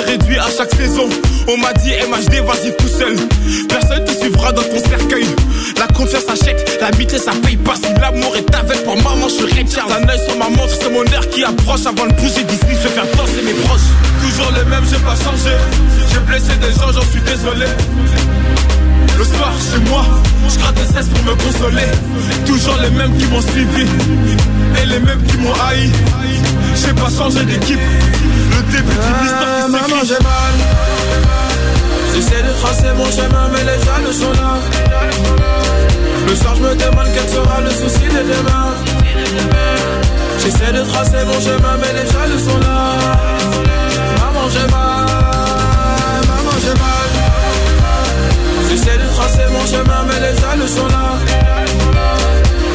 réduit à chaque saison. On m'a dit MHD, vas-y tout seul. Personne te suivra dans ton cercueil. La confiance achète, l'amitié ça paye pas. Si l'amour est avec pour maman, je suis Richard. Un œil sur ma montre, c'est mon air qui approche. Avant de bouger d'ici, je vais faire danser mes proches. Toujours le même, j'ai pas changé. J'ai blessé des gens, j'en suis désolé. Le soir, chez moi, je gratte des cesse pour me consoler. Toujours les mêmes qui m'ont suivi et les mêmes qui m'ont haï. J'ai pas changé d'équipe. Le début d'une histoire qui Maman, j'ai mal. J'essaie de tracer mon chemin, mais les jaloux sont là. Le soir, je me demande quel sera le souci de demain. J'essaie de tracer mon chemin, mais les jaloux sont là. Maman, j'ai mal. Maman, j'ai mal. J'essaie de tracer mon chemin, mais les jaloux sont là.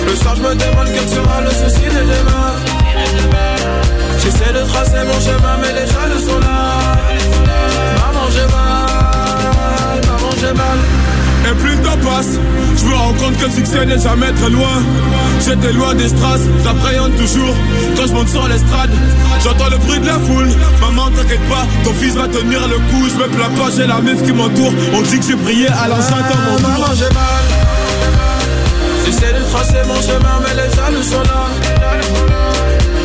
Le soir, je me demande quel sera le souci de demain. Tracer mon chemin, mais les jaloux sont là. Maman, j'ai mal. Maman, j'ai mal. Et plus le temps passe, je me rends compte que le succès n'est jamais très loin. J'étais loin des strass, j'appréhende toujours. Quand je monte sur l'estrade, j'entends le bruit de la foule. Maman, t'inquiète pas, ton fils va tenir le coup. Je me plains pas, j'ai la meuf qui m'entoure. On dit que j'ai prié à l'enceinte en mon Maman, j'ai mal. J'essaie de tracer mon chemin, mais les jaloux sont là.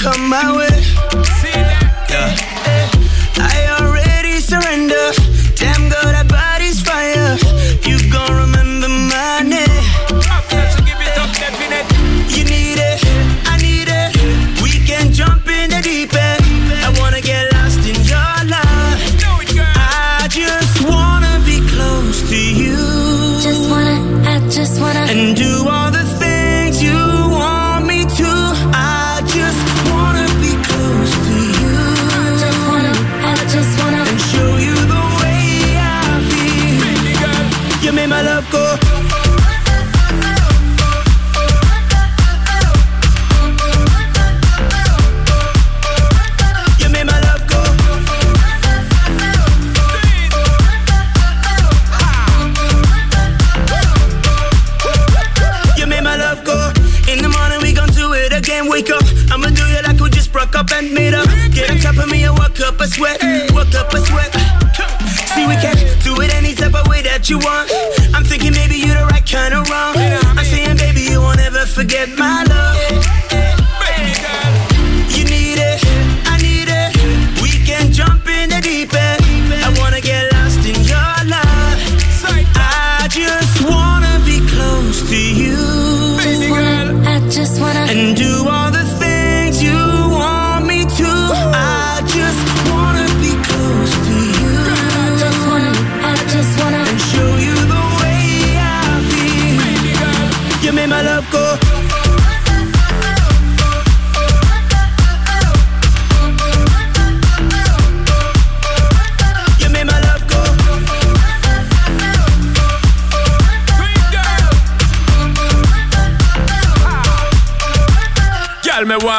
Come my way.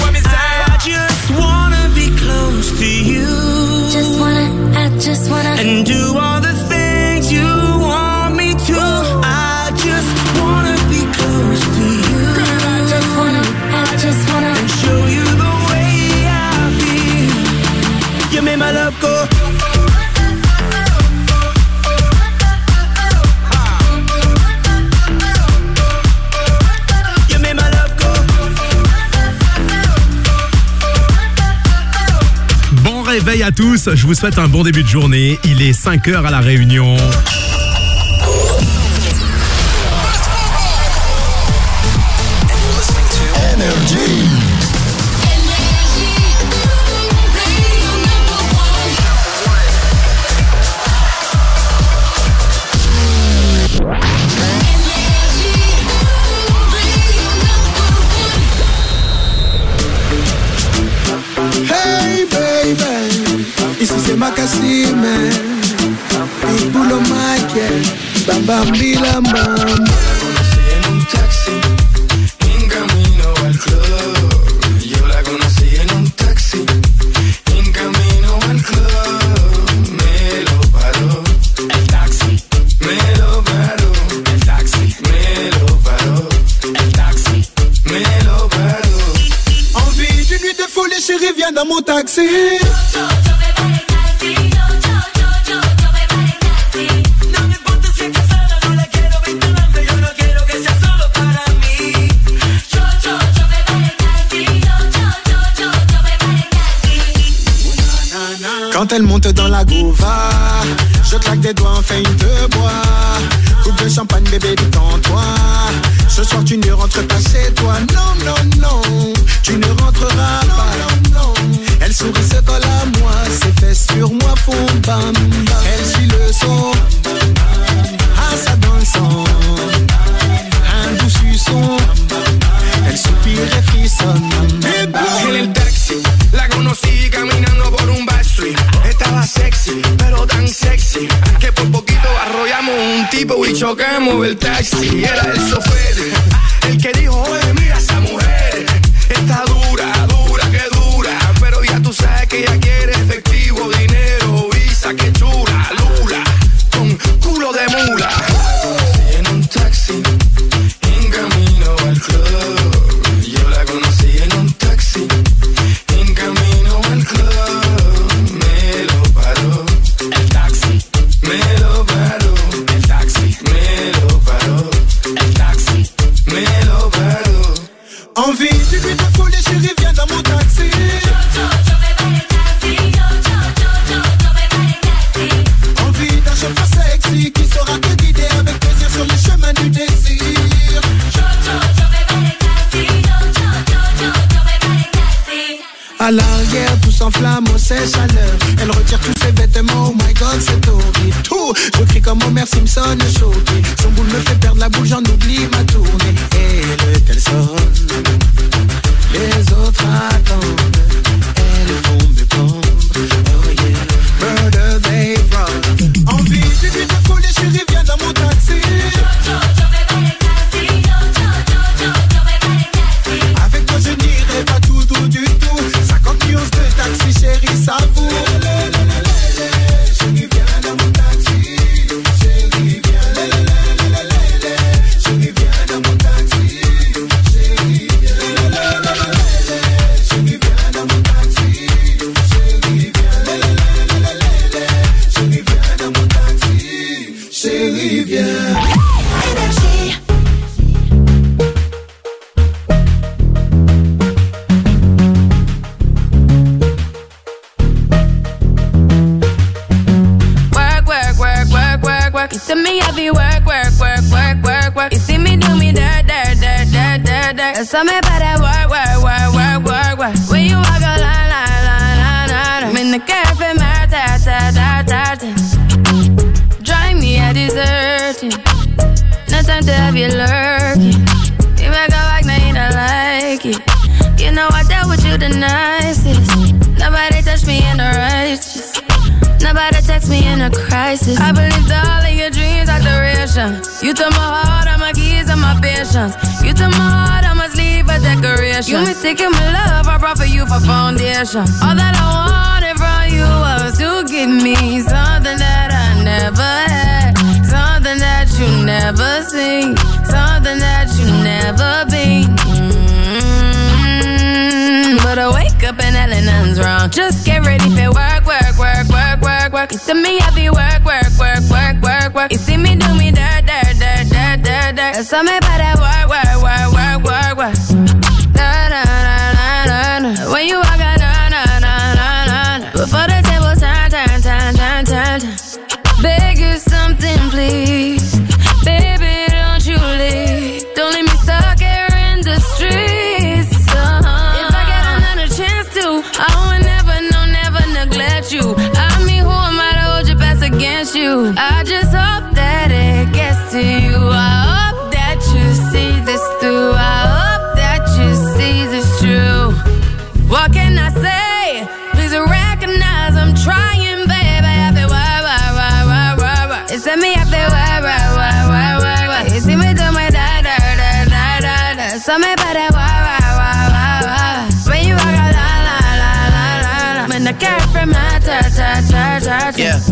what me say. I just wanna be close to you. Just wanna, I just wanna, and do all the réveil à tous. Je vous souhaite un bon début de journée. Il est 5h à La Réunion. Just get ready for work, work, work, work, work, work. You see me, I be work, work, work, work, work, work. You see me do me dirt, dirt, dirt, dirt, dirt, dirt. That's all me about that work, work. true. I just hope that it gets to you. I hope that you see this through. I hope that you see this true. What can I say? Please recognize I'm trying, baby. I feel why, why, why, why, why, why. It's me, I feel why, why, why, why, why, why. You see me do my da da da da da da. So me by that why, why, why, why, why. When you walk out, la la la la la la. When the cat from my touch touch touch. ta. Yeah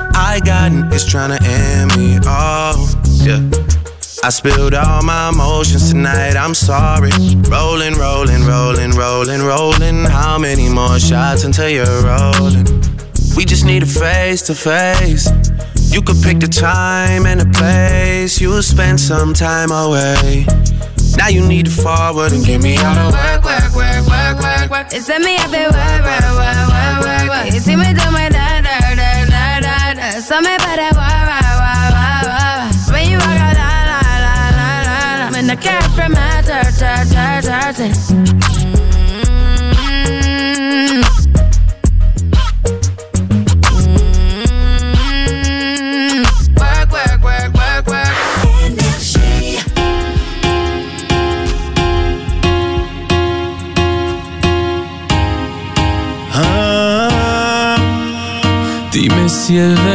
I got niggas tryna end me. Oh, yeah. I spilled all my emotions tonight, I'm sorry. Rolling, rolling, rolling, rolling, rolling. How many more shots until you're rolling? We just need a face to face. You could pick the time and the place. You'll spend some time away. Now you need to forward and give me all the work, work, work, work, work, work. It's me, feel work, work, work, work, work, work. You see me do my da da. So me para work, work, work, work, work. When you walk out, la la la la la la. When the cat from my ta ta ta ta ta. Work, work, work, work, work. Ah, dime si es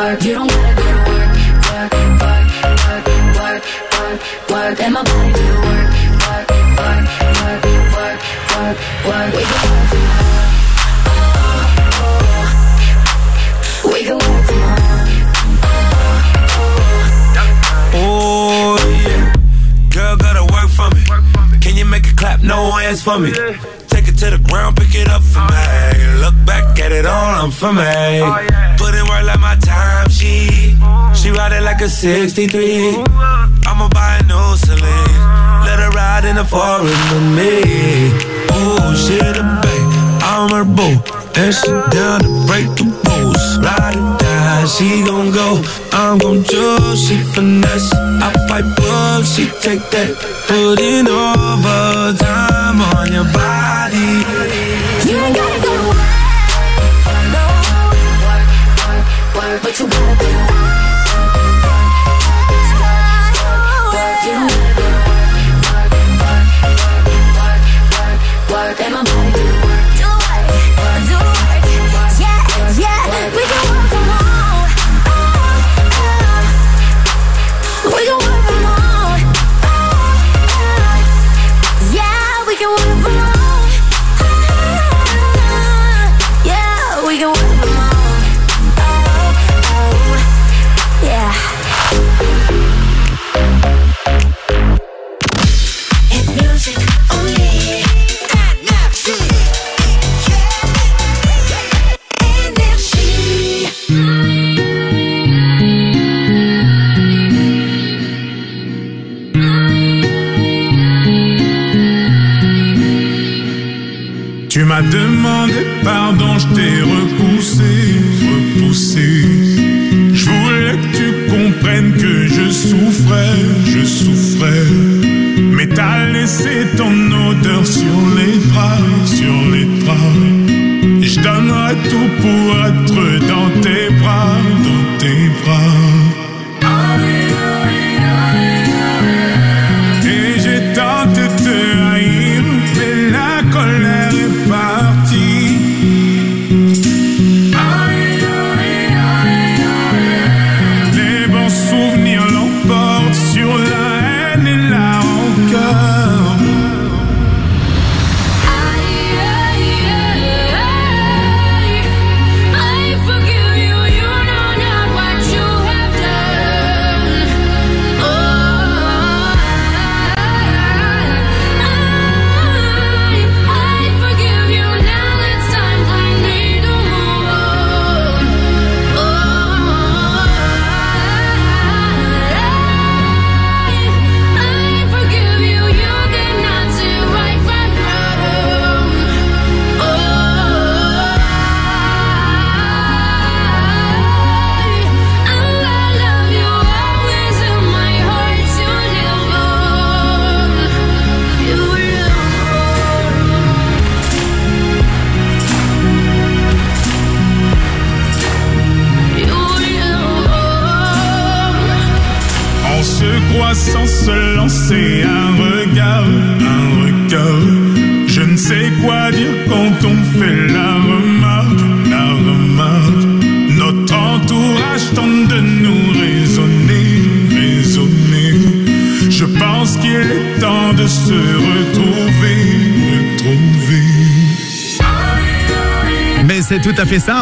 work. You don't gotta go to work, work, work, work, work, work, work. Let my body do the work, work, work, work, work, work, work. We can work tomorrow. Oh. We can work tomorrow. Oh, yeah. Girl, gotta work for me. Can you make a clap? No hands for me Take it to the ground, pick it up for me. Look back at it all, I'm for me. Oh, yeah ride it like a 63. I'ma buy a new Celine. Let her ride in the forest with me. Oh, she the babe. I'm her boo. And she down to break the rules. Ride or die, she gon' go. I'm gon' choose. She finesse. I pipe up, she take that. Putting overtime on your body. You ain't gotta go. No. Work, work, work, but you gotta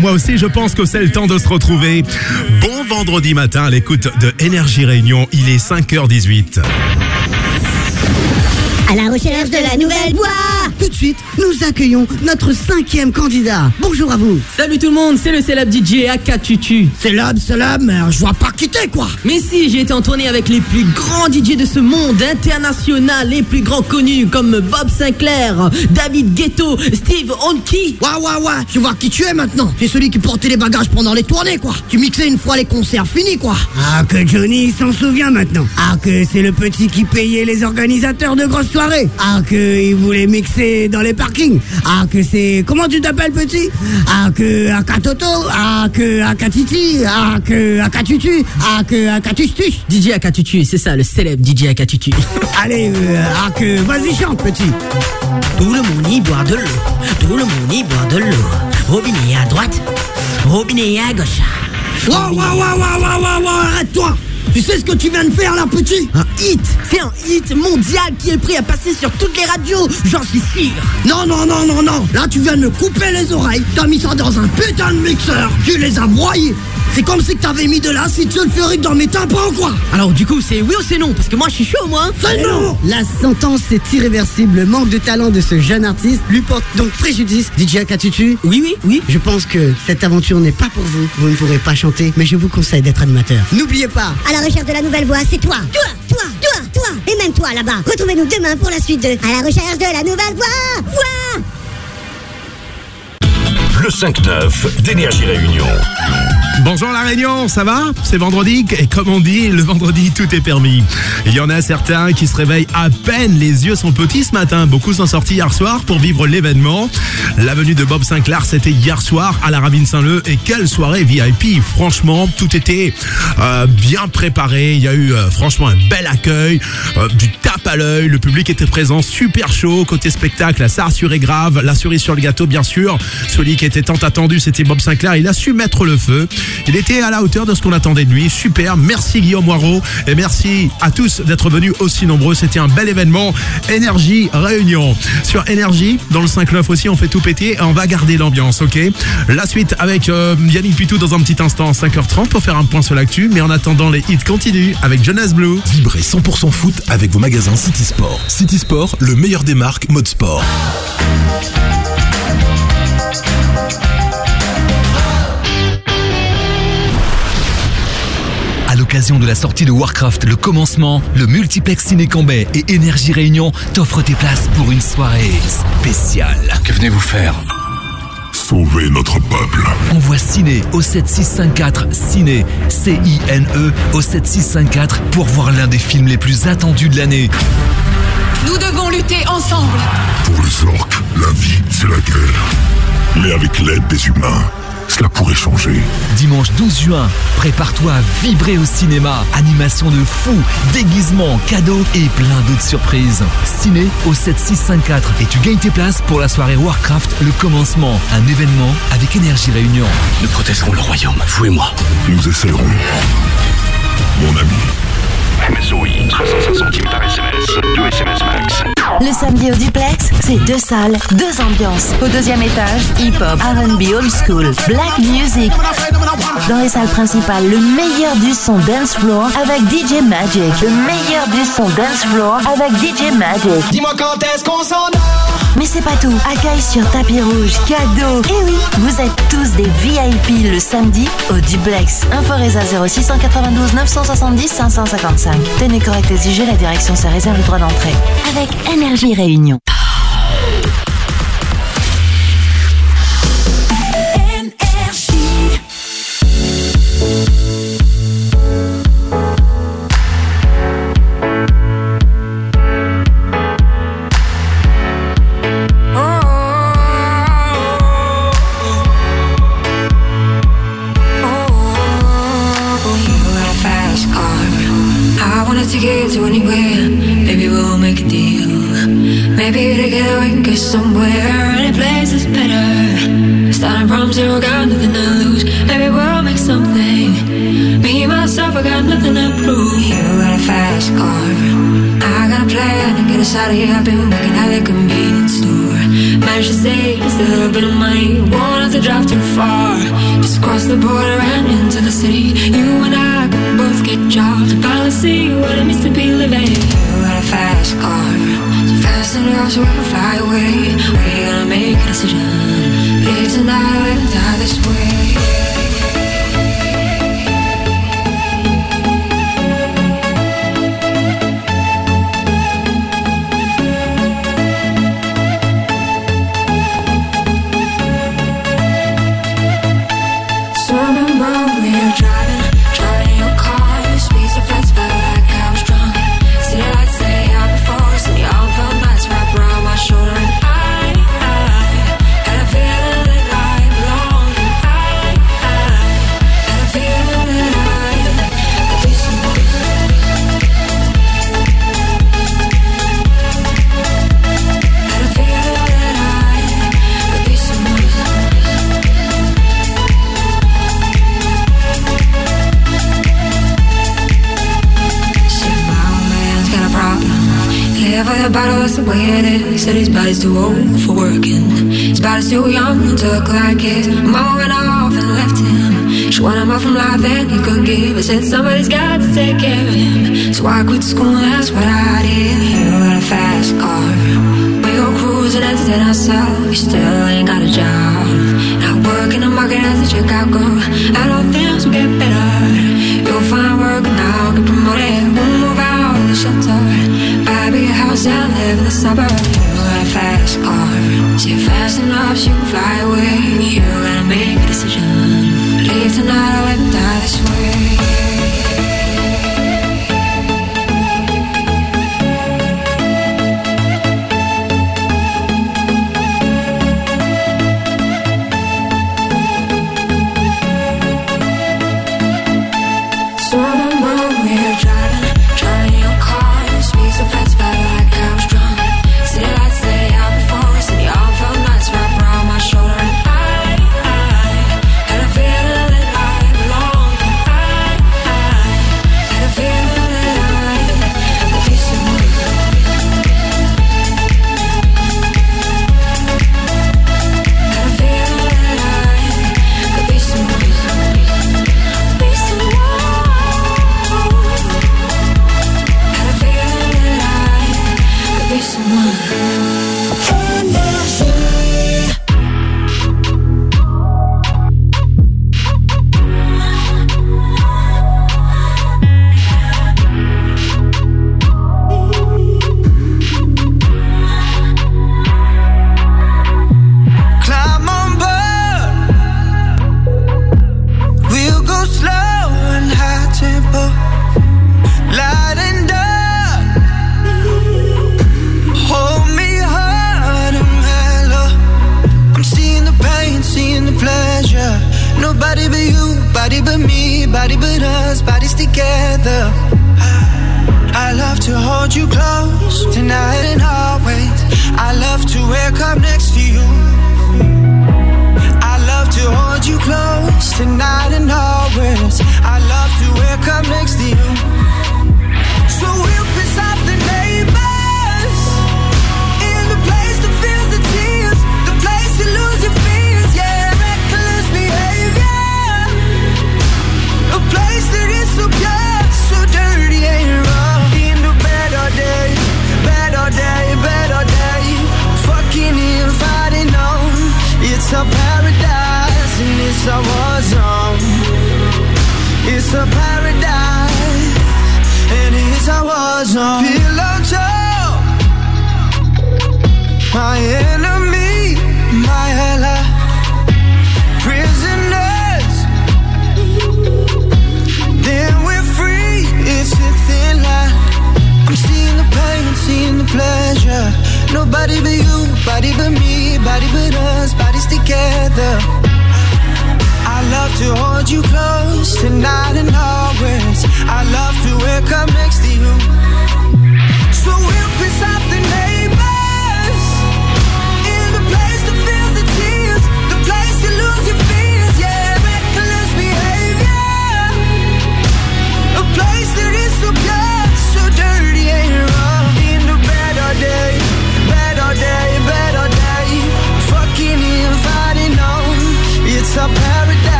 Moi aussi, je pense que c'est le temps de se retrouver. Bon vendredi matin à l'écoute de Énergie Réunion. Il est 5h18. À la recherche de la nouvelle voix Tout de suite, nous accueillons notre cinquième candidat. Bonjour à vous. Salut tout le monde, c'est le célèbre DJ Aka Tutu. Célèbre, célèbre, mais je vois pas quitter quoi. Mais si, j'ai été en tournée avec les plus grands DJ de ce monde international, les plus grands connus comme Bob Sinclair, David Ghetto, Steve Honky. Ouais, ouais, ouais, je vois qui tu es maintenant. C'est celui qui portait les bagages pendant les tournées quoi. Tu mixais une fois les concerts finis quoi. Ah, que Johnny s'en souvient maintenant. Ah, que c'est le petit qui payait les organisateurs de grosses soirées. Ah, que il voulait mixer dans les parkings. Ah, que c'est. Comment tu t'appelles petit? Ah, que Akatoto? Ah, que Akatiti? Ah, que Akatutu? Ah, que Akatustus. DJ Aka Tutu, c'est ça, le célèbre DJ Aka Tutu. Allez, euh, ah, que. Vas-y, chante petit. Tout le monde y boit de l'eau, tout le monde y boit de l'eau. Robinet à droite, robinet à gauche. Waouh, waouh, waouh, waouh, waouh, waouh, waouh, arrête-toi Tu sais ce que tu viens de faire là, petit Un hit, c'est un hit mondial qui est prêt à passer sur toutes les radios, j'en suis sûr. Non, non, non, non, non. Là, tu viens de me couper les oreilles, t'as mis ça dans un putain de mixeur, tu les as broyés C'est comme si t'avais mis de l'acide sulfurique dans mes tympans, quoi Alors du coup, c'est oui ou c'est non? Parce que moi, je suis chaud, moi. hein. C'est non La sentence est irréversible. Le manque de talent de ce jeune artiste lui porte donc préjudice. DJ Akatutu? Oui, oui, oui. Je pense que cette aventure n'est pas pour vous. Vous ne pourrez pas chanter, mais je vous conseille d'être animateur. N'oubliez pas, À la recherche de la nouvelle voix, c'est toi Toi, toi, toi, toi Et même toi, là-bas Retrouvez-nous demain pour la suite de À la recherche de la nouvelle voix Voix le 5-9 d'Énergie Réunion. Bonjour la Réunion, ça va? C'est vendredi et comme on dit, le vendredi tout est permis. Il y en a certains qui se réveillent à peine, les yeux sont petits ce matin. Beaucoup sont sortis hier soir pour vivre l'événement. La venue de Bob Sinclair, c'était hier soir à la Ravine Saint-Leu et quelle soirée VIP. Franchement, tout était euh, bien préparé. Il y a eu euh, franchement un bel accueil, euh, du tape à l'œil. Le public était présent, super chaud. Côté spectacle, ça assuré grave. La cerise sur le gâteau, bien sûr. Celui qui était tant attendu, c'était Bob Sinclair. Il a su mettre le feu. Il était à la hauteur de ce qu'on attendait de lui. Super. Merci Guillaume Moirot et merci à tous d'être venus aussi nombreux. C'était un bel événement. Énergie Réunion. Sur Énergie, dans le 5-9 aussi, on fait tout péter et on va garder l'ambiance, ok? La suite avec euh, Yannick Pitou dans un petit instant, 5h30 pour faire un point sur l'actu. Mais en attendant, les hits continuent avec Jonas Blue. Vibrez 100% foot avec vos magasins City Sport. City Sport, le meilleur des marques mode sport. L'occasion de la sortie de Warcraft Le Commencement, le multiplex Ciné Cambay et Énergie Réunion t'offrent tes places pour une soirée spéciale. Que venez-vous faire? Sauver notre peuple. Envoie Ciné au 7654 Ciné, C-I-N-E au 7654 pour voir l'un des films les plus attendus de l'année. Nous devons lutter ensemble. Pour les orques, la vie, c'est la guerre. Mais avec l'aide des humains, cela pourrait changer. Dimanche 12 juin, prépare-toi à vibrer au cinéma. Animation de fou, déguisements, cadeaux et plein d'autres surprises. Ciné au 7654 et tu gagnes tes places pour la soirée Warcraft Le Commencement, un événement avec Énergie Réunion. Nous protégerons le royaume, vous et moi. Nous essayerons. Mon ami. MSOI, 65 centimes par SMS, 2 SMS max. Le samedi au duplex, c'est deux salles, deux ambiances. Au deuxième étage, hip-hop, R&B old school, black music. Dans les salles principales, le meilleur du son dance floor avec DJ Magic. Le meilleur du son dance floor avec DJ Magic. Dis-moi quand est-ce qu'on s'en Mais c'est pas tout. Accueil sur tapis rouge, cadeau. Et oui, vous êtes tous des VIP le samedi au duplex. Info Résa 0692 970 555. Tenez correct exigé, la direction se réserve le droit d'entrée. Avec Énergie Réunion. Out of here. I've been working at a convenience store. Managed to save just a little bit of money. Won't to drive too far. Just cross the border and into the city. You and I can both get jobs. Finally see what it means to be living. You got a fast car. So fast enough so we can fly away. We're gonna make a decision. Live tonight die this way. Body's too old for working. His body's too young to look like his. Mama went off and left him. She wanted more from life than he could give. I said somebody's got to take care of him. So I quit school, that's what I did. You got a fast car. We go cruising, and entertain ourselves. You still ain't got a job. Not working the market as a Chicago. And all things will get better. You'll find work now, get promoted. We'll move out of the shelter. Buy a bigger house and live in the suburbs loves you, fly away. You gotta make a decision. Leave tonight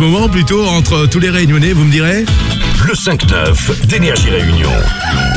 moment plutôt entre tous les réunionnais, vous me direz? Le 5-9 d'Énergie Réunion.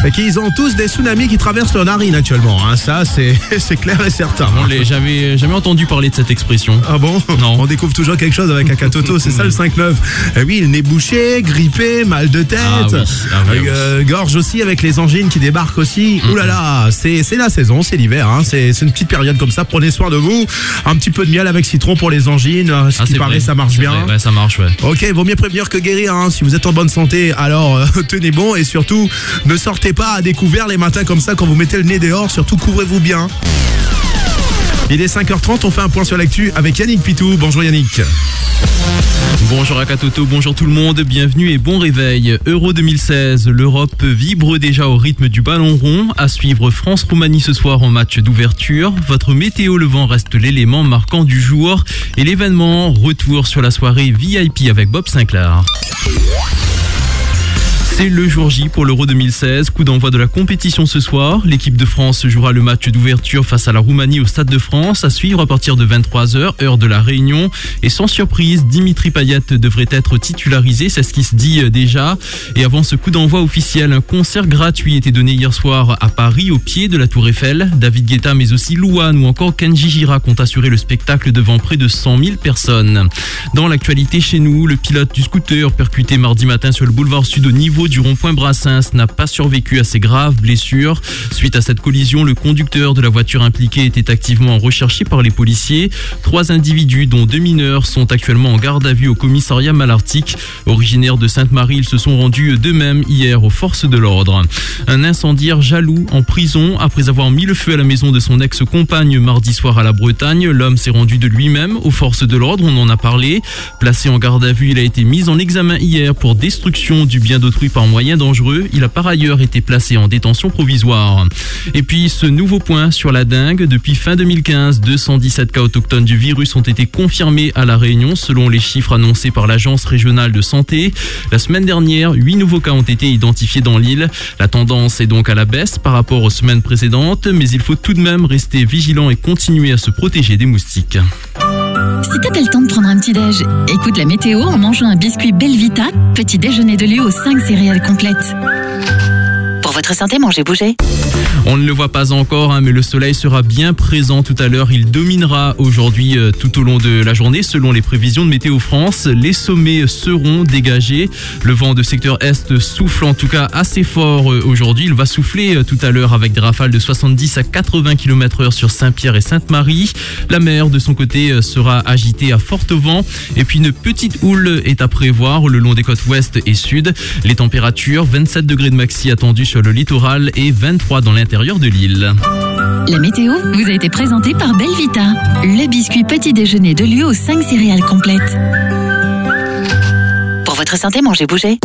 Et qu'ils ont tous des tsunamis qui traversent leur narine actuellement. hein. Ça, c'est clair et certain. On l'ai jamais, jamais entendu parler de cette expression. Ah bon? Non. On découvre toujours quelque chose avec un catoto, c'est ça le 5-9. Eh oui, le nez bouché, grippé, mal de tête, Ah oui, ah oui, euh, gorge aussi avec les angines qui débarquent aussi. Ouh là là, c'est la saison, c'est l'hiver, hein. c'est une petite période comme ça. Prenez soin de vous. Un petit peu de miel avec citron pour les angines, euh, ce Ah, qui paraît, vrai. ça marche bien. vrai, Ouais, ça marche, ouais. Ok, vaut mieux prévenir que guérir. hein. Si vous êtes en bonne santé, alors euh, tenez bon et surtout ne sortez pas à découvert les matins comme ça quand vous mettez le nez dehors. Surtout couvrez-vous bien. Il est 5h30, on fait un point sur l'actu avec Yannick Pitou. Bonjour Yannick. Bonjour à Katoto, bonjour tout le monde, bienvenue et bon réveil. Euro 2016, l'Europe vibre déjà au rythme du ballon rond. À suivre France-Roumanie ce soir en match d'ouverture. Votre météo le vent reste l'élément marquant du jour. Et l'événement, retour sur la soirée VIP avec Bob Sinclair. C'est le jour J pour l'Euro 2016. Coup d'envoi de la compétition ce soir. L'équipe de France jouera le match d'ouverture face à la Roumanie au Stade de France, à suivre à partir de 23h, heure de la Réunion. Et sans surprise, Dimitri Payet devrait être titularisé, c'est ce qui se dit euh, déjà. Et avant ce coup d'envoi officiel, un concert gratuit était donné hier soir à Paris, au pied de la Tour Eiffel. David Guetta, mais aussi Louane ou encore Kenji Girac ont assuré le spectacle devant près de 100 000 personnes. Dans l'actualité chez nous, le pilote du scooter percuté mardi matin sur le boulevard sud au niveau du rond-point Brassens n'a pas survécu à ces graves blessures. Suite à cette collision, le conducteur de la voiture impliquée était activement recherché par les policiers. Trois individus, dont deux mineurs, sont actuellement en garde à vue au commissariat Malartic. Originaires de Sainte-Marie, ils se sont rendus d'eux-mêmes hier aux forces de l'ordre. Un incendiaire jaloux en prison après avoir mis le feu à la maison de son ex-compagne mardi soir à la Bretagne. L'homme s'est rendu de lui-même aux forces de l'ordre, on en a parlé. Placé en garde à vue, il a été mis en examen hier pour destruction du bien d'autrui par moyen dangereux. Il a par ailleurs été placé en détention provisoire. Et puis ce nouveau point sur la dingue, depuis fin 2015, 217 cas autochtones du virus ont été confirmés à La Réunion selon les chiffres annoncés par l'Agence régionale de santé. La semaine dernière, 8 nouveaux cas ont été identifiés dans l'île. La tendance est donc à la baisse par rapport aux semaines précédentes, mais il faut tout de même rester vigilant et continuer à se protéger des moustiques. Si t'as pas temps de prendre un petit déj, écoute la météo en mangeant un biscuit Belvita, petit déjeuner de lieu aux 5 céréales complètes. Pour votre santé, mangez bouger. On ne le voit pas encore, hein, mais le soleil sera bien présent tout à l'heure. Il dominera aujourd'hui euh, tout au long de la journée, selon les prévisions de Météo France. Les sommets seront dégagés. Le vent de secteur est souffle en tout cas assez fort euh, aujourd'hui. Il va souffler euh, tout à l'heure avec des rafales de 70 à 80 km heure sur Saint-Pierre et Sainte-Marie. La mer, de son côté, sera agitée à forte vent. Et puis une petite houle est à prévoir le long des côtes ouest et sud. Les températures, 27 degrés de maxi attendus sur le littoral et 23 dans l'intérieur de l'île. La météo vous a été présentée par Belvita, le biscuit petit déjeuner de lieu aux 5 céréales complètes. Votre santé, mangez bouger.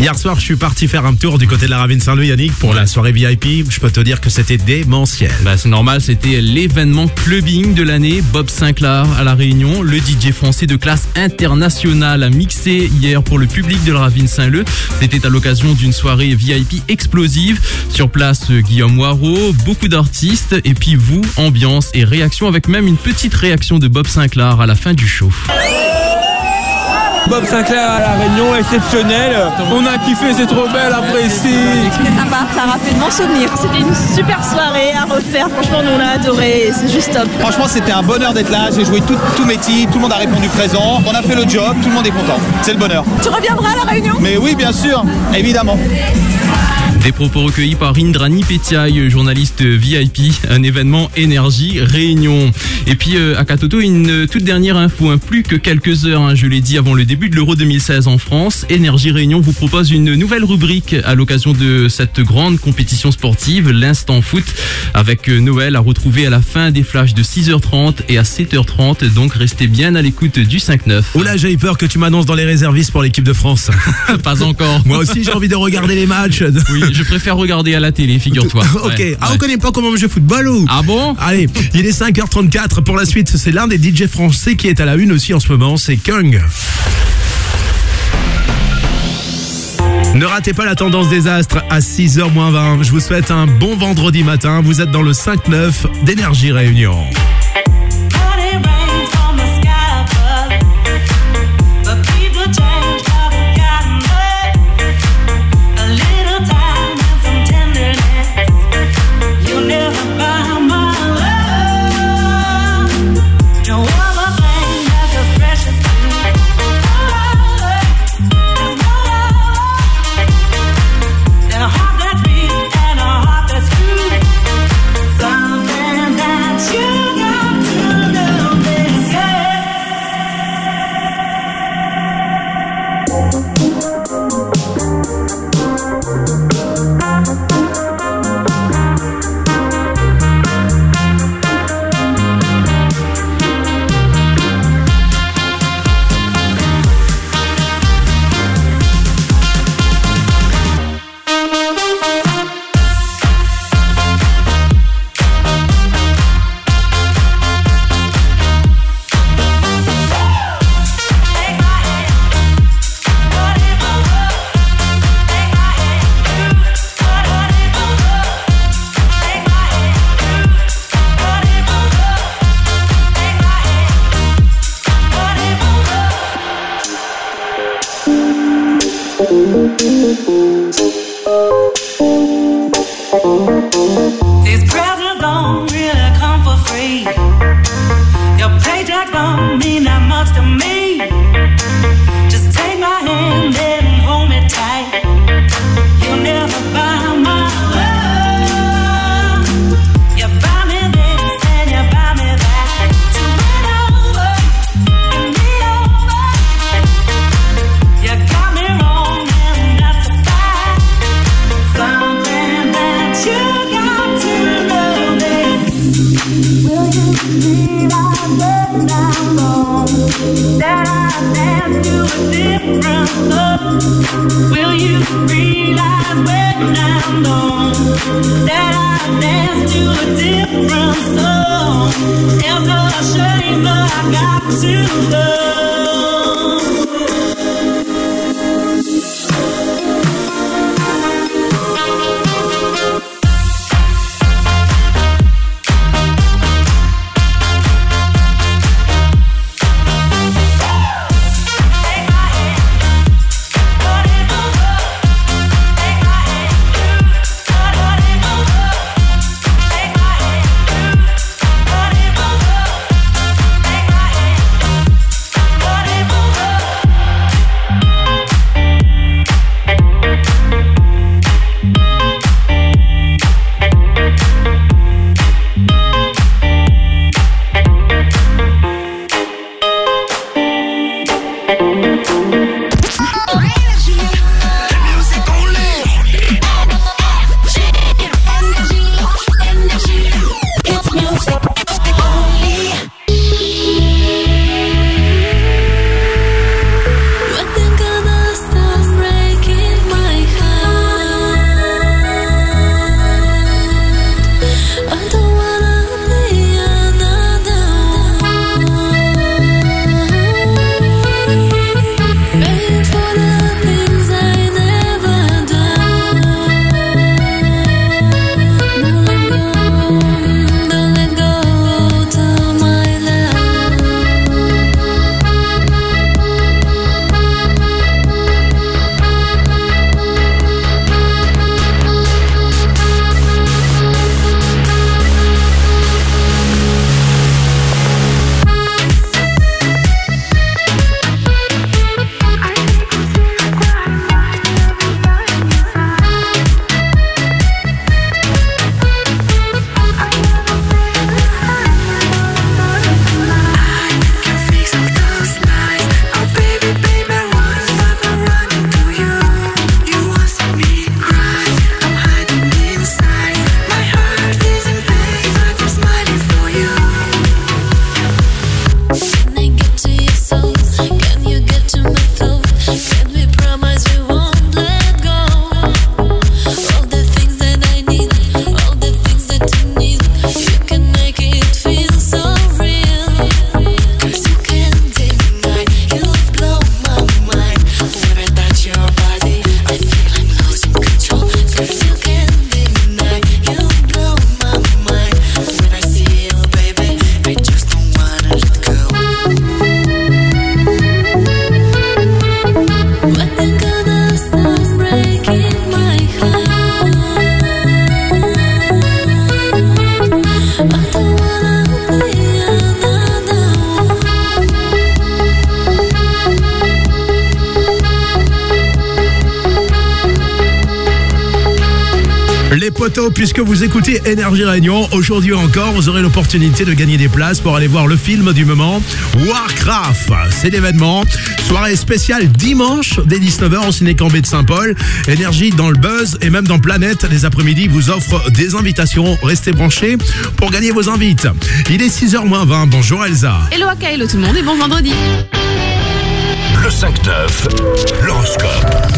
Hier soir, je suis parti faire un tour du côté de la Ravine Saint-Louis, Yannick, pour la soirée VIP. Je peux te dire que c'était démentiel. Bah, c'est normal, c'était l'événement clubbing de l'année. Bob Sinclair à La Réunion, le DJ français de classe internationale a mixé hier pour le public de la Ravine Saint-Leu. C'était à l'occasion d'une soirée VIP explosive. Sur place, Guillaume Waro, beaucoup d'artistes, et puis vous, ambiance et réaction, avec même une petite réaction de Bob Sinclair à la fin du show. Bob Sinclair à la Réunion, exceptionnel. On a kiffé, c'est trop belle après ici. C'était sympa, ça rappelle de bons souvenirs. C'était une super soirée à refaire. Franchement, nous on a adoré. C'est juste top. Franchement, c'était un bonheur d'être là. J'ai joué tout- tous mes titres, tout le monde a répondu présent. On a fait le job, tout le monde est content. C'est le bonheur. Tu reviendras à la Réunion? Mais oui, bien sûr, évidemment. Des propos recueillis par Indrani Petiaï, journaliste VIP, un événement énergie réunion. Et puis euh, à Katoto, une toute dernière info, hein, plus que quelques heures, hein, je l'ai dit avant le début de l'Euro 2016 en France, Énergie Réunion vous propose une nouvelle rubrique à l'occasion de cette grande compétition sportive, l'instant foot, avec euh, Noël à retrouver à la fin des flashs de 6h30 et à 7h30, donc restez bien à l'écoute du 5-9. Oula, j'ai eu peur que tu m'annonces dans les réservistes pour l'équipe de France. Pas encore. Moi aussi, j'ai envie de regarder les matchs. Oui, je préfère regarder à la télé, figure-toi. Ok. Ouais, Ah, ouais. on connaît pas comment on joue au football ou Ah bon Allez, il est 5h34 pour la suite. C'est l'un des DJ français qui est à la une aussi en ce moment, c'est Kung. Ne ratez pas la tendance des astres à 6h20. Je vous souhaite un bon vendredi matin. Vous êtes dans le 5-9 d'Énergie Réunion. Réunion, aujourd'hui encore, vous aurez l'opportunité de gagner des places pour aller voir le film du moment, Warcraft. C'est l'événement. Soirée spéciale dimanche dès 19h au Ciné-Cambé de Saint-Paul. Énergie dans le buzz et même dans Planète, les après-midi, vous offre des invitations. Restez branchés pour gagner vos invites. Il est 6h20. Bonjour Elsa. Hello Aka, hello tout le monde et bon vendredi. Le 5-9, l'horoscope.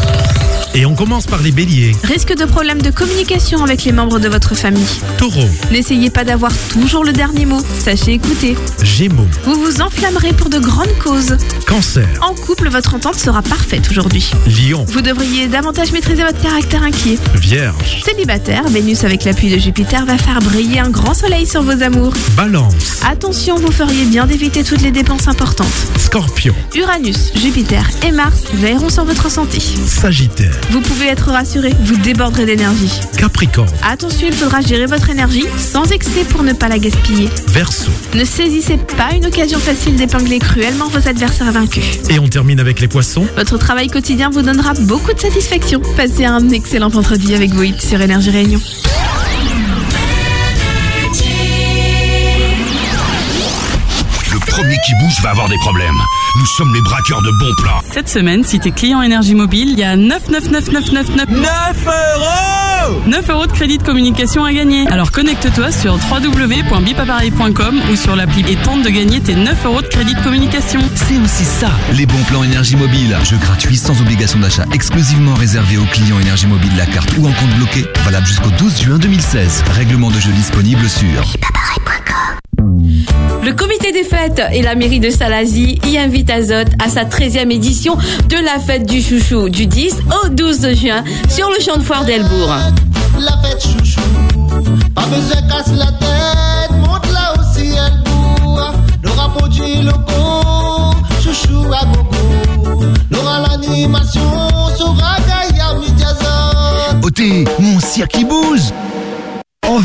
Et on commence par les béliers. Risque de problème de communication avec les membres de votre famille. Taureau, N'essayez pas d'avoir toujours le dernier mot, sachez écouter. Gémeaux, Vous vous enflammerez pour de grandes causes. Cancer, En couple, votre entente sera parfaite aujourd'hui. Lion, Vous devriez davantage maîtriser votre caractère inquiet. Vierge, Célibataire, Vénus avec l'appui de Jupiter va faire briller un grand soleil sur vos amours. Balance, Attention, vous feriez bien d'éviter toutes les dépenses importantes. Scorpion, Uranus, Jupiter et Mars veilleront sur votre santé. Sagittaire, Vous pouvez être rassuré, vous déborderez d'énergie. Capricorne, Attention, il faudra gérer votre énergie sans excès pour ne pas la gaspiller. Verseau. Ne saisissez pas une occasion facile d'épingler cruellement vos adversaires Et on termine avec les poissons. Votre travail quotidien vous donnera beaucoup de satisfaction. Passez un excellent vendredi avec vos hits sur Énergie Réunion. Le premier qui bouge va avoir des problèmes. Nous sommes les braqueurs de bons plans. Cette semaine, si t'es client énergie mobile, il y a 99999 9 euros 9 euros de crédit de communication à gagner. Alors connecte-toi sur www.bipapareil.com ou sur l'appli et tente de gagner tes 9 euros de crédit de communication. C'est aussi ça, les bons plans énergie mobile. Jeu gratuit sans obligation d'achat, exclusivement réservé aux clients énergie mobile la carte ou en compte bloqué. Valable jusqu'au 12 juin 2016. Règlement de jeu disponible sur fêtes et la mairie de Salazie y invite Azote à sa 13e édition de la fête du chouchou du 10 au 12 juin sur le champ de foire d'Elbourg. La fête chouchou, pas besoin casse la tête, monte là aussi elle bourre. L'aura produit locaux, chouchou à gogo. L'aura l'animation, saura Gaïa Midiazot. Ôtez, mon cirque qui bouge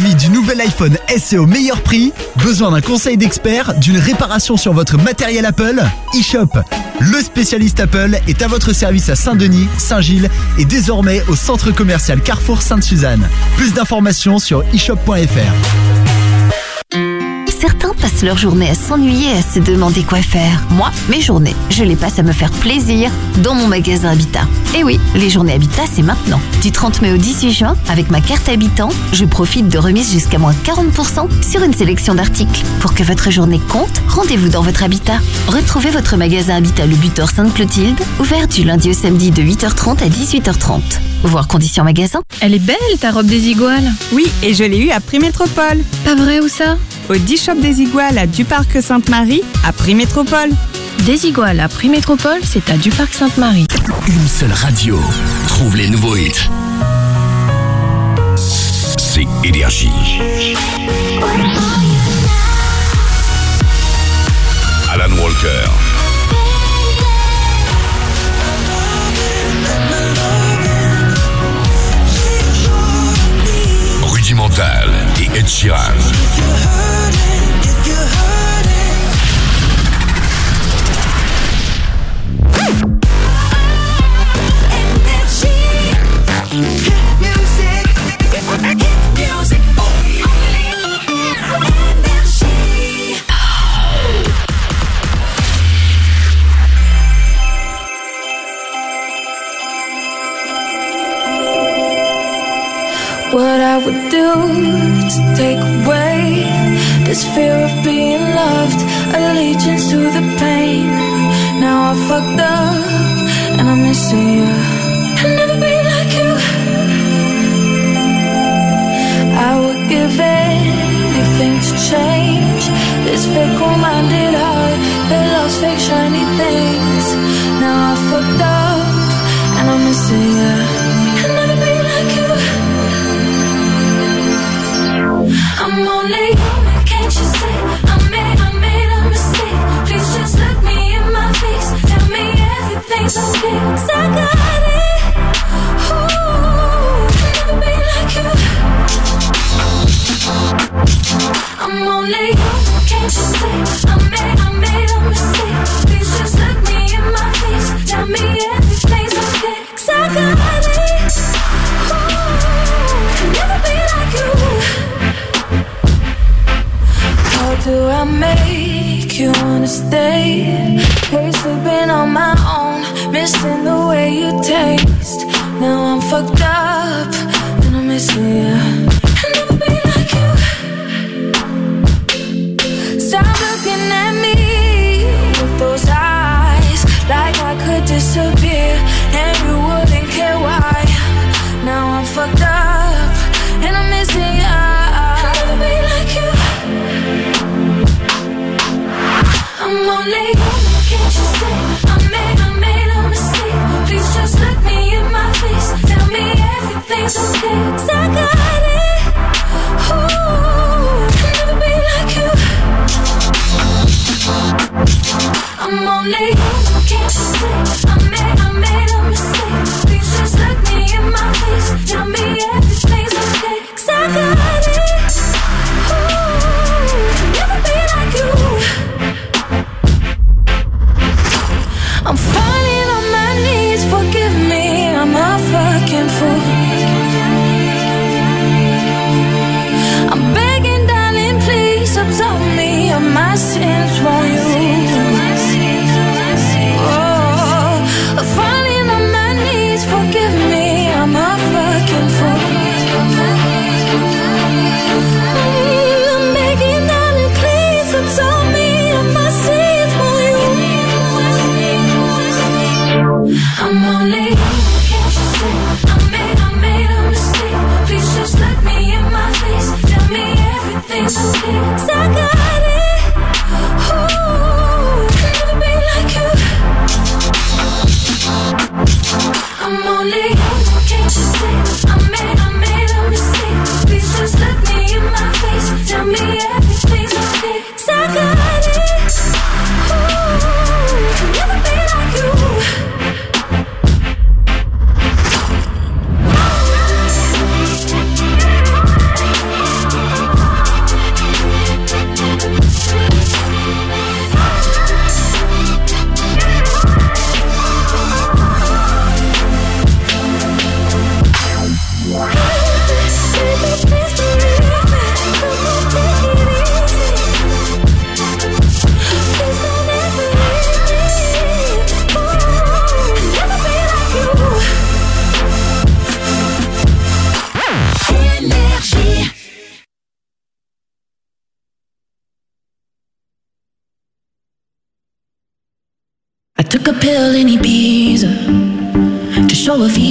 Envie du nouvel iPhone SE au meilleur prix Besoin d'un conseil d'expert D'une réparation sur votre matériel Apple eShop, le spécialiste Apple est à votre service à Saint-Denis, Saint-Gilles et désormais au centre commercial Carrefour Sainte-Suzanne. Plus d'informations sur eShop.fr. Passent leur journée à s'ennuyer et à se demander quoi faire. Moi, mes journées, je les passe à me faire plaisir dans mon magasin Habitat. Et oui, les journées Habitat, c'est maintenant. Du 30 mai au 18 juin, avec ma carte Habitant, je profite de remises jusqu'à moins 40% sur une sélection d'articles. Pour que votre journée compte, rendez-vous dans votre Habitat. Retrouvez votre magasin Habitat Le Butor Sainte-Clotilde, ouvert du lundi au samedi de 8h30 à 18h30. Voir conditions magasin. Elle est belle ta robe des iguales. Oui, et je l'ai eue à Prix Métropole. Pas vrai où ça? Au 10 Shop des Iguales à Duparc Sainte-Marie, à Prix Métropole. Des iguales à Prix Métropole, c'est à Duparc Sainte-Marie. Une seule radio. Trouve les nouveaux hits. C'est Énergie. Alan Walker. Rudimental Ed Sheeran. Would do to take away this fear of being loved, allegiance to the pain. Now I fucked up and I'm missing you. I'll never be like you. I would give anything to change this fickle-minded heart that loves fake shiny things. Now I fucked up and I'm missing you. I'm only Texas.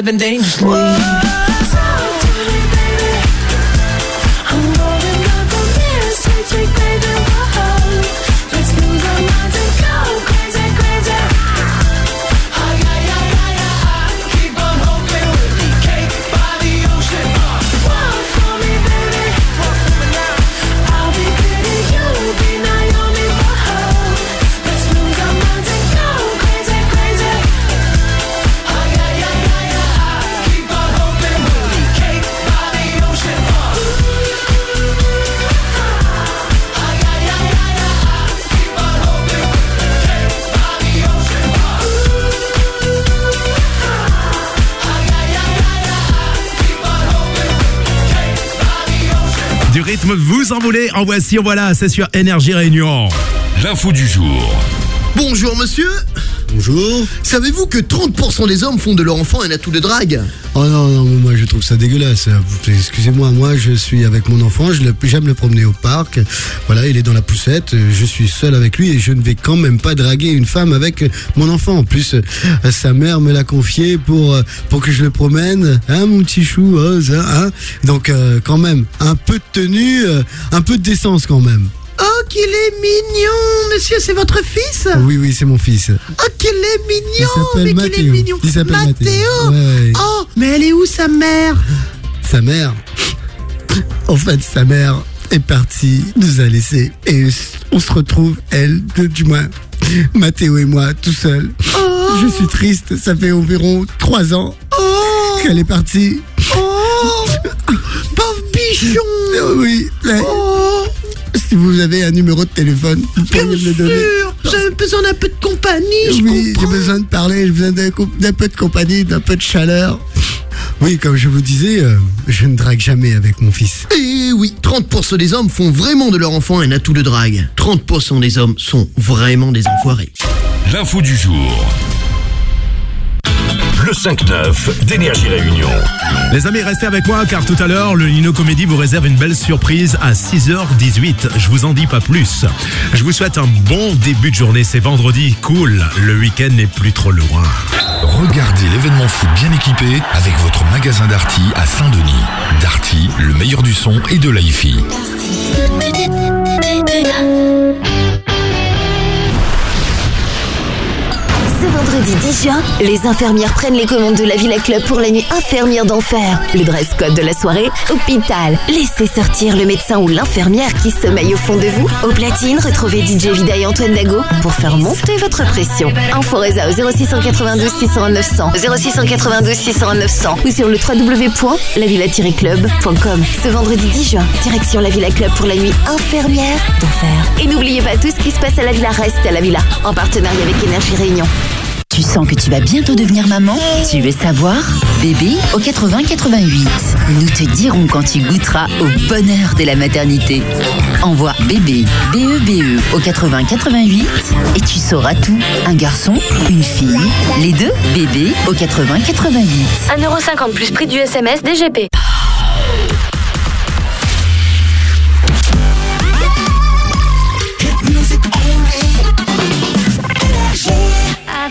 have been dating? En voici, en voilà, c'est sur Énergie Réunion. L'info du jour. Bonjour monsieur Bonjour. Savez-vous que 30% des hommes font de leur enfant un atout de drague Oh non, non, moi je trouve ça dégueulasse. Excusez-moi, moi je suis avec mon enfant, j'aime le promener au parc. Voilà, il est dans la poussette, je suis seul avec lui et je ne vais quand même pas draguer une femme avec mon enfant. En plus, euh, sa mère me l'a confié pour, euh, pour que je le promène. Hein, mon petit chou, ça, hein Donc euh, quand même, un peu de tenue, un peu de décence quand même. Oh qu'il est mignon Monsieur, c'est votre fils Oui, oui, c'est mon fils. Oh qu'il est mignon Mais qu'il est mignon Il s'appelle Mathéo. Mathéo Ouais, ouais. Oh, mais elle est où sa mère Sa mère, en fait, sa mère est partie, nous a laissés et on se retrouve, elle, deux, du moins, Mathéo et moi, tout seuls. Je suis triste, ça fait environ trois ans qu'elle est partie. Oh Pauvre bichon Oui, mais si vous avez un numéro de téléphone, vous me le donner. Sûr, J'ai besoin d'un peu de compagnie, je Oui, j'ai comprends. besoin de parler, j'ai besoin d'un co- d'un peu de compagnie, d'un peu de chaleur. Oui, comme je vous disais, euh, je ne drague jamais avec mon fils. Et oui, 30% des hommes font vraiment de leur enfant un atout de drague. 30% des hommes sont vraiment des enfoirés. L'info du jour. Le 5-9 d'Énergie Réunion. Les amis, restez avec moi car tout à l'heure, le Nino Comédie vous réserve une belle surprise à 6h18. Je vous en dis pas plus. Je vous souhaite un bon début de journée. C'est vendredi, cool. Le week-end n'est plus trop loin. Regardez l'événement foot bien équipé avec votre magasin Darty à Saint-Denis. Darty, le meilleur du son et de la hi-fi. Ce vendredi 10 juin, les infirmières prennent les commandes de la Villa Club pour la nuit infirmière d'enfer. Le dress code de la soirée, hôpital. Laissez sortir le médecin ou l'infirmière qui sommeille au fond de vous. Au platine, retrouvez DJ Vida et Antoine Dago pour faire monter votre pression. Info Reza au 0692 601 900, 0692 601 900 ou sur le www.lavilla-club.com. Ce vendredi 10 juin, direction la Villa Club pour la nuit infirmière d'enfer. Et n'oubliez pas tout ce qui se passe à la Villa reste à la Villa, en partenariat avec Énergie Réunion. Tu sens que tu vas bientôt devenir maman? Tu veux savoir? Bébé au 80-88. Nous te dirons quand tu goûteras au bonheur de la maternité. Envoie bébé, B-E-B-E au 80-88 et tu sauras tout. Un garçon, une fille, les deux, bébé au 80-88. 1,50€ plus prix du SMS DGP.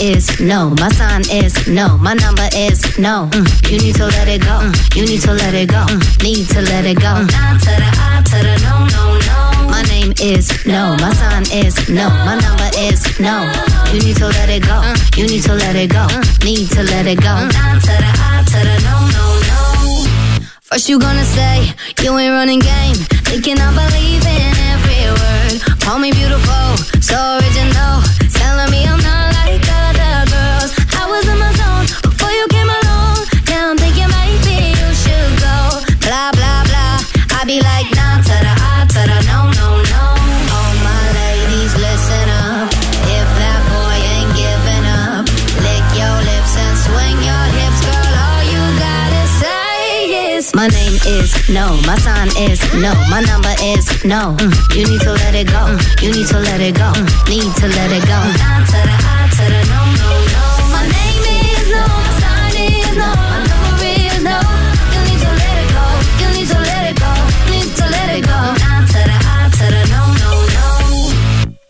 Is no. My sign is no. My number is no. Mm, You need to let it go. Mm, You need to let it go. Mm, Need to let it go. The no, no, no. My name is no. My sign is no. My number is no. You need to let it go. Mm, You need to let it go. Mm, Need to let it go. The no, no, no. First you gonna say you ain't running game, thinking I believe in every word. Call me beautiful, so original, telling me I'm not like. I before you came along. Now I'm thinking maybe you should go. Blah blah blah. I be like nah the no no no. My ladies listen up. If that boy ain't giving up, lick your lips and swing your hips, girl. All you gotta say is my name is no, my sign is no, my number is no. Mm, You need to let it go, Mm, you need to let it go, Mm, need to let it go.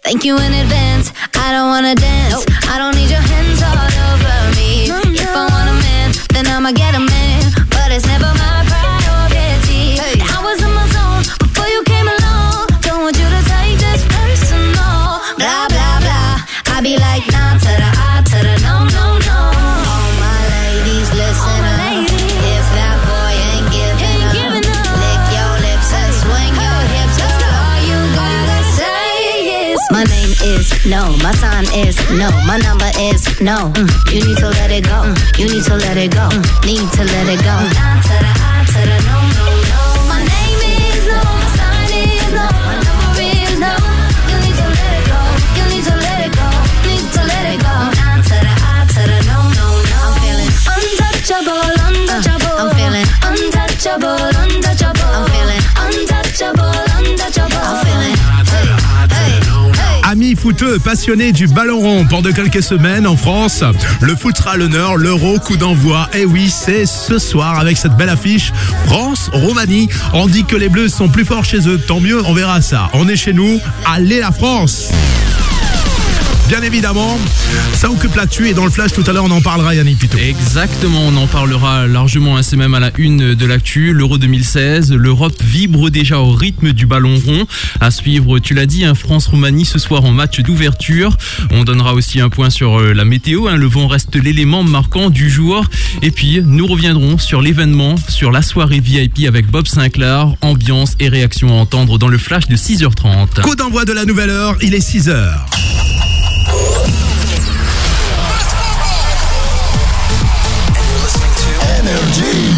Thank you in advance. I don't wanna dance. I don't need your no, my sign is no, my number is no. Mm, You need to let it go, Mm, you need to let it go, Mm, need to let it go. Nah to the I to the no. Footeux passionnés du ballon rond, de quelques semaines en France, le foot sera l'honneur, l'euro coup d'envoi. Et oui, c'est ce soir avec cette belle affiche France-Roumanie. On dit que les Bleus sont plus forts chez eux, tant mieux, on verra ça. On est chez nous, allez la France Bien évidemment, ça occupe l'actu et dans le flash tout à l'heure on en parlera Yannick. Exactement, on en parlera largement, hein, c'est même à la une de l'actu, l'Euro 2016, l'Europe vibre déjà au rythme du ballon rond. À suivre, tu l'as dit, un France-Roumanie ce soir en match d'ouverture. On donnera aussi un point sur euh, la météo, hein, le vent reste l'élément marquant du jour. Et puis, nous reviendrons sur l'événement, sur la soirée VIP avec Bob Sinclair, ambiance et réaction à entendre dans le flash de 6h30. Coup d'envoi de la nouvelle heure, il est 6h. This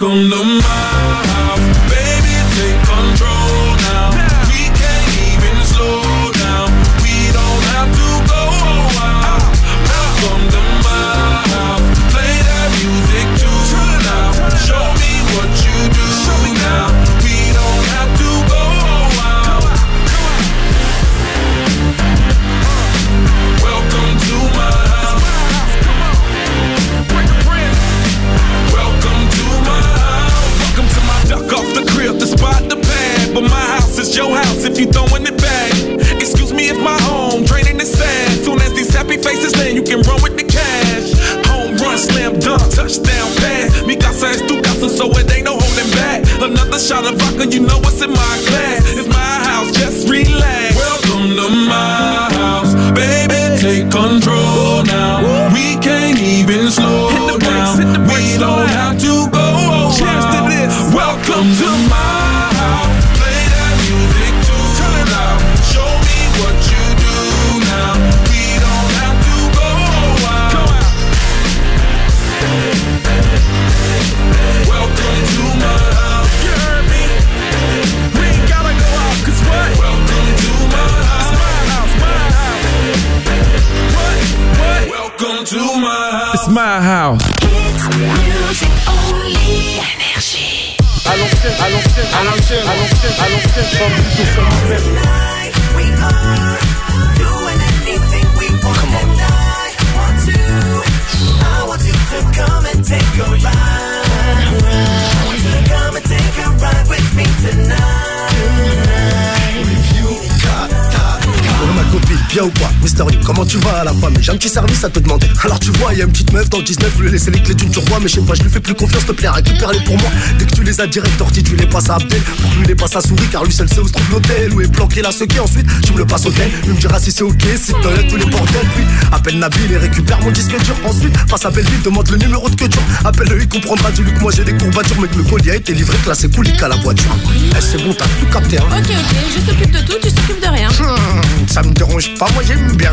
Welcome to your house if you throwing it back. Excuse me if my home draining the sad. Soon as these happy faces land, you can run with the cash. Home run, slam dunk, touchdown pass. Mi casa es tu casa, so it ain't no holding back. Another shot of vodka, you know what's in my glass. It's my house, just relax. Welcome to my house, baby. Take control now. We can't even slow down. We don't have to go wild. Welcome to my house. House. It's my house. Music only. Énergie. À l'ancienne, à l'ancienne, à l'ancienne, à l'ancienne, à l'ancienne, je vais plutôt sur moi-même. Oh ma copine, bien ou quoi Mysterio, comment tu vas à la femme J'ai un petit service à te demander. Alors tu vois, il y a une petite meuf dans le 19 Je lui ai laissé les clés d'une turbo Mais je sais pas, je lui fais plus confiance, te plaît, récupère-les pour moi. Dès que tu les as direct tortis, tu les passes à Abdel. Pour que lui les passe à souris Car lui seul sait où se trouve l'hôtel Où est planqué la sequée Ensuite, tu me le passes au tel. Lui me dira si c'est ok, si t'enlèves tous les bordels. Puis appelle Nabil et récupère mon disque dur. Ensuite, passe à Belleville, demande le numéro de que dur Appelle-le, il comprendra, dis-lui que moi j'ai des courbatures Mais que le colis a été livré, classé coulique à la voiture. Eh, C'est bon, t'as tout capté hein. Ok, ok, je s'occupe de tout, tu s'occupes de rien. Hmm, Ça me dérange pas, moi j'aime bien.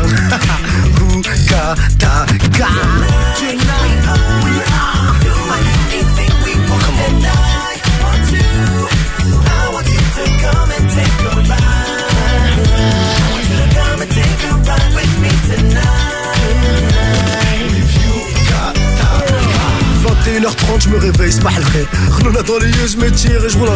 Ouka, ta, 30 je me réveille, c'est pas le dans les yeux, je me tire et je roule un.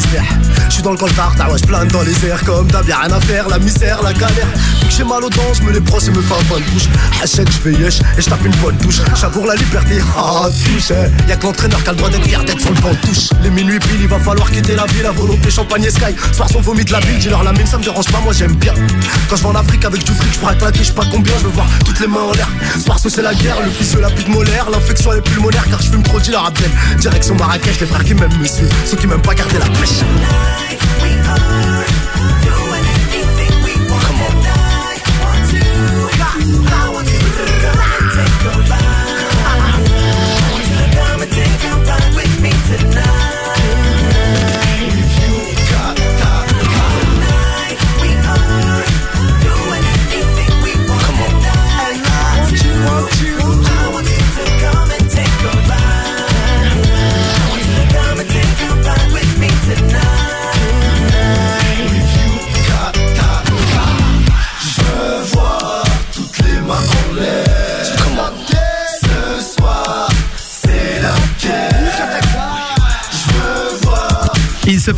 Je suis dans le coltard, ta ouais, je plane dans les airs comme d'hab, y'a rien à faire, la misère, la galère. J'ai mal aux dents, je me les brosse et me fais un bonne bouche. Hachette, je fais yesh et je tape une bonne touche. J'avoue la liberté, ah, touche. Y'a que l'entraîneur qui a le droit d'être fier d'être sur le banc touche. Les minuit pile, il va falloir quitter la ville, la volonté champagne et sky. Soir son vomi de la ville, dis-leur la mine, ça me dérange pas, moi j'aime bien. Quand je vais en Afrique avec du fric, je pourrais claquer, je sais pas combien, je veux voir toutes les mains en l'air. Soir c'est la guerre, le fils de la pute molaire, l'infection est pulmonaire car je fume trop la. Direction Marrakech, les frères qui m'aiment me ceux qui m'aiment pas garder la pêche.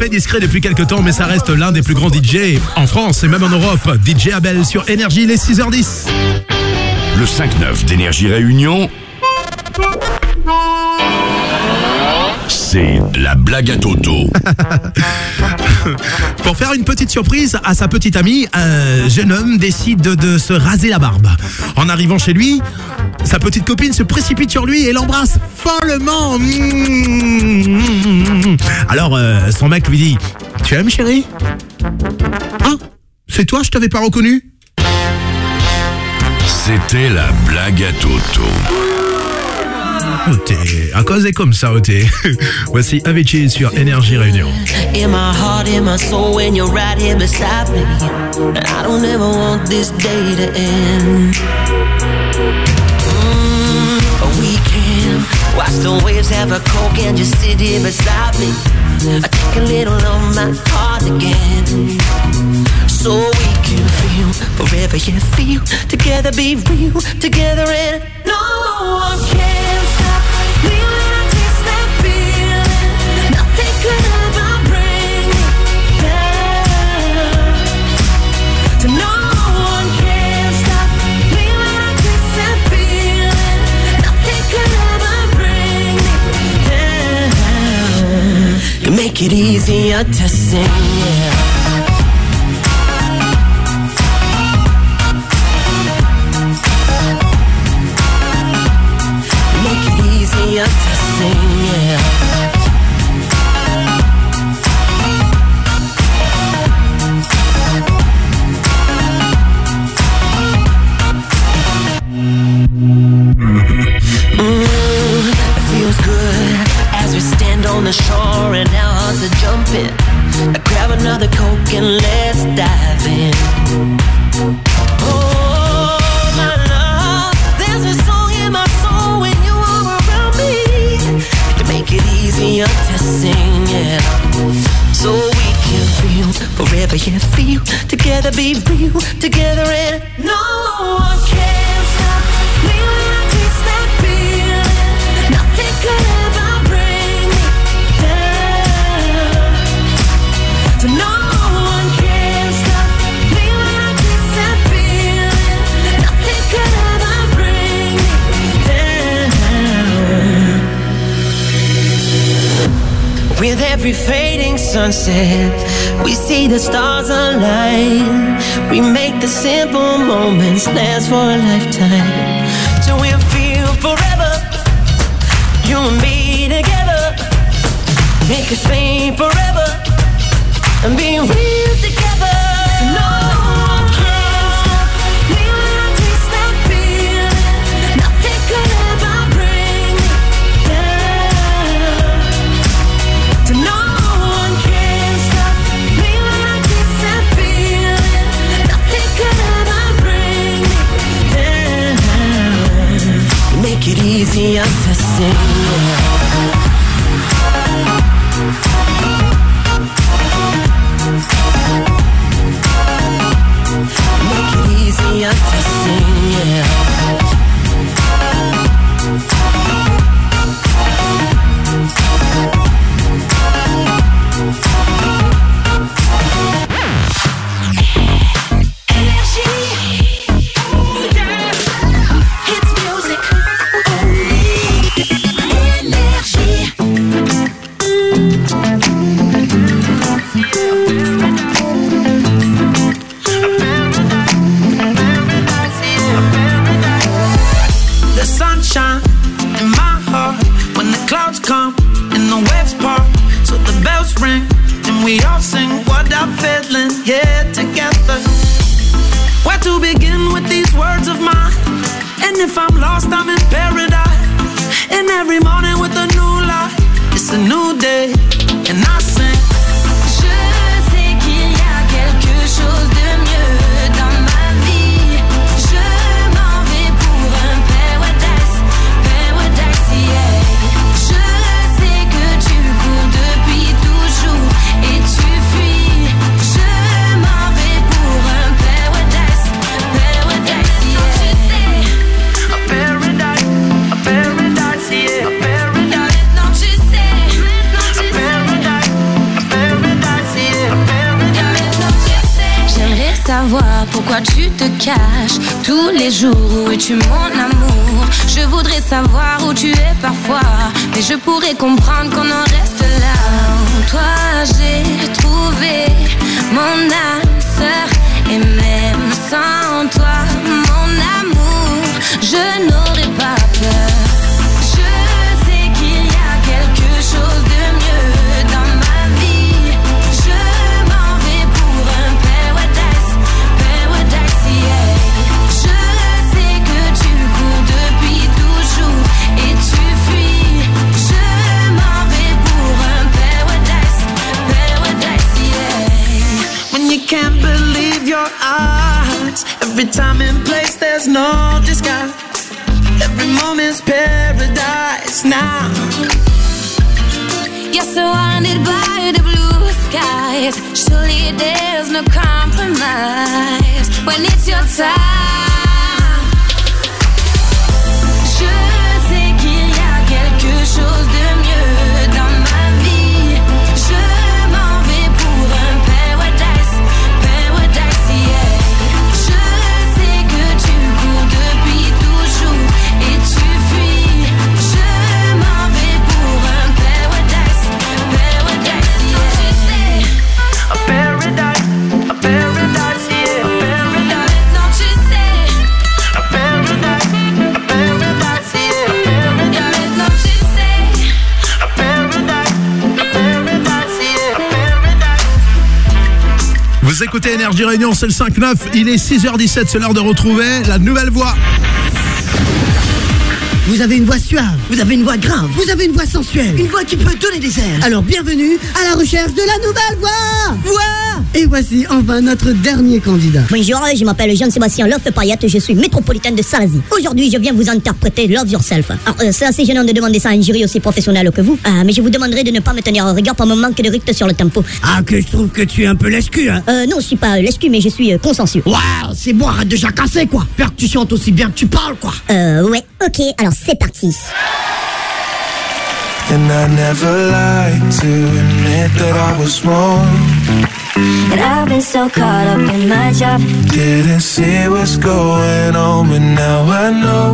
Fait discret depuis quelques temps, mais ça reste l'un des plus grands DJ en France et même en Europe. DJ Abel sur Énergie, les 6h10. Le 5-9 d'Énergie Réunion. C'est la blague à Toto. Pour faire une petite surprise à sa petite amie, un jeune homme décide de, de se raser la barbe. En arrivant chez lui, sa petite copine se précipite sur lui et l'embrasse follement. Mmh. Alors euh, son mec lui dit Tu aimes chérie? Ah, c'est toi, je t'avais pas reconnu? C'était la blague à Toto. Oté, à cause est comme ça, Oté. Voici Avicii sur Énergie Réunion. In my heart, in my soul, when you're right here beside me. And I don't ever want this day to end. Watch the waves have a coke and just sit here beside me. I take a little of my heart again. So we can feel forever, yeah, feel together, be real together, and no one can it easier to sing, yeah. Sunset, we see the stars align. We make the simple moments last for a lifetime. So we'll feel forever, you and me together. Make us fade forever and be real Je n'aurais paradise now. You're surrounded by the blue skies. Surely there's no compromise when it's your time. Écoutez Énergie Réunion, c'est le 5-9. Il est 6h17, c'est l'heure de retrouver la nouvelle voix. Vous avez une voix suave, vous avez une voix grave, vous avez une voix sensuelle, une voix qui peut donner des airs. Alors bienvenue à la recherche de la nouvelle voix Voix Et voici enfin notre dernier candidat. Bonjour, je m'appelle Jean-Sébastien Love Payette, je suis métropolitain de Salazie. Aujourd'hui, je viens vous interpréter Love Yourself. Alors, euh, c'est assez gênant de demander ça à un jury aussi professionnel que vous, Ah, mais je vous demanderai de ne pas me tenir en regard pour mon manque de rythme sur le tempo. Ah, que je trouve que tu es un peu l'escu, hein Euh, non, je suis pas euh, l'escu, mais je suis euh, consensueux. Waouh, c'est bon, arrête de jacasser, quoi Peur que tu chantes aussi bien que tu parles, quoi Euh, ouais, ok, alors c'est parti. And I never lied to admit that I was wrong. And I've been so caught up in my job. Didn't see what's going on, but now I know.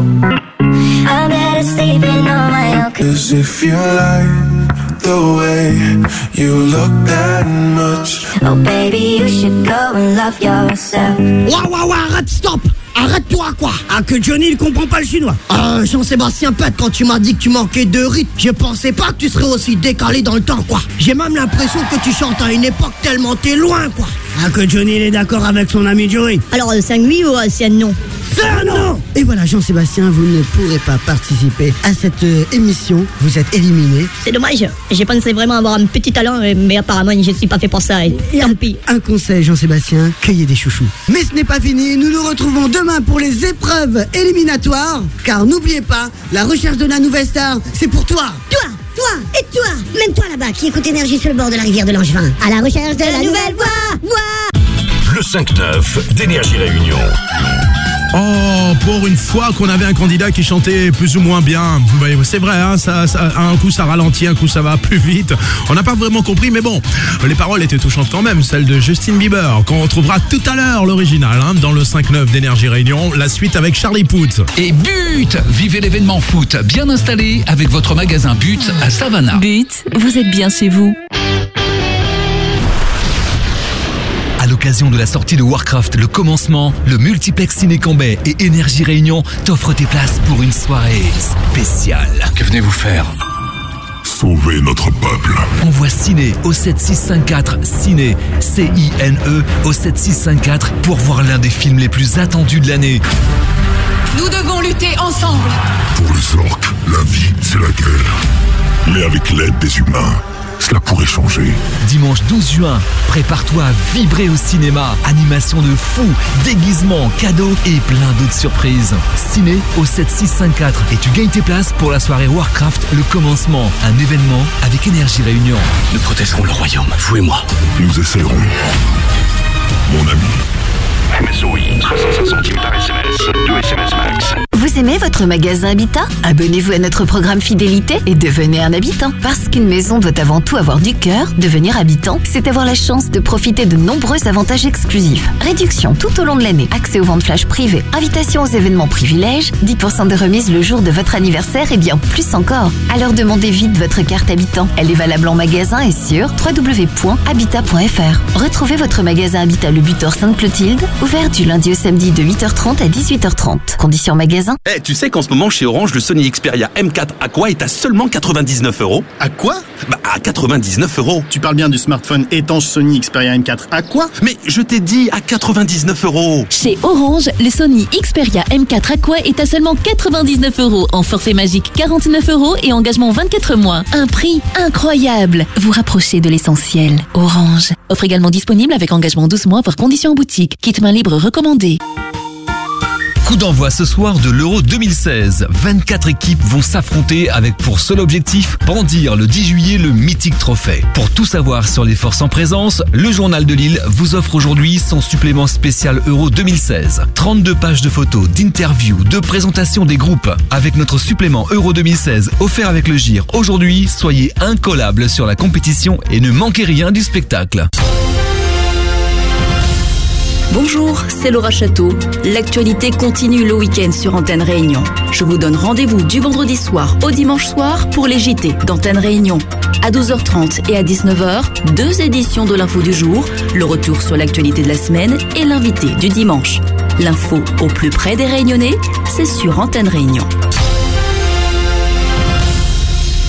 I'm better sleeping on my own. Cause if you like the way you look that much, Oh, baby, you should go and love yourself. Waouh, waouh, waouh, arrête, stop Arrête-toi, quoi. Ah, que Johnny, il comprend pas le chinois. Ah, Jean-Sébastien Pet, quand tu m'as dit que tu manquais de rythme, je pensais pas que tu serais aussi décalé dans le temps, quoi. J'ai même l'impression que tu chantes à une époque tellement t'es loin, quoi. Ah, que Johnny, il est d'accord avec son ami Joey. Alors, euh, c'est un oui ou euh, c'est un non? C'est un non Et voilà, Jean-Sébastien, vous ne pourrez pas participer à cette euh, émission. Vous êtes éliminé. C'est dommage, j'ai pensé vraiment avoir un petit talent, euh, mais apparemment je suis pas fait pour ça. Et tant pis. Un conseil, Jean-Sébastien, cueillez des chouchous. Mais ce n'est pas fini, nous nous retrouvons demain pour les épreuves éliminatoires. Car n'oubliez pas, la recherche de la nouvelle star, c'est pour toi. Toi, toi et toi, même toi là-bas qui écoute énergie sur le bord de la rivière de Langevin. À la recherche de la, nouvelle voix, voix. Le 5-9 d'Énergie Réunion. Oh, pour une fois qu'on avait un candidat qui chantait plus ou moins bien. C'est vrai, hein, ça, ça- un coup ça ralentit, un coup ça va plus vite. On n'a pas vraiment compris, mais bon, les paroles étaient touchantes quand même, celles de Justin Bieber, qu'on retrouvera tout à l'heure l'original, hein, dans le 5-9 d'Énergie Réunion, la suite avec Charlie Puth. Et but Vivez l'événement foot bien installé avec votre magasin But à Savannah. But, vous êtes bien chez vous. L'occasion de la sortie de Warcraft Le Commencement, le multiplex Ciné Cambay et Énergie Réunion t'offrent tes places pour une soirée spéciale. Que venez-vous faire? Sauver notre peuple. Envoie Ciné au 7654 Ciné, C-I-N-E au 7654 pour voir l'un des films les plus attendus de l'année. Nous devons lutter ensemble. Pour les orques, la vie, c'est la guerre. Mais avec l'aide des humains, cela pourrait changer. Dimanche 12 juin, prépare-toi à vibrer au cinéma. Animation de fou, déguisements, cadeaux et plein d'autres surprises. Ciné au 7654 et tu gagnes tes places pour la soirée Warcraft Le Commencement, un événement avec Énergie Réunion. Nous protégerons le royaume, vous et moi. Nous essaierons. Mon ami. MSOI, 65 centimes par SMS, 2 SMS max. Vous aimez votre magasin Habitat? Abonnez-vous à notre programme fidélité et devenez un habitant. Parce qu'une maison doit avant tout avoir du cœur, devenir habitant, c'est avoir la chance de profiter de nombreux avantages exclusifs. Réduction tout au long de l'année, accès aux ventes flash privées, invitation aux événements privilèges, 10% de remise le jour de votre anniversaire et bien plus encore. Alors demandez vite votre carte habitant. Elle est valable en magasin et sur www.habitat.fr. Retrouvez votre magasin Habitat Le Butor Sainte-Clotilde, ouvert du lundi au samedi de 8h30 à 18h30. Conditions magasin Eh, tu sais qu'en ce moment chez Orange, le Sony Xperia M4 Aqua est à seulement 99 euros À quoi? Bah, à 99 euros. Tu parles bien du smartphone étanche Sony Xperia M4 à quoi Mais je t'ai dit à 99 euros. Chez Orange, le Sony Xperia M4 Aqua est à seulement 99 euros en forfait magique 49 euros et engagement 24 mois. Un prix incroyable. Vous rapprochez de l'essentiel. Orange. Offre également disponible avec engagement 12 mois, voire conditions en boutique. Kit main libre recommandé. Coup d'envoi ce soir de l'Euro 2016. 24 équipes vont s'affronter avec pour seul objectif brandir le 10 juillet le mythique trophée. Pour tout savoir sur les forces en présence, le journal de Lille vous offre aujourd'hui son supplément spécial Euro 2016. 32 pages de photos, d'interviews, de présentations des groupes. Avec notre supplément Euro 2016 offert avec le GIR aujourd'hui, soyez incollables sur la compétition et ne manquez rien du spectacle. Bonjour, c'est Laura Château. L'actualité continue le week-end sur Antenne Réunion. Je vous donne rendez-vous du vendredi soir au dimanche soir pour les JT d'Antenne Réunion. À 12h30 et à 19h, deux éditions de l'info du jour, le retour sur l'actualité de la semaine et l'invité du dimanche. L'info au plus près des Réunionnais, c'est sur Antenne Réunion.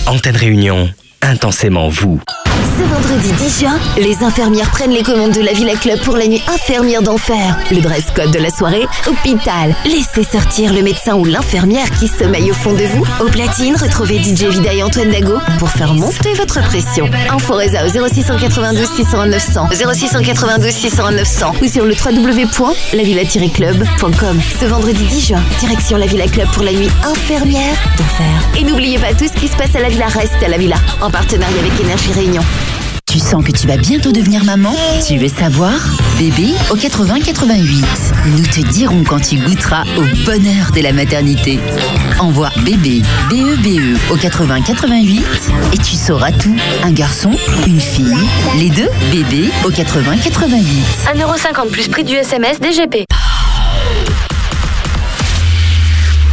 Antenne Réunion, intensément vous. Ce vendredi 10 juin, les infirmières prennent les commandes de la Villa Club pour la nuit infirmière d'enfer. Le dress code de la soirée, hôpital. Laissez sortir le médecin ou l'infirmière qui sommeille au fond de vous. Au platine, retrouvez DJ Vida et Antoine Dago pour faire monter votre pression. Info Reza au 0692 601 900, 0692 601 900 ou sur le www.lavilla-club.com. Ce vendredi 10 juin, direction la Villa Club pour la nuit infirmière d'enfer. Et n'oubliez pas tout ce qui se passe à la Villa reste à la Villa, en partenariat avec Énergie Réunion. Tu sens que tu vas bientôt devenir maman? Tu veux savoir? Bébé au 80-88. Nous te dirons quand tu goûteras au bonheur de la maternité. Envoie bébé, B-E-B-E au 80-88 et tu sauras tout. Un garçon, une fille, les deux, bébé au 80-88. 1,50€ plus prix du SMS DGP.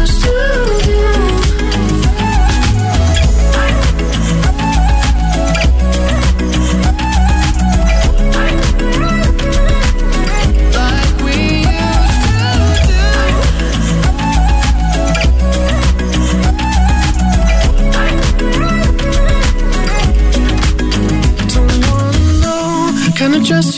of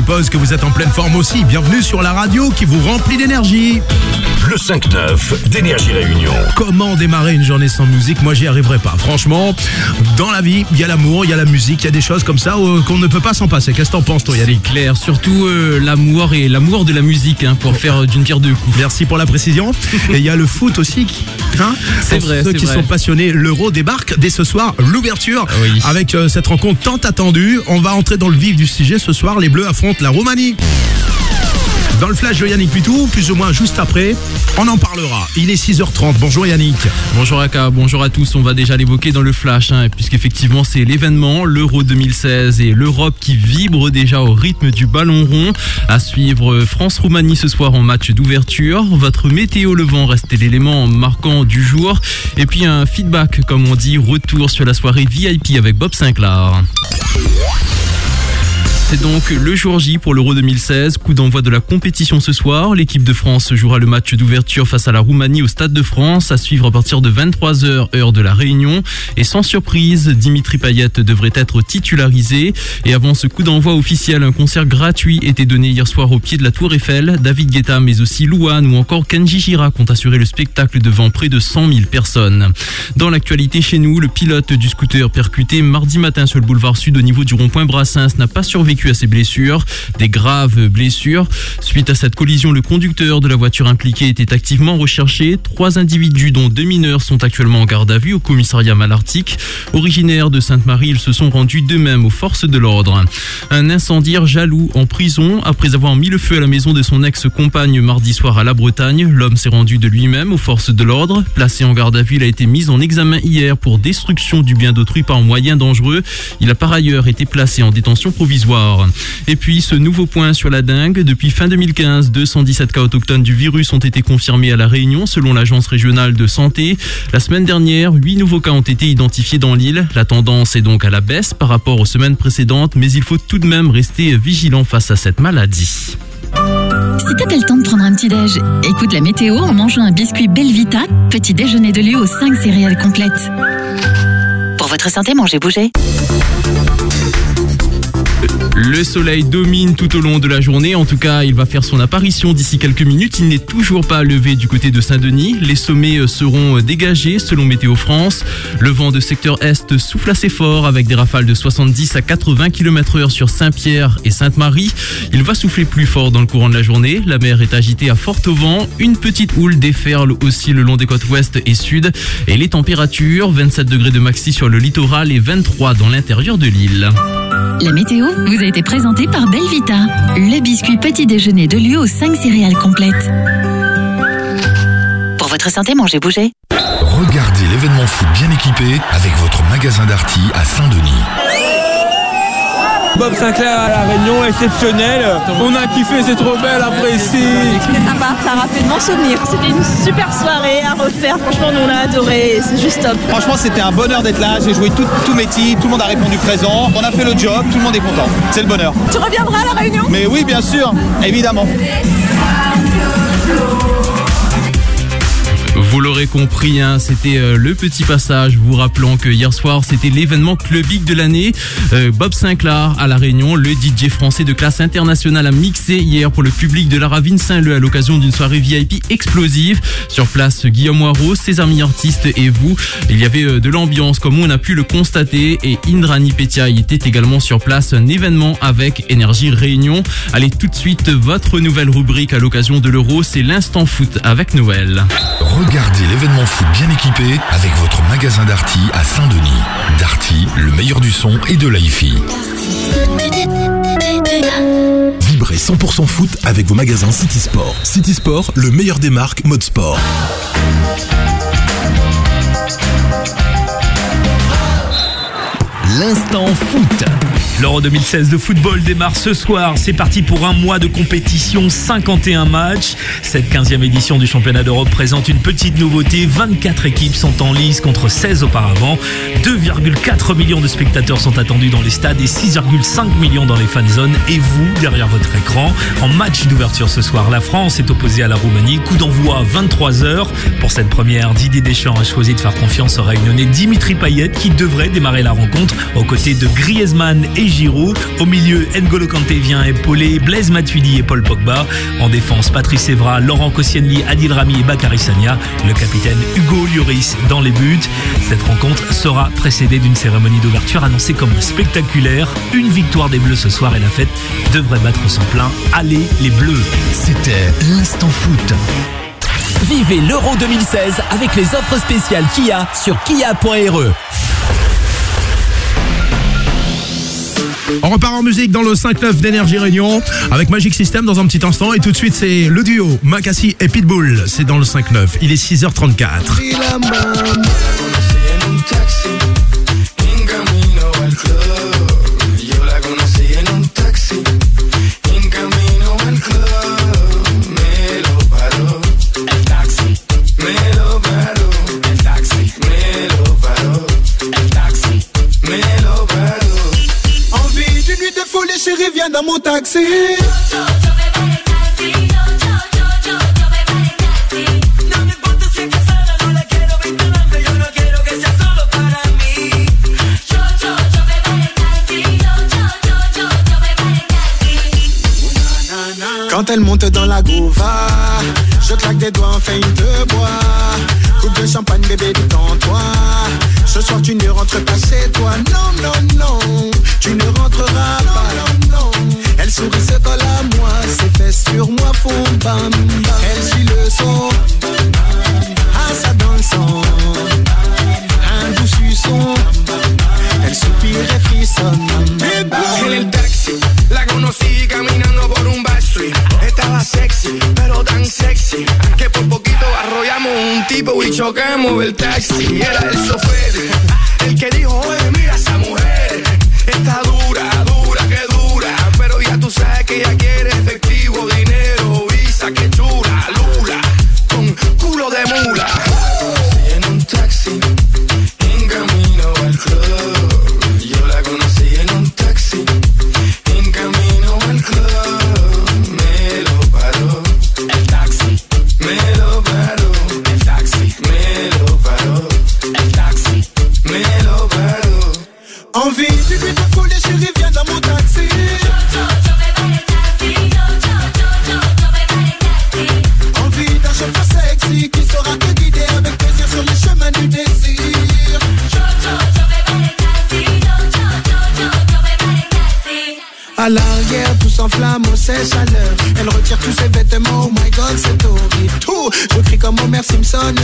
Suppose que vous êtes en pleine forme aussi. Bienvenue sur la radio qui vous remplit d'énergie. Le 5-9 d'Énergie Réunion. Comment démarrer une journée sans musique? Moi, j'y arriverai pas. Franchement, dans la vie, il y a l'amour, il y a la musique, il y a des choses comme ça euh, qu'on ne peut pas s'en passer. Qu'est-ce que t'en penses, toi, Yannick? Claire, surtout euh, l'amour et l'amour de la musique hein, pour faire euh, d'une pierre deux coups. Merci pour la précision. Et il y a le foot aussi. qui- Hein C'est Pour vrai, Ceux qui vrai. sont passionnés, l'Euro débarque dès ce soir, l'ouverture. Avec euh, cette rencontre tant attendue, on va entrer dans le vif du sujet. Ce soir, les Bleus affrontent la Roumanie. Dans le flash de Yannick Putou, plus ou moins juste après, on en parlera. Il est 6h30. Bonjour Yannick. Bonjour Aka, bonjour à tous. On va déjà l'évoquer dans le flash, hein, puisqu'effectivement c'est l'événement, l'Euro 2016 et l'Europe qui vibre déjà au rythme du ballon rond. À suivre euh, France-Roumanie ce soir en match d'ouverture. Votre météo le vent reste l'élément marquant du jour. Et puis un feedback, comme on dit, retour sur la soirée VIP avec Bob Sinclair. C'est donc le jour J pour l'Euro 2016. Coup d'envoi de la compétition ce soir. L'équipe de France jouera le match d'ouverture face à la Roumanie au Stade de France, à suivre à partir de 23h heure de la Réunion. Et sans surprise, Dimitri Payet devrait être titularisé. Et avant ce coup d'envoi officiel, un concert gratuit était donné hier soir au pied de la Tour Eiffel. David Guetta, mais aussi Louane ou encore Kenji Girac ont assuré le spectacle devant près de 100 000 personnes. Dans l'actualité chez nous, le pilote du scooter percuté mardi matin sur le boulevard sud au niveau du rond-point Brassens n'a pas survécu à ses blessures, des graves blessures. Suite à cette collision, le conducteur de la voiture impliquée était activement recherché. Trois individus, dont deux mineurs, sont actuellement en garde à vue au commissariat Malartic. Originaires de Sainte-Marie, ils se sont rendus d'eux-mêmes aux forces de l'ordre. Un incendiaire jaloux en prison après avoir mis le feu à la maison de son ex-compagne mardi soir à la Bretagne. L'homme s'est rendu de lui-même aux forces de l'ordre. Placé en garde à vue, il a été mis en examen hier pour destruction du bien d'autrui par moyen dangereux. Il a par ailleurs été placé en détention provisoire. Et puis ce nouveau point sur la dingue, depuis fin 2015, 217 cas autochtones du virus ont été confirmés à la Réunion selon l'agence régionale de santé. La semaine dernière, 8 nouveaux cas ont été identifiés dans l'île. La tendance est donc à la baisse par rapport aux semaines précédentes, mais il faut tout de même rester vigilant face à cette maladie. Si t'as le temps de prendre un petit déj, écoute la météo en mangeant un biscuit Belvita, petit déjeuner de lieu aux 5 céréales complètes. Pour votre santé, mangez, bougez. Le soleil domine tout au long de la journée. En tout cas, il va faire son apparition d'ici quelques minutes. Il n'est toujours pas levé du côté de Saint-Denis. Les sommets euh, seront euh, dégagés selon Météo France. Le vent de secteur est souffle assez fort avec des rafales de 70 à 80 km heure sur Saint-Pierre et Sainte-Marie. Il va souffler plus fort dans le courant de la journée. La mer est agitée à fort vent. Une petite houle déferle aussi le long des côtes ouest et sud. Et les températures, 27 degrés de maxi sur le littoral et 23 dans l'intérieur de l'île. La météo vous a été présentée par Belvita, le biscuit petit déjeuner de lieu aux 5 céréales complètes. Pour votre santé, mangez, bougez. Regardez l'événement foot bien équipé avec votre magasin Darty à Saint-Denis. Bob Sinclair à la Réunion, exceptionnel. On a kiffé, c'est trop belle après ici. C'était sympa, ça rappelle de bons souvenirs. C'était une super soirée à refaire. Franchement, nous on a adoré. C'est juste top. Franchement, c'était un bonheur d'être là. J'ai joué tout- tous mes titres, tout le monde a répondu présent. On a fait le job, tout le monde est content. C'est le bonheur. Tu reviendras à la Réunion? Mais oui, bien sûr, évidemment. Vous l'aurez compris, hein, c'était euh, le petit passage, vous rappelant que hier soir c'était l'événement clubique de l'année. Euh, Bob Sinclair à La Réunion, le DJ français de classe internationale a mixé hier pour le public de la Ravine Saint-Leu à l'occasion d'une soirée VIP explosive. Sur place, Guillaume Waro, ses amis artistes et vous. Il y avait euh, de l'ambiance comme on a pu le constater et Indrani Petia était également sur place, un événement avec Énergie Réunion. Allez tout de suite, votre nouvelle rubrique à l'occasion de l'Euro, c'est l'instant foot avec Noël. Regardez l'événement foot bien équipé avec votre magasin Darty à Saint-Denis. Darty, le meilleur du son et de la hi-fi. Vibrez 100% foot avec vos magasins City Sport. City Sport, le meilleur des marques mode sport. L'instant foot. L'Euro 2016 de football démarre ce soir. C'est parti pour un mois de compétition, 51 matchs. Cette 15e édition du championnat d'Europe présente une petite nouveauté. 24 équipes sont en lice contre 16 auparavant. 2,4 millions de spectateurs sont attendus dans les stades et 6,5 millions dans les fan zones. Et vous, derrière votre écran, en match d'ouverture ce soir, la France est opposée à la Roumanie. Coup d'envoi 23h. Pour cette première, Didier Deschamps a choisi de faire confiance au réunionnais Dimitri Payet qui devrait démarrer la rencontre aux côtés de Griezmann et Giroud. Au milieu, N'Golo Kanté vient épauler Blaise Matuidi et Paul Pogba. En défense, Patrice Evra, Laurent Koscielny, Adil Rami et Bakary Sagna. Le capitaine Hugo Lloris dans les buts. Cette rencontre sera précédée d'une cérémonie d'ouverture annoncée comme spectaculaire. Une victoire des Bleus ce soir et la fête devrait battre son plein. Allez les Bleus C'était l'instant foot. Vivez l'Euro 2016 avec les offres spéciales Kia sur kia.re. On repart en musique dans le 5-9 d'Énergie Réunion avec Magic System dans un petit instant. Et tout de suite, c'est le duo Macassi et Pitbull. C'est dans le 5-9. Il est 6h34. chérie, viens dans mon taxi. Quand elle monte dans la gouva, je claque des doigts en feuille de bois. Coupe de champagne, bébé, détends-toi. Ce soir tu ne rentres pas chez toi, non, non, non. Tu ne rentreras pas, non, non. Elle sourit, se colle à moi, ses fesses sur moi font bam, bam. Elle suit le son, ah ça danse. tan sexy que por poquito arrollamos un tipo y chocamos el taxi. Era el sofer, el que dijo, oye, Simpson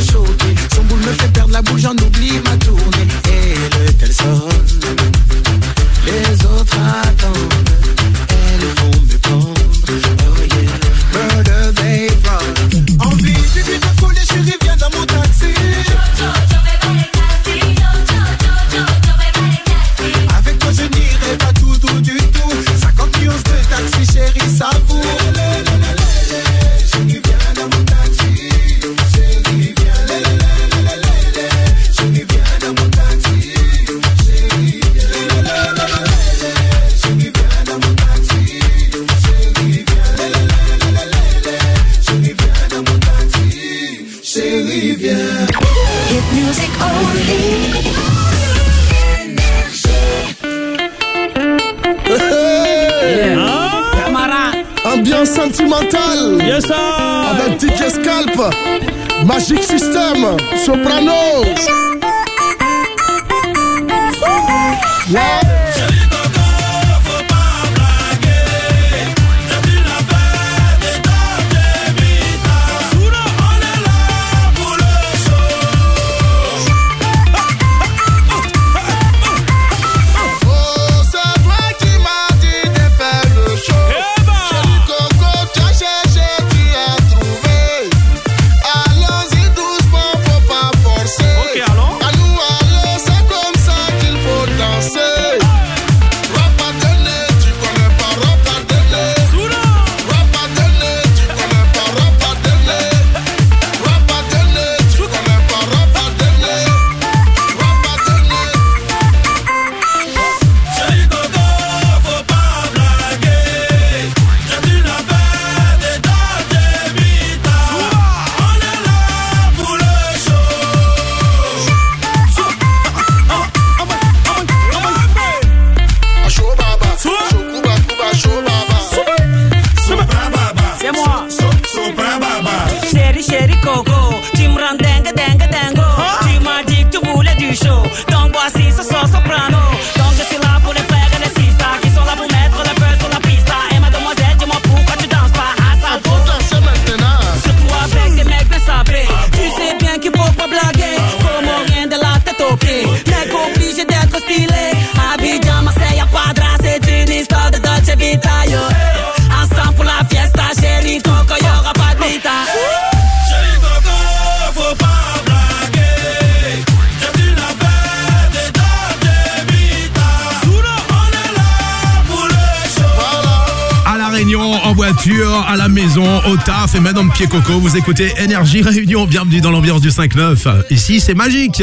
écoutez Énergie Réunion. Bienvenue dans l'ambiance du 5-9. Ici, c'est magique.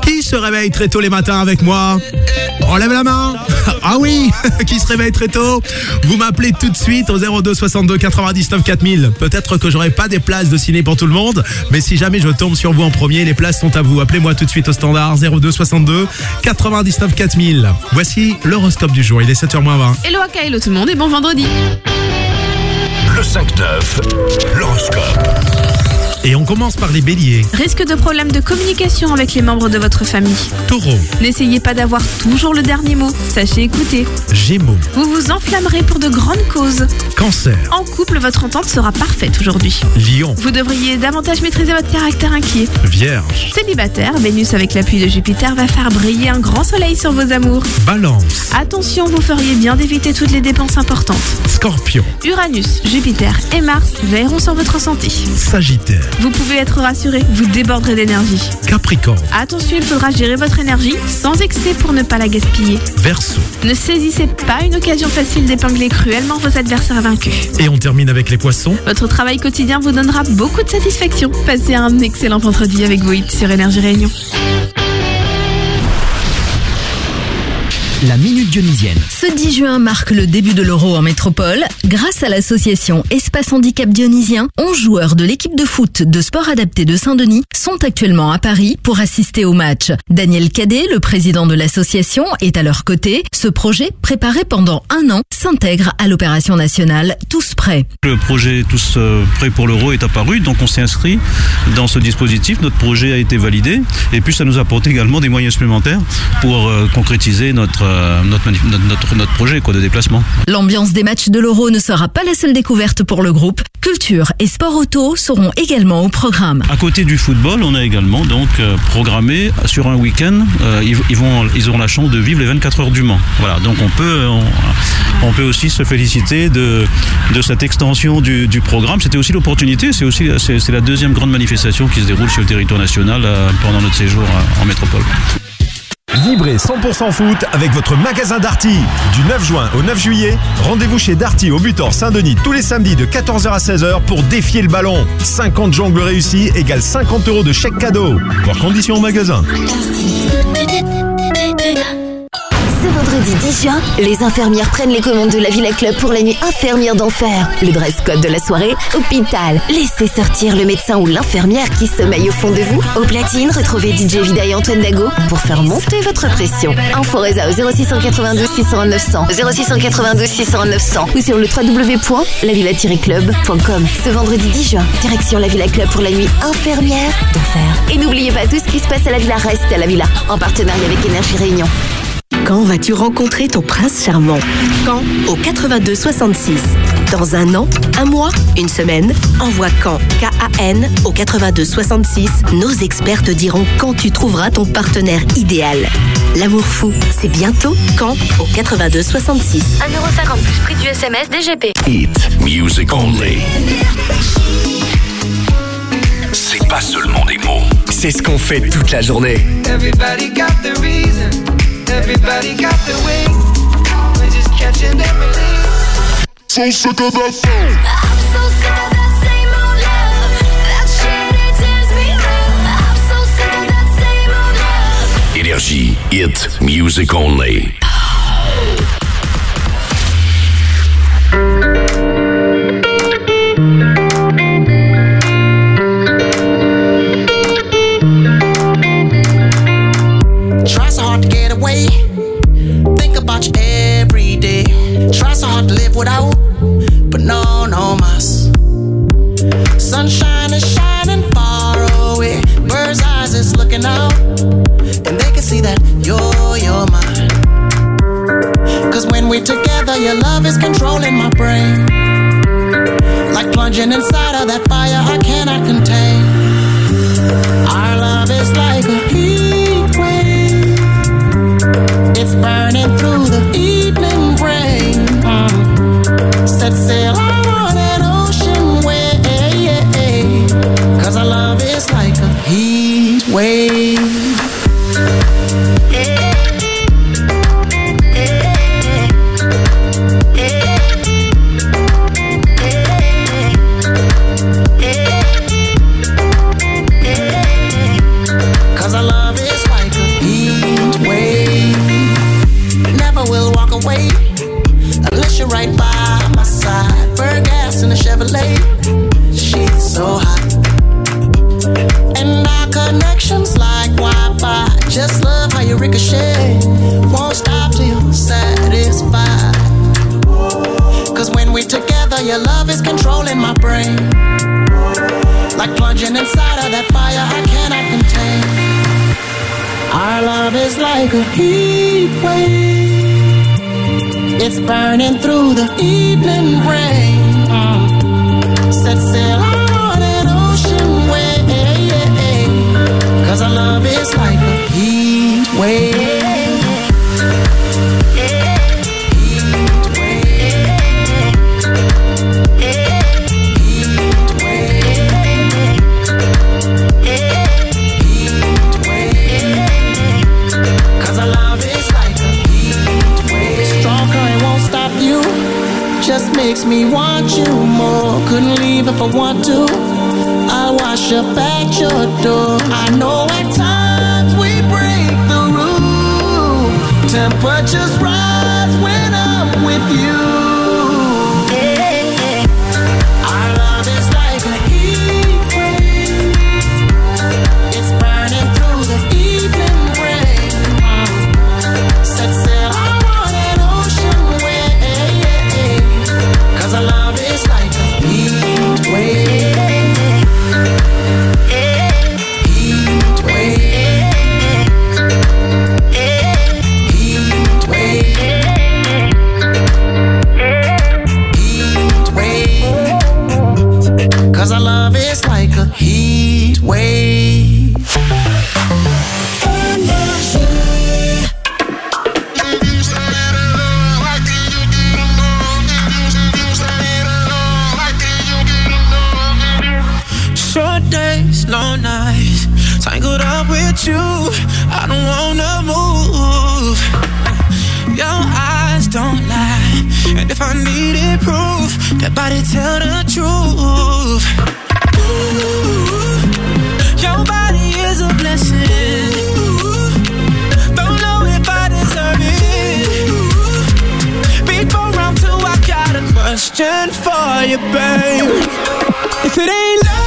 Qui se réveille très tôt les matins avec moi? On lève la main Ah oui Qui se réveille très tôt? Vous m'appelez tout de suite au 02 62 99 4000. Peut-être que j'aurai pas des places de ciné pour tout le monde, mais si jamais je tombe sur vous en premier, les places sont à vous. Appelez-moi tout de suite au standard 02 62 99 4000. Voici l'horoscope du jour. Il est 7h20. Hello Aka, hello tout le monde et bon vendredi. Le 5-9, l'horoscope. Et on commence par les béliers. Risque de problème de communication avec les membres de votre famille. Taureau, N'essayez pas d'avoir toujours le dernier mot, sachez écouter. Gémeaux, Vous vous enflammerez pour de grandes causes. Cancer, En couple, votre entente sera parfaite aujourd'hui. Lion, Vous devriez davantage maîtriser votre caractère inquiet. Vierge, Célibataire, Vénus avec l'appui de Jupiter va faire briller un grand soleil sur vos amours. Balance, Attention, vous feriez bien d'éviter toutes les dépenses importantes. Scorpion, Uranus, Jupiter et Mars veilleront sur votre santé. Sagittaire, Vous pouvez être rassuré, vous déborderez d'énergie. Capricorne, Attention, il faudra gérer votre énergie sans excès pour ne pas la gaspiller. Verseau. Ne saisissez pas une occasion facile d'épingler cruellement vos adversaires vaincus. Et on termine avec les poissons. Votre travail quotidien vous donnera beaucoup de satisfaction. Passez un excellent vendredi avec vos hits sur Énergie Réunion. La Minute Dionysienne. Ce 10 juin marque le début de l'Euro en métropole. Grâce à l'association Espace Handicap Dionysien, 11 joueurs de l'équipe de foot de sport adapté de Saint-Denis sont actuellement à Paris pour assister au match. Daniel Cadet, le président de l'association, est à leur côté. Ce projet, préparé pendant un an, s'intègre à l'opération nationale Tous Prêts. Le projet Tous euh, prêts pour l'euro est apparu, donc on s'est inscrit dans ce dispositif. Notre projet a été validé et puis ça nous apporte également des moyens supplémentaires pour euh, concrétiser notre, euh, notre, notre, notre, notre projet quoi, de déplacement. L'ambiance des matchs de l'Euro ne sera pas la seule découverte pour le groupe. Culture et sport auto seront également au programme. À côté du football, on a également donc euh, programmé sur un week-end, ils, ils vont, ils auront la chance de vivre les 24 heures du Mans. Voilà, donc on peut, on, on peut aussi se féliciter de, de cette extension du, du programme. C'était aussi l'opportunité, c'est aussi c'est c'est la deuxième grande manifestation qui se déroule sur le territoire national euh, pendant notre séjour euh, en métropole. Vibrez 100% foot avec votre magasin Darty. Du 9 juin au 9 juillet, rendez-vous chez Darty au Butor Saint-Denis tous les samedis de 14h à 16h pour défier le ballon. 50 jongles réussis égale 50 euros de chèque cadeau. Voir conditions au magasin. Vendredi 10 juin, les infirmières prennent les commandes de la Villa Club pour la nuit infirmière d'enfer. Le dress code de la soirée, hôpital. Laissez sortir le médecin ou l'infirmière qui sommeille au fond de vous. Au platine, retrouvez DJ Vida et Antoine Dago pour faire monter votre pression. Info Reza au 0692 601 900, 0692 601 900 ou sur le www.lavilla-club.com. Ce vendredi 10 juin, direction la Villa Club pour la nuit infirmière d'enfer. Et n'oubliez pas tout ce qui se passe à la Villa reste à la Villa en partenariat avec Énergie Réunion. Quand vas-tu rencontrer ton prince charmant? Quand Au 82 66. Dans un an, un mois, une semaine, envoie quand? K-A-N au 82 66. Nos experts te diront quand tu trouveras ton partenaire idéal. L'amour fou, c'est bientôt quand au 82 66. 1,50€ plus prix du SMS DGP. Hit music only. C'est pas seulement des mots. C'est ce qu'on fait toute la journée. Everybody got the reason. Everybody got the wing. We're just catching. So sick of that song. I'm so sick of that same old love. That shit, it me up. I'm so sick of that same old love. Energy, it, music only. Oh. Without, but no, no mas. Sunshine is shining far away. Bird's eyes is looking out, and they can see that you're, you're mine. Cause when we're together, your love is controlling my brain. Like plunging inside of that fire I cannot contain. Our love is like a heat wave. It's burning through like a heat wave. It's burning through the evening rain. makes me want you more. Couldn't leave if I want to. I'll wash up at your door. I know at times we break the rule. Temperatures rise when I'm with you. I needed proof that body tell the truth. Ooh, your body is a blessing. Don't know if I deserve it. Before I got a question for you, babe. If it ain't love.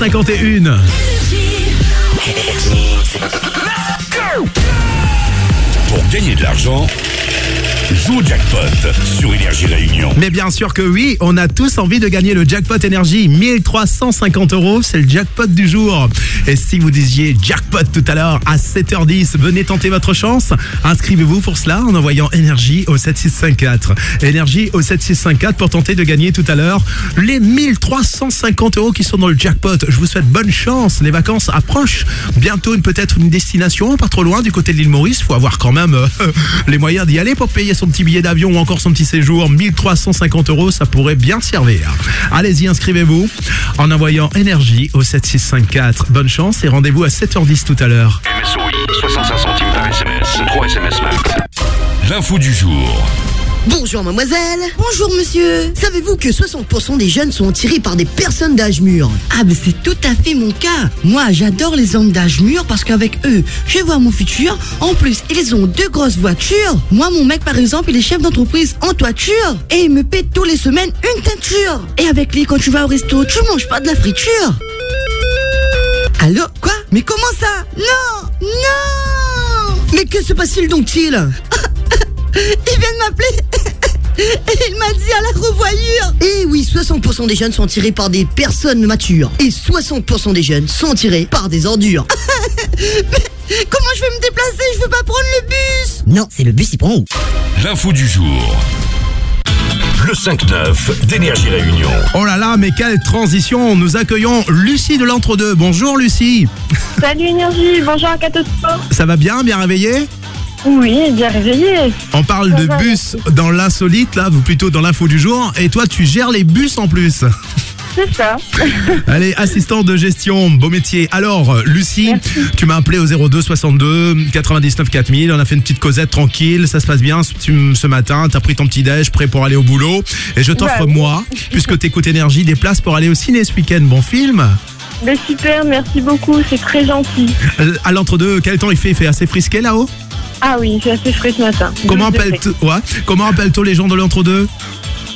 8h51. Mais bien sûr que oui, on a tous envie de gagner le jackpot énergie. 1350 euros, c'est le jackpot du jour. Et si vous disiez jackpot tout à l'heure à 7h10, venez tenter votre chance. Inscrivez-vous pour cela en envoyant énergie au 7654. Énergie au 7654 pour tenter de gagner tout à l'heure les 1350 euros qui sont dans le jackpot. Je vous souhaite bonne chance. Les vacances approchent. Bientôt peut-être une destination, pas trop loin du côté de l'île Maurice. Faut avoir quand même euh, les moyens d'y aller pour payer son petit billet d'avion ou encore son petit séjour. 1350 euros, ça pourrait bien servir. Allez-y, inscrivez-vous en envoyant énergie au 7654. Bonne chance et rendez-vous à 7h10 tout à l'heure. MSOI, 65 centimes par SMS, 3 SMS max. L'info du jour. Bonjour mademoiselle. Bonjour monsieur. Savez-vous que 60% des jeunes sont attirés par des personnes d'âge mûr? Ah mais c'est tout à fait mon cas. Moi j'adore les hommes d'âge mûr parce qu'avec eux, je vois mon futur. En plus, ils ont deux grosses voitures. Moi mon mec par exemple, il est chef d'entreprise en toiture et il me paie tous les semaines une teinture. Et avec lui quand tu vas au resto, tu manges pas de la friture. Allô Quoi? Mais comment ça? Non Non Mais que se passe-t-il donc-il Il vient de m'appeler et il m'a dit à la revoyure Eh oui, 60% des jeunes sont tirés par des personnes matures. Et 60% des jeunes sont tirés par des ordures. Mais comment je vais me déplacer? Je veux pas prendre le bus Non, c'est le bus, il prend où? L'info du jour. Le 5-9 d'Énergie Réunion. Oh là là, mais quelle transition Nous accueillons Lucie de l'Entre-deux. Bonjour Lucie. Salut Énergie, bonjour à Catosport. Ça va bien Bien réveillé Oui, bien réveillé. On parle de bus dans l'insolite, là, ou plutôt dans l'info du jour, et toi tu gères les bus en plus. C'est ça. Allez, assistant de gestion, beau métier. Alors, Lucie, tu m'as appelé au 02 62 99 4000. On a fait une petite causette tranquille. Ça se passe bien ce, matin. T'as pris ton petit déj, prêt pour aller au boulot. Et je t'offre, Bah oui. moi, puisque t'écoutes énergie, des places pour aller au ciné ce week-end. Bon film. Mais super, merci beaucoup, c'est très gentil. Euh, À l'entre-deux, quel temps il fait? Il fait assez frisqué là-haut? Ah oui, c'est assez frais ce matin. Comment 12 degrés. appelle-t- ouais. Comment appelle-t-on les gens de l'entre-deux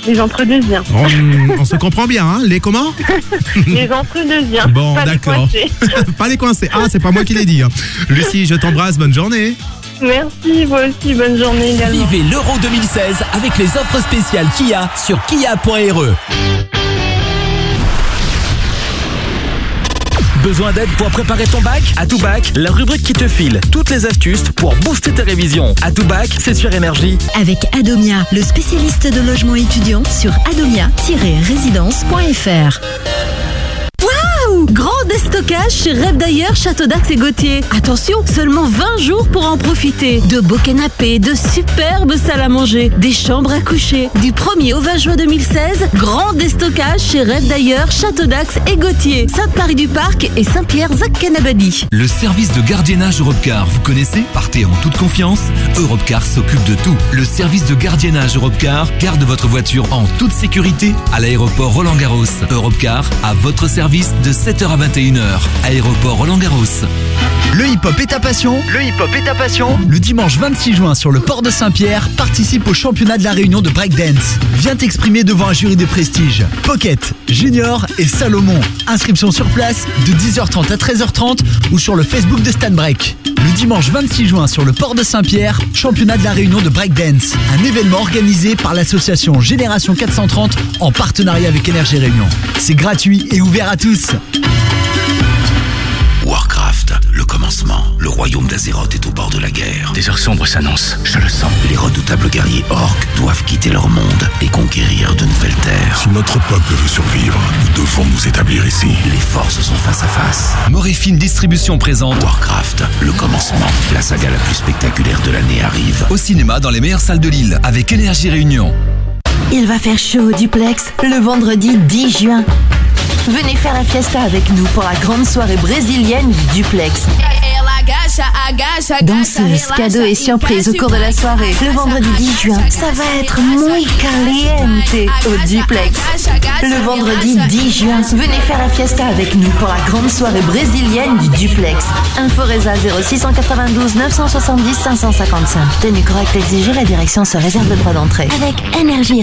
Les entre-deuxiens. on, on se comprend bien, hein Les comment les entre-deuxiens. Bon, Pas les d'accord. pas les coincés. Ah, c'est pas moi qui l'ai dit. hein. Lucie, je t'embrasse. Bonne journée. Merci, vous aussi, bonne journée également. Vivez l'Euro 2016 avec les offres spéciales Kia sur kia.re. Besoin d'aide pour préparer ton bac? À tout bac, la rubrique qui te file toutes les astuces pour booster tes révisions. À tout bac, c'est sur énergie. Avec Adomia, le spécialiste de logement étudiant sur adomia-résidence.fr. Grand déstockage chez Rêve d'ailleurs, Château d'Ax et Gauthier. Attention, seulement 20 jours pour en profiter. De beaux canapés, de superbes salles à manger, des chambres à coucher. Du 1er au 20 juin 2016, grand déstockage chez Rêve d'ailleurs, Château d'Ax et Gauthier. Sainte-Marie-du-Parc et Saint-Pierre-Zac-Canabadi. Le service de gardiennage Europcar, vous connaissez? Partez en toute confiance. Europcar s'occupe de tout. Le service de gardiennage Europcar garde votre voiture en toute sécurité à l'aéroport Roland Garros. Europcar à votre service de 7h à 21h. Aéroport Roland Garros. Le hip-hop est ta passion Le hip-hop est ta passion Le dimanche 26 juin sur le port de Saint-Pierre, participe au championnat de la Réunion de breakdance. Viens t'exprimer devant un jury de prestige. Pocket, Junior et Salomon. Inscription sur place de 10h30 à 13h30 ou sur le Facebook de Stan Break. Le dimanche 26 juin sur le port de Saint-Pierre, championnat de la Réunion de breakdance. Un événement organisé par l'association Génération 430 en partenariat avec Énergie Réunion. C'est gratuit et ouvert à tous. Warcraft, le commencement. Le royaume d'Azeroth est au bord de la guerre. Des heures sombres s'annoncent, je le sens. Les redoutables guerriers orques doivent quitter leur monde et conquérir de nouvelles terres. Si notre peuple veut survivre, nous devons nous établir ici. Les forces sont face à face. Morifine Distribution présente Warcraft, le commencement. La saga la plus spectaculaire de l'année arrive. au cinéma dans les meilleures salles de Lille avec Énergie Réunion. Il va faire chaud au duplex le vendredi 10 juin. Venez faire la fiesta avec nous pour la grande soirée brésilienne du duplex. Danseuse, cadeaux et surprises au cours de la soirée. Le vendredi 10 juin, ça va être muy caliente au duplex. Le vendredi 10 juin, venez faire la fiesta avec nous pour la grande soirée brésilienne du duplex. Inforesa 0692 970 555. Tenue correcte exigée, la direction se réserve le droit d'entrée. Avec Énergie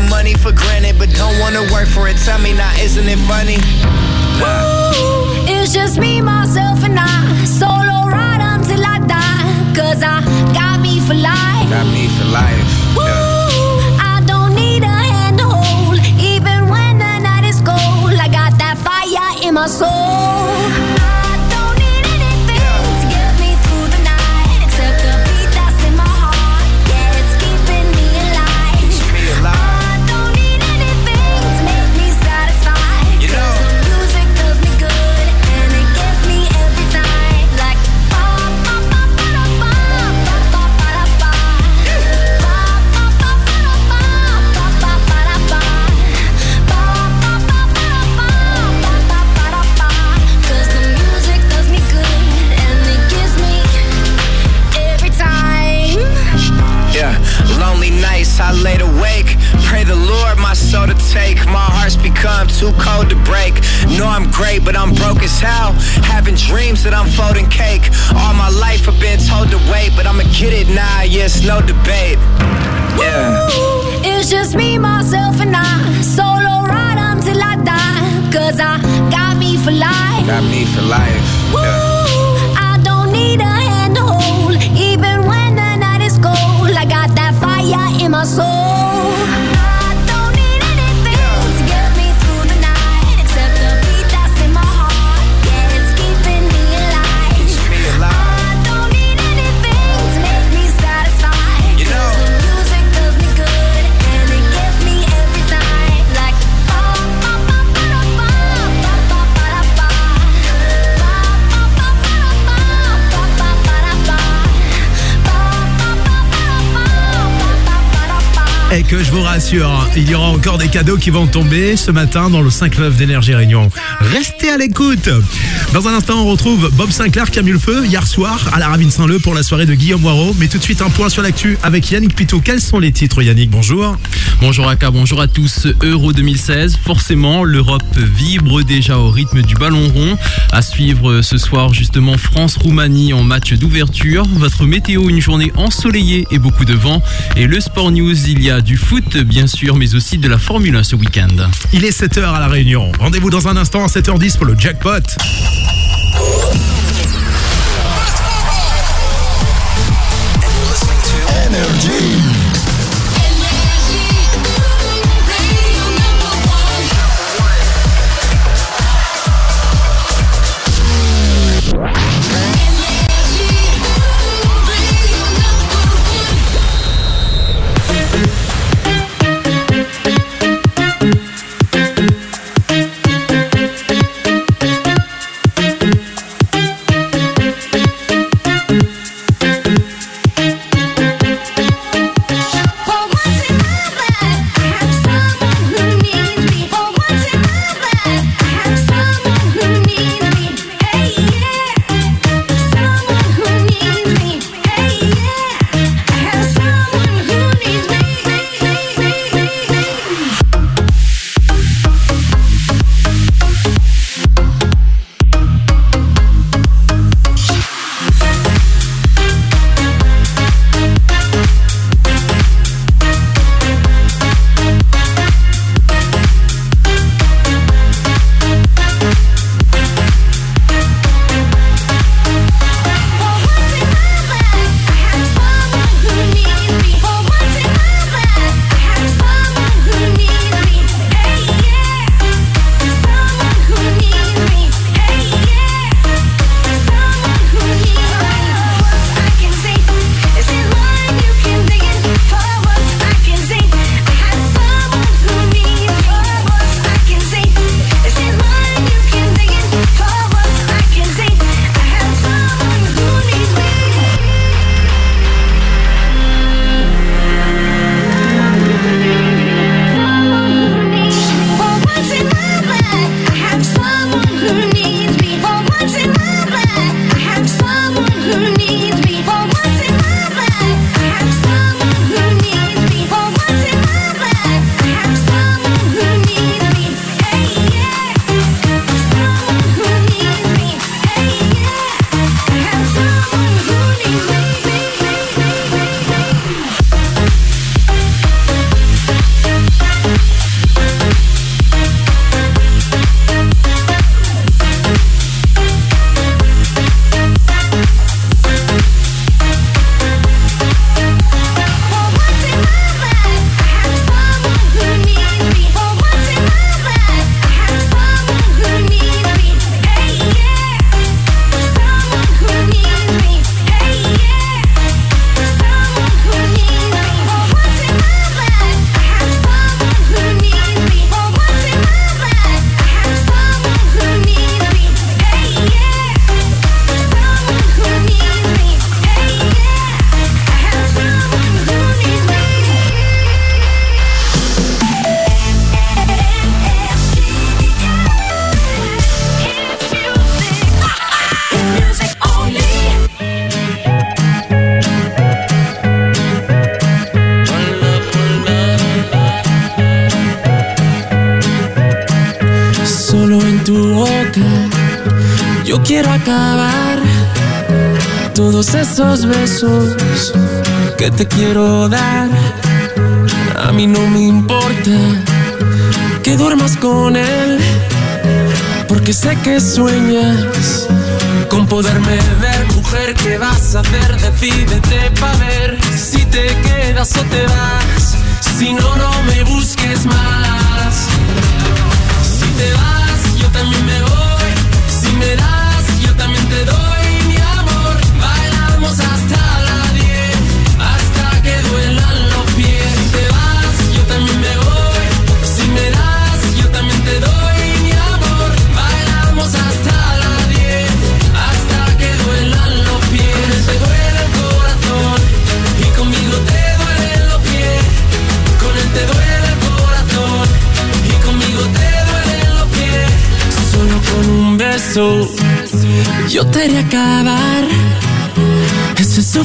money for granted, but don't wanna work for it. Tell me now, isn't it funny? Nah. It's just me, myself, and I. Solo ride until I die. Cause I got me for life. Got me for life. I don't need a hand to hold. Even when the night is cold, I got that fire in my soul. Nights I laid awake. Pray the Lord my soul to take. My heart's become too cold to break. Know I'm great, but I'm broke as hell. Having dreams that I'm folding cake. All my life I've been told to wait, but I'ma get it now. Yes, no debate. Yeah. It's just me, myself, and I. Solo ride until I die. Cause I got me for life. Got me for life. Yeah. I don't need a hand to hold. Even when cold, I got that fire in my soul. Que je vous rassure, il y aura encore des cadeaux qui vont tomber ce matin dans le 5-9 d'Énergie Réunion. Restez à l'écoute. Dans un instant, on retrouve Bob Sinclair qui a mis le feu hier soir à la Ravine Saint-Leu pour la soirée de Guillaume Moirot. Mais tout de suite, un point sur l'actu avec Yannick Pitou. Quels sont les titres, Yannick? Bonjour. Bonjour Aka, bonjour à tous. Euro 2016, forcément, l'Europe vibre déjà au rythme du ballon rond. À suivre ce soir, justement, France-Roumanie en match d'ouverture. Votre météo, une journée ensoleillée et beaucoup de vent. Et le Sport News, il y a du foot, bien sûr, mais aussi de la Formule 1 ce week-end. Il est 7h à La Réunion. Rendez-vous dans un instant à 7h10 pour le jackpot. te quiero dar. A mí no me importa que duermas con él, porque sé que sueñas con poderme ver, mujer, ¿qué vas a hacer? Decide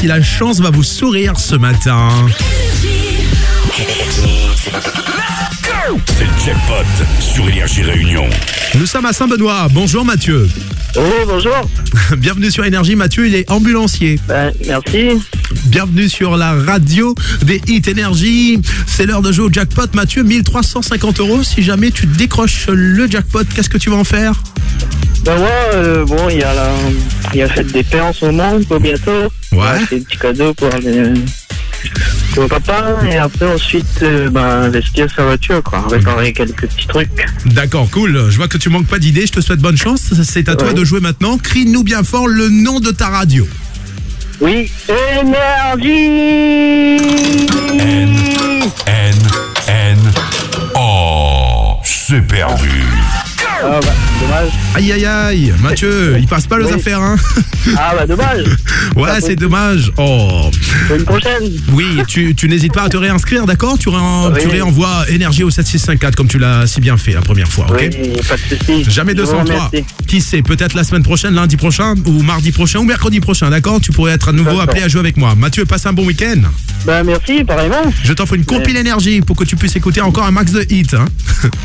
Si la chance va vous sourire ce matin. C'est le jackpot sur Énergie Réunion. Nous sommes à Saint-Benoît. Bonjour Mathieu. Oui, bonjour. Bienvenue sur Énergie. Mathieu, il est ambulancier. Ben, merci. Bienvenue sur la radio des Hit Énergie. C'est l'heure de jouer au jackpot. Mathieu, 1350 euros. Si jamais tu décroches le jackpot, qu'est-ce que tu vas en faire? Ben ouais, euh, bon, il y a la, il y a la fête des pères en ce moment, bientôt. Ouais. C'est des petits cadeaux pour les, pour le papa, et après ensuite, euh, ben, investir sa voiture, quoi, réparer quelques petits trucs. D'accord, cool. Je vois que tu manques pas d'idées. Je te souhaite bonne chance. C'est à toi Ouais. de jouer maintenant. Crie-nous bien fort le nom de ta radio. Oui, énergie N, N, Oh, c'est perdu. Ah bah, dommage. Aïe aïe aïe, Mathieu, il passe pas les Oui. affaires, hein Ah bah dommage. Ouais, c'est dommage. Oh. Une prochaine. Oui, tu, tu n'hésites pas à te réinscrire, d'accord? Tu, réen- tu réenvoies énergie au 7654 comme tu l'as si bien fait la première fois, ok? Oui, pas de soucis. Jamais Je vous 203. remercie. Qui sait, peut-être la semaine prochaine, lundi prochain, ou mardi prochain, ou mercredi prochain, d'accord? Tu pourrais être à nouveau appelé à jouer avec moi. Mathieu, passe un bon week-end. Ben merci, pareillement. Je t'offre une compile énergie pour que tu puisses écouter encore un max de hits. Hein.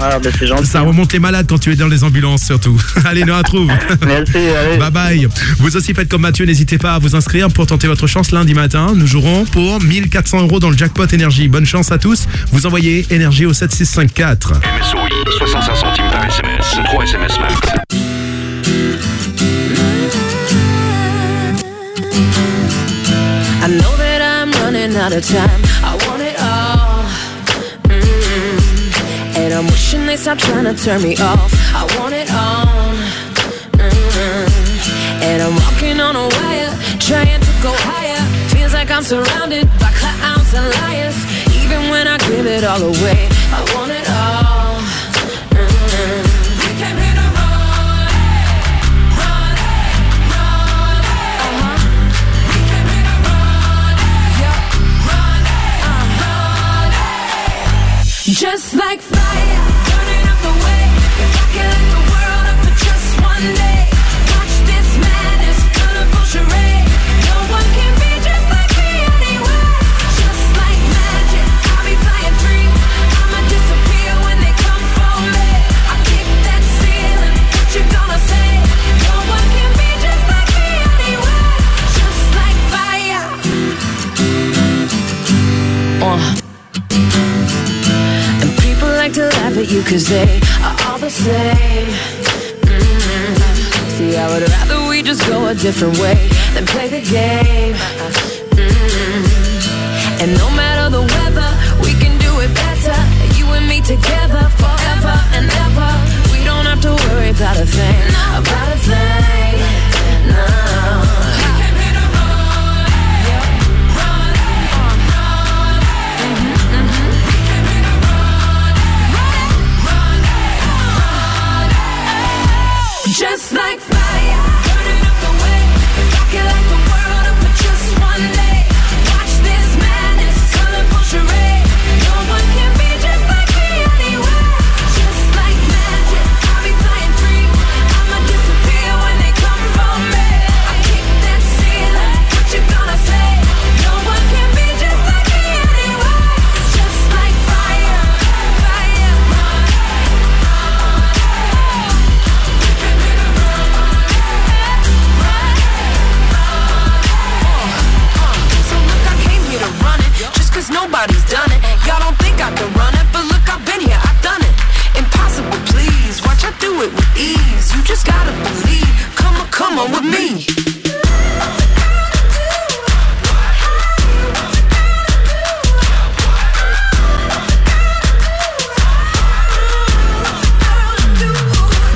Ah bah c'est gentil. Ça remonte les malades quand tu es dans les ambulances surtout. Allez, nous retrouve. Merci, allez. Bye bye. Vous aussi faites comme Mathieu, n'hésitez pas à vous inscrire pour tenter votre chance lundi matin. Nous jouerons pour 1400 euros dans le jackpot énergie. Bonne chance à tous. Vous envoyez énergie au 7654. MSOI, 65 centimes par SMS. 3 SMS max. Out of time. I want it all. Mm. And I'm wishing they stop trying to turn me off. I want it all. Mm. And I'm walking on a wire, trying to go higher. Feels like I'm surrounded by clowns and liars. Even when I give it all away, Just like fire, burning up the way. If I could light the world up for just one day, at you cause they are all the same. Mm. See, I would rather we just go a different way than play the game. Mm. And no matter the weather, we can do it better. You and me together forever and ever. We don't have to worry about a thing, about a thing. Just gotta believe. Come on, come on with me.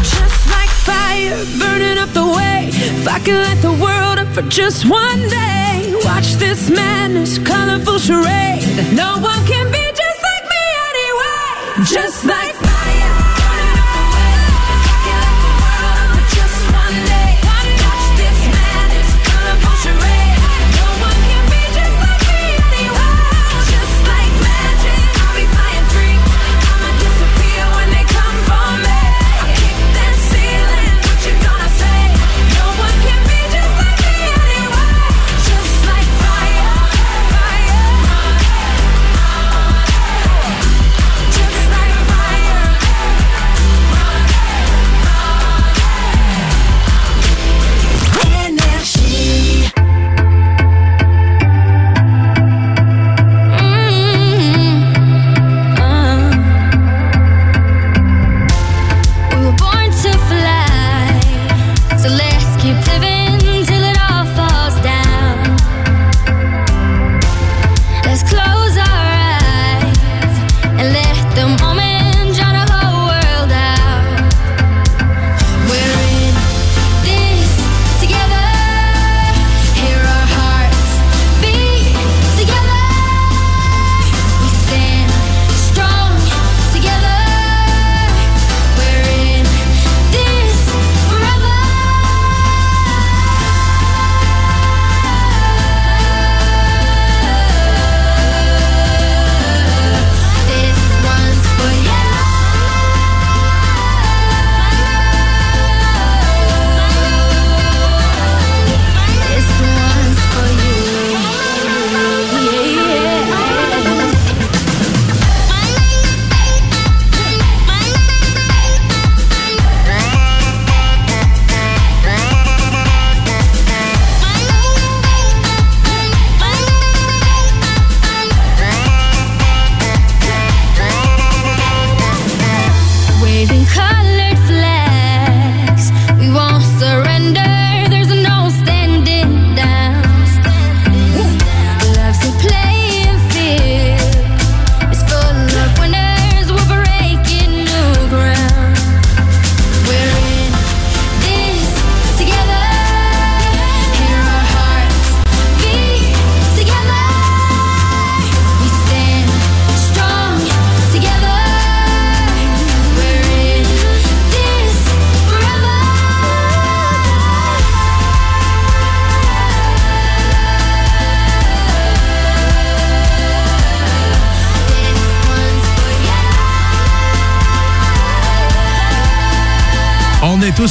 Just like fire burning up the way. If I could light the world up for just one day, watch this madness, colorful charade. No one can be just like me anyway. Just like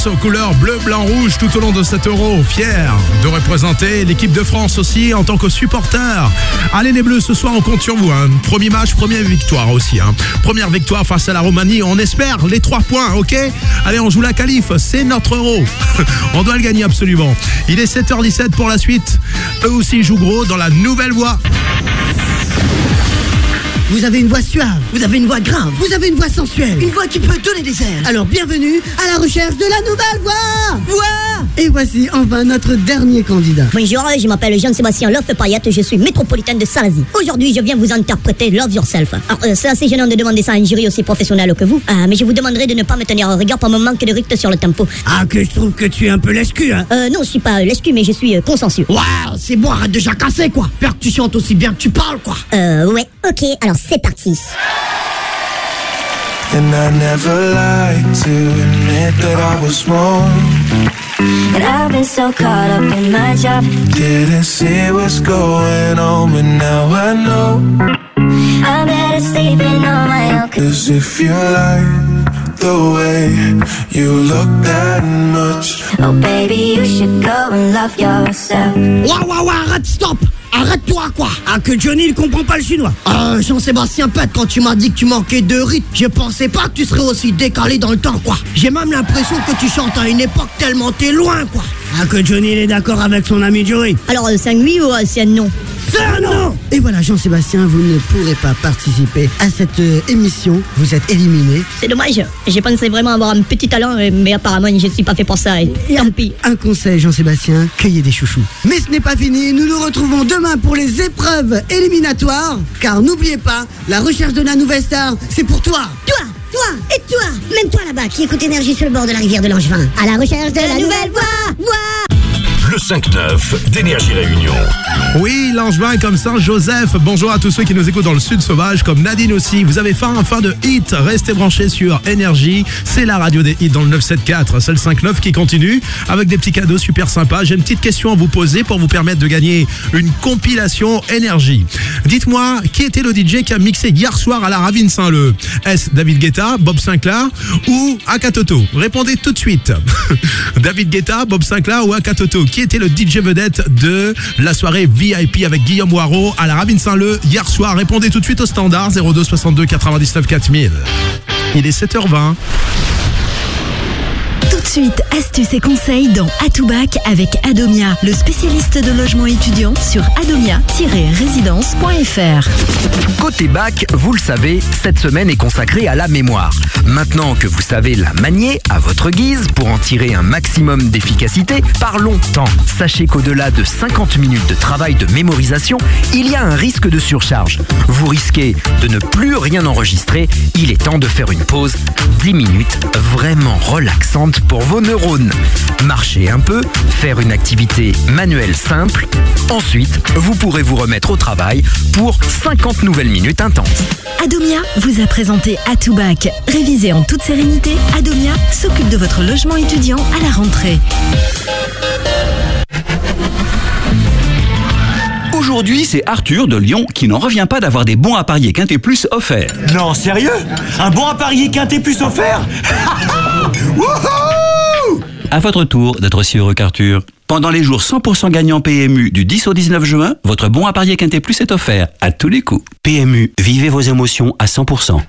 aux couleurs bleu, blanc, rouge tout au long de cet euro. Fiers de représenter l'équipe de France aussi en tant que supporter. Allez les Bleus, ce soir on compte sur vous. hein. Premier match, première victoire aussi. hein. Première victoire face à la Roumanie. On espère les trois points, ok? Allez, on joue la qualif. C'est notre euro. on doit le gagner absolument. Il est 7h17 pour la suite. Eux aussi jouent gros dans la nouvelle voie. Vous avez une voix suave, vous avez une voix grave, vous avez une voix sensuelle, une voix qui peut donner des airs. Alors bienvenue à la recherche de la nouvelle voix Voix Et voici enfin notre dernier candidat. Bonjour, je m'appelle Jean-Sébastien Love Payette, je suis métropolitaine de Salazie. Aujourd'hui, je viens vous interpréter Love Yourself. Alors, euh, c'est assez gênant de demander ça à un jury aussi professionnel que vous, Ah, mais je vous demanderai de ne pas me tenir en rigueur pour mon manque de rythme sur le tempo. Ah, que je trouve que tu es un peu l'escu, hein Euh, non, je suis pas euh, l'escu, mais je suis euh, consensueux. Waouh, c'est bon, arrête de jacasser, quoi Peur que tu chantes aussi bien que tu parles, quoi Euh, ouais, ok, alors c'est parti. And I never lied to admit that I was wrong. And I've been so caught up in my job. Didn't see what's going on, but now I know. I'm better sleeping on my own. Cause if you like the way you look that much, Oh, baby, you should go and love yourself. Waouh, waouh, arrête, stop Arrête-toi, quoi. Ah, que Johnny, il comprend pas le chinois. Ah, Jean-Sébastien Pet, quand tu m'as dit que tu manquais de rythme, je pensais pas que tu serais aussi décalé dans le temps, quoi. J'ai même l'impression que tu chantes à une époque tellement t'es loin, quoi. Ah, que Johnny, il est d'accord avec son ami Joey. Alors, euh, c'est un oui ou euh, c'est un non Et voilà, Jean-Sébastien, vous ne pourrez pas participer à cette euh, émission. Vous êtes éliminé. C'est dommage. J'ai pensé vraiment avoir un petit talent, euh, mais apparemment, je ne suis pas fait pour ça. Et tant pis. Un conseil, Jean-Sébastien, cueillez des chouchous. Mais ce n'est pas fini, nous nous retrouvons demain pour les épreuves éliminatoires. Car n'oubliez pas, la recherche de la nouvelle star, c'est pour toi. Toi, toi et toi, même toi là-bas qui écoute énergie sur le bord de la rivière de Langevin, à la recherche de, la, nouvelle voix. voix. Le 5-9 d'Énergie Réunion. Oui, Langevin comme Saint-Joseph. Bonjour à tous ceux qui nous écoutent dans le sud sauvage, comme Nadine aussi. Vous avez faim, fin de hit. Restez branchés sur Énergie. C'est la radio des hits dans le 974. C'est le 5-9 qui continue avec des petits cadeaux super sympas. J'ai une petite question à vous poser pour vous permettre de gagner une compilation Énergie. Dites-moi, qui était le DJ qui a mixé hier soir à la Ravine Saint-Leu? Est-ce David Guetta, Bob Sinclair ou Akatoto? Répondez tout de suite. David Guetta, Bob Sinclair ou Akatoto? Était le DJ vedette de la soirée VIP avec Guillaume Waro à la Ravine Saint-Leu hier soir Répondez tout de suite au standard 02 62 99 4000. Il est 7h20. Tout de suite, astuces et conseils dans Atoubak avec Adomia, le spécialiste de logement étudiant sur adomia-résidence.fr. Côté bac, vous le savez, cette semaine est consacrée à la mémoire. Maintenant que vous savez la manier à votre guise pour en tirer un maximum d'efficacité, parlons temps. Sachez qu'au-delà de 50 minutes de travail de mémorisation, il y a un risque de surcharge. Vous risquez de ne plus rien enregistrer, il est temps de faire une pause, 10 minutes vraiment relaxante pour vos neurones. Marchez un peu, faire une activité manuelle simple. Ensuite, vous pourrez vous remettre au travail pour 50 nouvelles minutes intenses. Adomia vous a présenté Atoubak. Révisé en toute sérénité, Adomia s'occupe de votre logement étudiant à la rentrée. Aujourd'hui, c'est Arthur de Lyon qui n'en revient pas d'avoir des bons à parier Quintet Plus offerts. Non, sérieux? Un bon à parier quintet plus offert Wouhou À votre tour d'être aussi heureux qu'Arthur. Pendant les jours 100% gagnants PMU du 10 au 19 juin, votre bon à parier Quintet Plus est offert à tous les coups. PMU, vivez vos émotions à 100%.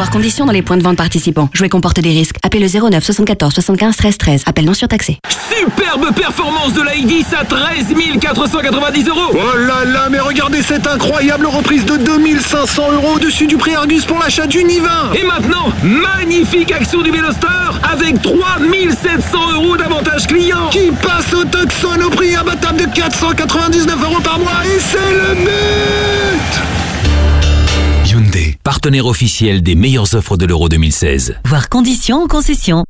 Voir conditions dans les points de vente participants. Jouer comporte des risques. Appelez le 09 74 75 13 13. Appel non surtaxé. Superbe performance de la I10 à 13 490 euros Oh là là, mais regardez cette incroyable reprise de 2500 euros au-dessus du prix Argus pour l'achat du Nivin Et maintenant, magnifique action du Vélostar avec 3700 euros d'avantage client Qui passe au Tucson au prix imbattable de 499 euros par mois et c'est le but partenaire officiel des meilleures offres de l'Euro 2016. Voir conditions en concession.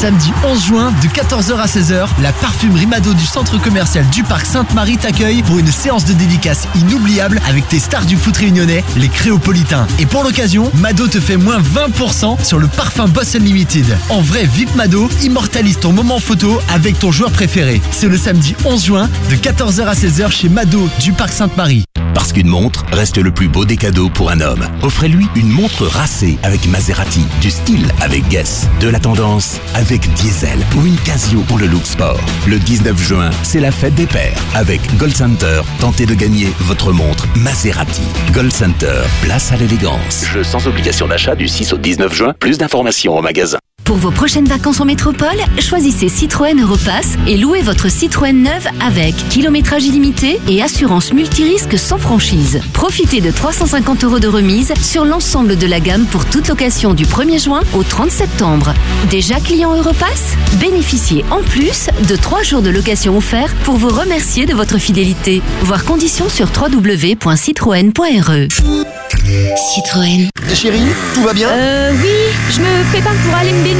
Samedi 11 juin, de 14h à 16h, la parfumerie Mado du centre commercial du parc Sainte-Marie t'accueille pour une séance de dédicace inoubliable avec tes stars du foot réunionnais, les Créopolitains. Et pour l'occasion, Mado te fait moins 20% sur le parfum Boss Unlimited. En vrai, VIP Mado, immortalise ton moment photo avec ton joueur préféré. C'est le samedi 11 juin, de 14h à 16h chez Mado du parc Sainte-Marie. Parce qu'une montre reste le plus beau des cadeaux pour un homme. Offrez-lui une montre racée avec Maserati, du style avec Guess, de la tendance avec Diesel ou une Casio pour le look sport. Le 19 juin, c'est la fête des pères. Avec Gold Center, tentez de gagner votre montre Maserati. Gold Center, place à l'élégance. Jeu sans obligation d'achat du 6 au 19 juin. Plus d'informations au magasin. Pour vos prochaines vacances en métropole, choisissez Citroën Europass et louez votre Citroën neuve avec kilométrage illimité et assurance multirisque sans franchise. Profitez de 350 euros de remise sur l'ensemble de la gamme pour toute location du 1er juin au 30 septembre. Déjà client Europass? Bénéficiez en plus de 3 jours de location offerts pour vous remercier de votre fidélité. Voir conditions sur www.citroën.re. Citroën. Chérie, tout va bien? Euh oui, je me prépare pour aller me baigner.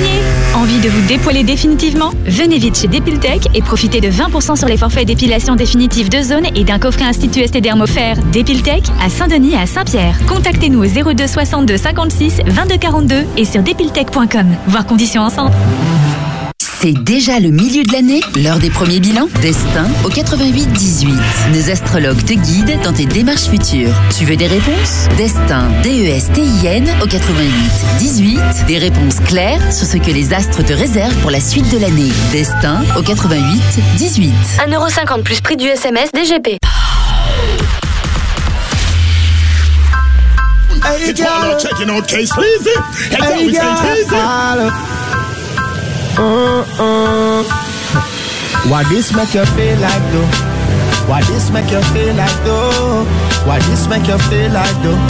Envie de vous dépoiler définitivement? Venez vite chez Dépiltech et profitez de 20% sur les forfaits d'épilation définitive de zone et d'un coffret Institut Estéderme offert. Dépiltech à Saint-Denis et à Saint-Pierre. Contactez-nous au 02 62 56 22 42 et sur dépiltech.com. Voir conditions ensemble. C'est déjà le milieu de l'année, l'heure des premiers bilans. Destin au 88 18. Nos astrologues te guident dans tes démarches futures. Tu veux des réponses? Destin, D-E-S-T-I-N au 88 18. Des réponses claires sur ce que les astres te réservent pour la suite de l'année. Destin au 88 18. 1,50€ plus prix du SMS DGP. Hey, It's Wallow checking out case. Hey, We. Uh, uh. Why this make you feel like though? Why this make you feel like though? Why this make you feel like though?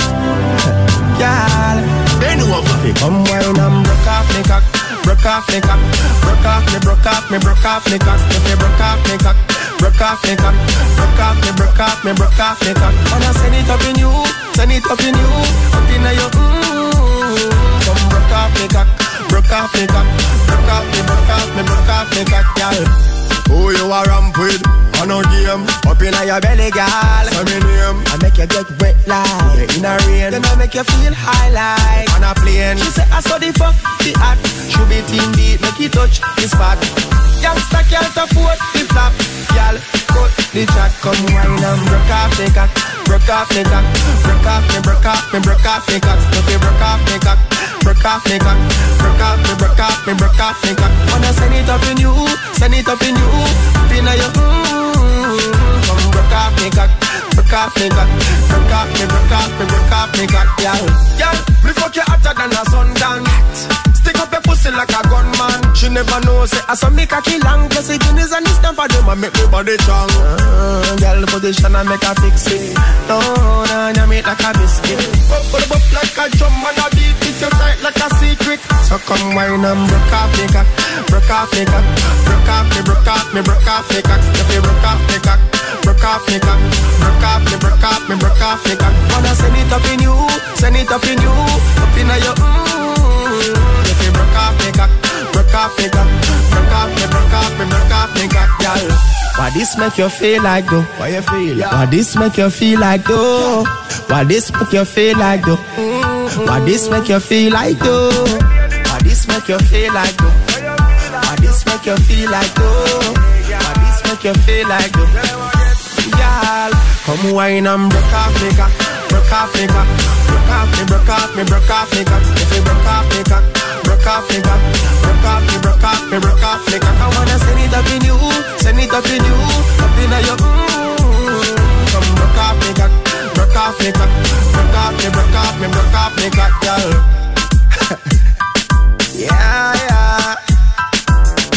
Girl, bend over. Fi come wine and broke off me cock, broke off me cock, broke off me, broke off me, broke off me cock. If you broke off me cock, broke off me cock, broke off me, broke off me, broke off me cock. Wanna send it up in you, send it up in you, up in your mm. Come broke off me cock, broke off me cock, broke off me, broke off me, broke off me cock, girl. Who you a ramp with? On no game Up in your belly, girl. Say me name. I make you get wet like yeah, in a rain. Then I make you feel high like On a plane. She say I saw the fuck the act. Should be team beat Make it touch the spot. Youngster can't afford the flap Girl, cut the track Come wine and broke off the cock Broke off the cock Broke off me, broke off me, broke off the cock If you broke off the cock Broke off me cock Broke off me, broke off me, broke off me cock Wanna send it up in you Send it up in you Up in your mm broke off me cock Broke off me cock Broke off me, broke off me, broke off me cock Girl, girl Me fuck you hotter than a sundown Stick up your pussy like a gunman. She never knows it I saw me cocky long Plus the guineas and stamp of them I make me body strong. Uh, Girl position I make her fix it. No, no, no, make like a biscuit. Up, up, like a drum And I beat you tight like a secret. So come wine and broke off me cock. Broke off me cock. Broke off me, broke off me, broke off me cock. If you broke off me cock Broke off me cock. Broke off me, broke off me, broke off me cock. Wanna send it up in you Send it up in you. Up in your mm. If you broke off me cock Broke off me cock Broke off me, broke off me, broke off me cock, girl why this make you feel like though? Why you feel? Yeah. Why this make you feel like though? Why this make you feel like though? Why this make you feel like though? Why this make you feel like though? Why this make you feel like though? Why this make you feel like though? Girl, come wine and broke off me cock, broke off me cock, broke off me, broke off me, broke off me cock. If you broke off me cock, broke off me broke off me, broke off me, broke off me. I wanna send it up in you, send it up in you, up in your mm. Come broke off me broke off broke off broke off broke off girl. yeah, yeah.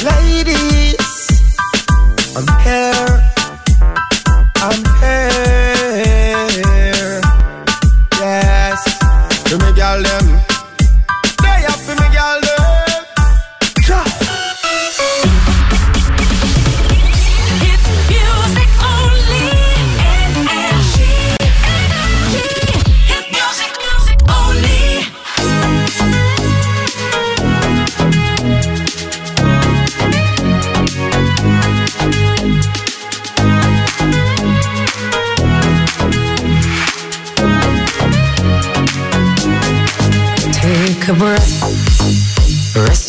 Ladies, I'm here.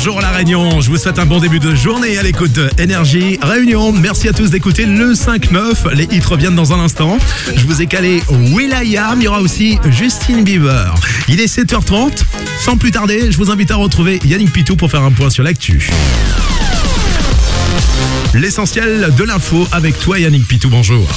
Bonjour La Réunion, je vous souhaite un bon début de journée à l'écoute de Énergie Réunion. Merci à tous d'écouter le 5-9, les hits reviennent dans un instant. Je vous ai calé Will.i.am, il y aura aussi Justin Bieber. Il est 7h30, sans plus tarder, je vous invite à retrouver Yannick Pitou pour faire un point sur l'actu. L'essentiel de l'info avec toi Yannick Pitou, bonjour.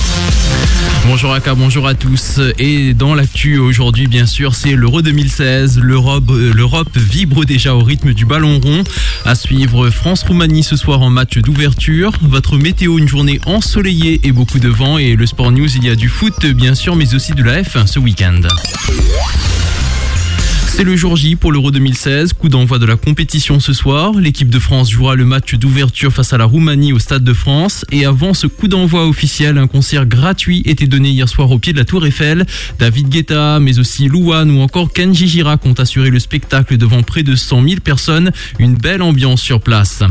Bonjour Aka, bonjour à tous. Et dans l'actu aujourd'hui, bien sûr, c'est l'Euro 2016. L'Europe, euh, L'Europe vibre déjà au rythme du ballon rond. À suivre France-Roumanie ce soir en match d'ouverture. Votre météo, une journée ensoleillée et beaucoup de vent. Et le Sport News, il y a du foot, bien sûr, mais aussi de la F1 ce week-end. C'est le jour J pour l'Euro 2016, coup d'envoi de la compétition ce soir. L'équipe de France jouera le match d'ouverture face à la Roumanie au Stade de France. Et avant ce coup d'envoi officiel, un concert gratuit était donné hier soir au pied de la Tour Eiffel. David Guetta, mais aussi Louane ou encore Kenji Girac ont assuré le spectacle devant près de 100 000 personnes. Une belle ambiance sur place.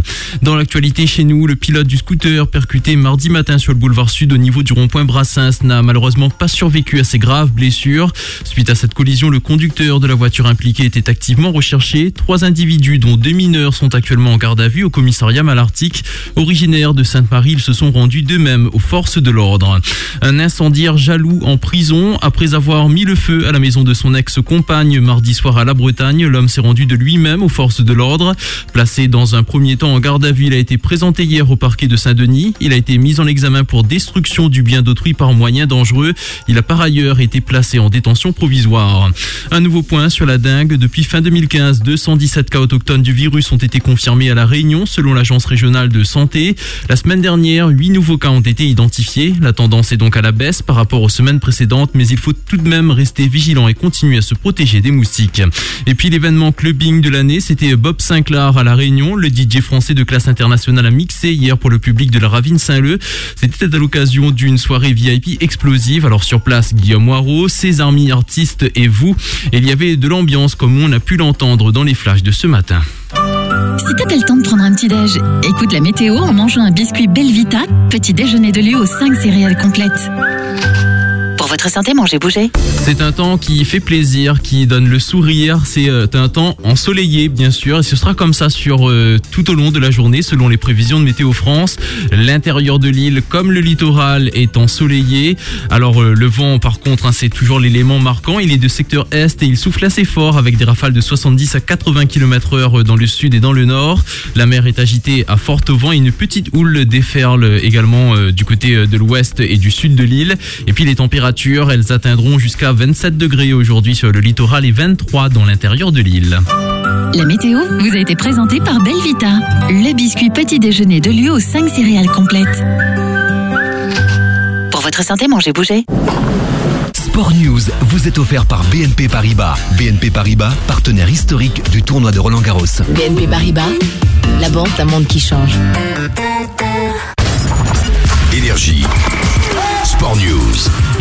Dans l'actualité chez nous, le pilote du scooter percuté mardi matin sur le boulevard Sud au niveau du rond-point Brassens n'a malheureusement pas survécu à ses graves blessures. Suite à cette collision, le conducteur de la voiture impliqué était activement recherché. Trois individus, dont deux mineurs, sont actuellement en garde à vue au commissariat Malartic. Originaires de Sainte-Marie, ils se sont rendus d'eux-mêmes aux forces de l'ordre. Un incendiaire jaloux en prison. Après avoir mis le feu à la maison de son ex-compagne mardi soir à la Bretagne, l'homme s'est rendu de lui-même aux forces de l'ordre. Placé dans un premier temps en garde à vue, il a été présenté hier au parquet de Saint-Denis. Il a été mis en examen pour destruction du bien d'autrui par moyen dangereux. Il a par ailleurs été placé en détention provisoire. Un nouveau point sur la Depuis fin 2015, 217 cas autochtones du virus ont été confirmés à La Réunion, selon l'Agence régionale de santé. La semaine dernière, 8 nouveaux cas ont été identifiés. La tendance est donc à la baisse par rapport aux semaines précédentes, mais il faut tout de même rester vigilant et continuer à se protéger des moustiques. Et puis l'événement clubbing de l'année, c'était Bob Sinclair à La Réunion. Le DJ français de classe internationale a mixé hier pour le public de la Ravine Saint-Leu. C'était à l'occasion d'une soirée VIP explosive. Alors sur place, Guillaume Moirot, ses amis artistes et vous. Il y avait de l'ambiance comme on a pu l'entendre dans les flashs de ce matin. Si t'as le temps de prendre un petit déj, écoute la météo en mangeant un biscuit Belvita, petit déjeuner de lieu aux 5 céréales complètes. Votre santé, mangez, bougez. C'est un temps qui fait plaisir, qui donne le sourire. C'est euh, un temps ensoleillé, bien sûr, et ce sera comme ça sur euh, tout au long de la journée, selon les prévisions de Météo France. L'intérieur de l'île, comme le littoral, est ensoleillé. Alors euh, le vent, par contre, hein, c'est toujours l'élément marquant. Il est de secteur est et il souffle assez fort avec des rafales de 70 à 80 km/h dans le sud et dans le nord. La mer est agitée à fort vent et une petite houle déferle également du côté de l'ouest et du sud de l'île. Et puis les températures, elles atteindront jusqu'à 27 degrés aujourd'hui sur le littoral et 23 dans l'intérieur de l'île. La météo vous a été présentée par Belvita, le biscuit petit déjeuner de lieu aux 5 céréales complètes. Pour votre santé, mangez, bougez. Sport News vous est offert par BNP Paribas. BNP Paribas, partenaire historique du tournoi de Roland Garros. BNP Paribas, la banque d'un monde qui change. Énergie.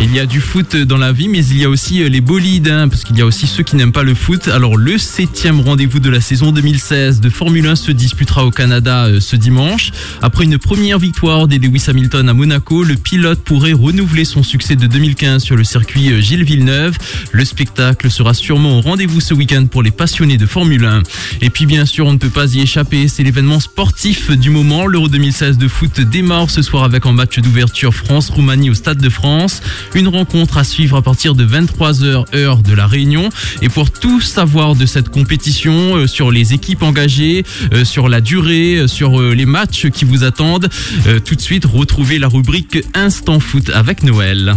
Il y a du foot dans la vie, mais il y a aussi euh, les bolides, hein, parce qu'il y a aussi ceux qui n'aiment pas le foot. Alors le septième rendez-vous de la saison 2016 de Formule 1 se disputera au Canada euh, ce dimanche. Après une première victoire des Lewis Hamilton à Monaco, le pilote pourrait renouveler son succès de 2015 sur le circuit euh, Gilles Villeneuve. Le spectacle sera sûrement au rendez-vous ce week-end pour les passionnés de Formule 1. Et puis bien sûr, on ne peut pas y échapper, c'est l'événement sportif du moment. L'Euro 2016 de foot démarre ce soir avec un match d'ouverture France-Roumanie au Stade de France. Une rencontre à suivre à partir de 23h heure de la Réunion. Et pour tout savoir de cette compétition, euh, sur les équipes engagées, euh, sur la durée, euh, sur les matchs qui vous attendent, tout de suite retrouvez la rubrique Instant Foot avec Noël.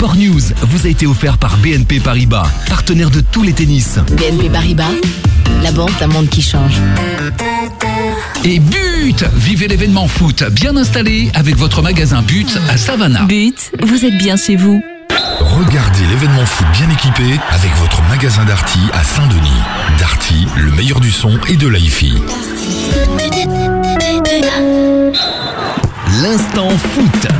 Sport News vous a été offert par BNP Paribas, partenaire de tous les tennis. BNP Paribas, la banque d'un monde qui change. Et but Vivez l'événement foot bien installé avec votre magasin But à Savannah. But, vous êtes bien chez vous. Regardez l'événement foot bien équipé avec votre magasin Darty à Saint-Denis. Darty, le meilleur du son et de l'hi-fi. L'instant foot.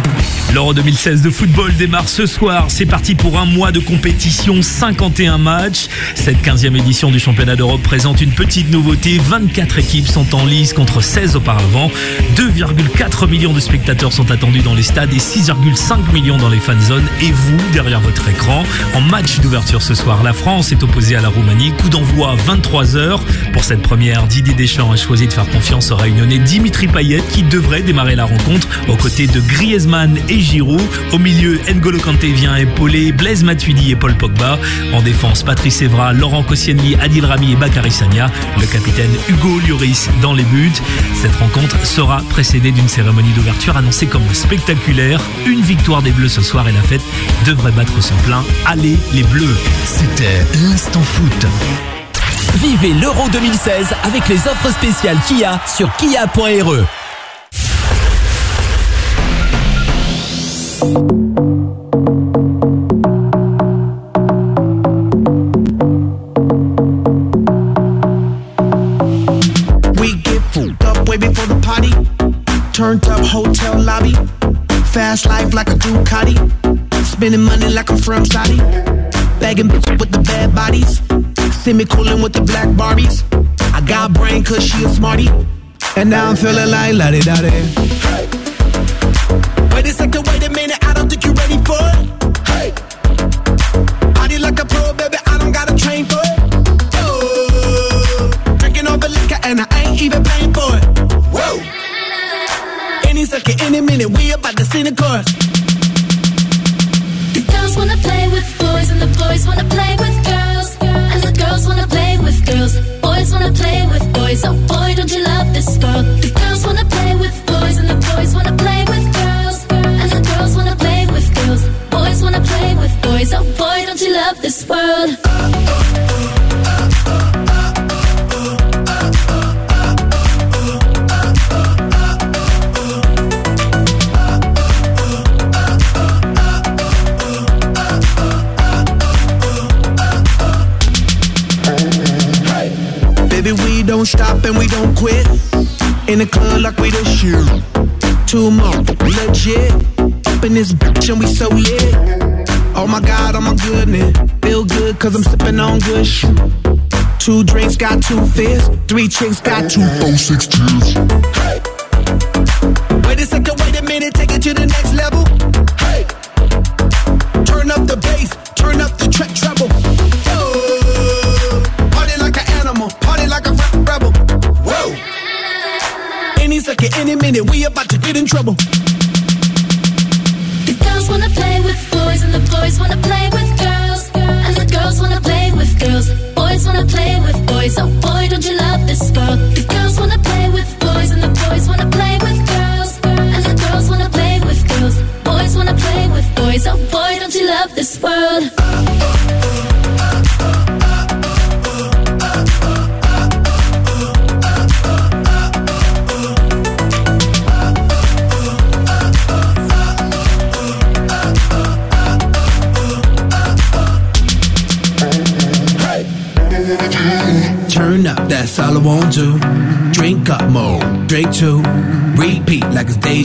L'Euro 2016 de football démarre ce soir. C'est parti pour un mois de compétition, 51 matchs. Cette 15e édition du championnat d'Europe présente une petite nouveauté. 24 équipes sont en lice contre 16 auparavant. 2,4 millions de spectateurs sont attendus dans les stades et 6,5 millions dans les fan zones. Et vous, derrière votre écran, en match d'ouverture ce soir, la France est opposée à la Roumanie. Coup d'envoi 23h. Pour cette première, Didier Deschamps a choisi de faire confiance au réunionnais Dimitri Payet qui devrait démarrer la rencontre aux côtés de Griezmann et Giroud. Au milieu, N'Golo Kanté vient épauler Blaise Matuidi et Paul Pogba. En défense, Patrice Evra, Laurent Koscielny, Adil Rami et Bakary Sagna. Le capitaine Hugo Lloris dans les buts. Cette rencontre sera précédée d'une cérémonie d'ouverture annoncée comme spectaculaire. Une victoire des Bleus ce soir et la fête devrait battre son plein. Allez les Bleus C'était l'instant foot. Vivez l'Euro 2016 avec les offres spéciales Kia sur kia.re. Spending money like I'm from Saudi. Bagging bitches with the bad bodies. Semi cooling with the black Barbies. I got brain cause she a smarty. And now I'm feeling like la di da. Wait a second, wait a minute, I don't think you're ready for it. Hey. Party like a pro, baby, I don't gotta train for it. Oh. Drinking all the liquor and I ain't even paying for it. Whoa. Any second, any minute, we about to see the chorus. The girls wanna play with boys and the boys wanna play with girls. And the girls wanna play with girls. Boys wanna play with boys. Oh boy, don't you love this world? World? Baby, we don't stop and we don't quit. In the club like we the shit. Two more, legit. Up in this bitch and we so lit. Oh my god, oh my goodness. Feel good cause I'm sipping on good shit. Two drinks got two fists. Three chicks got two, four, six tears. Hey. Wait a second, wait a minute, take it to the next level. Hey. Turn up the bass, turn up the track treble. Oh. Party like an animal, party like a rebel. Whoa. Any second, any minute, we about to get in trouble. Wanna play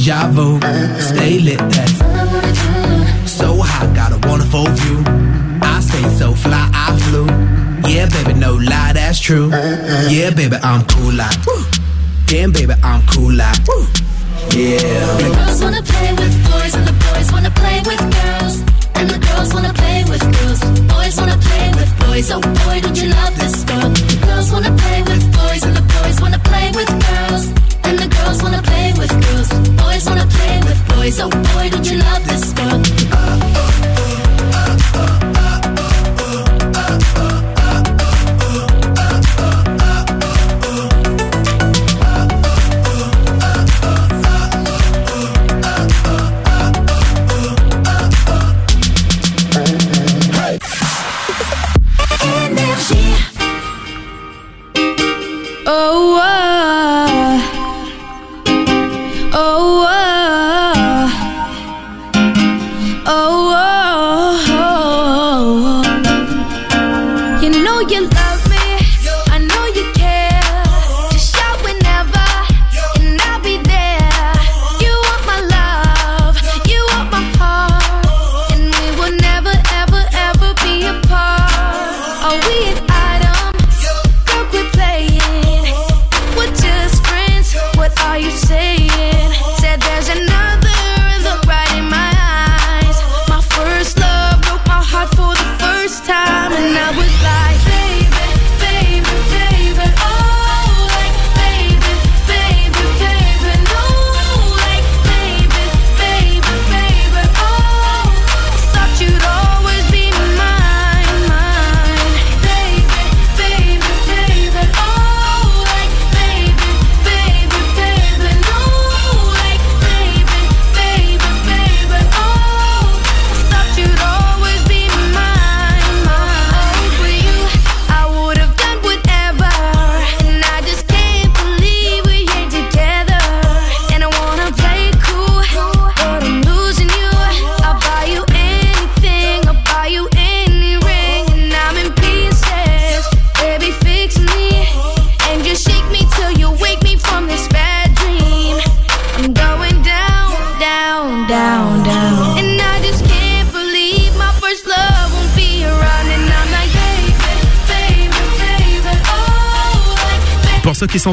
deja. Stay lit, that's so hot, got a wonderful view. I stay so fly, I flew. Yeah, baby, no lie, that's true. Yeah, baby, I'm cool like. Damn, baby, I'm cool like. Yeah. The girls wanna play with boys and the boys wanna play with girls. And the girls wanna play with girls. Boys wanna play with boys. Oh boy, don't you love this world? The girls wanna play with boys and the boys wanna play with girls. Play with boys. Oh boy, don't you love this world?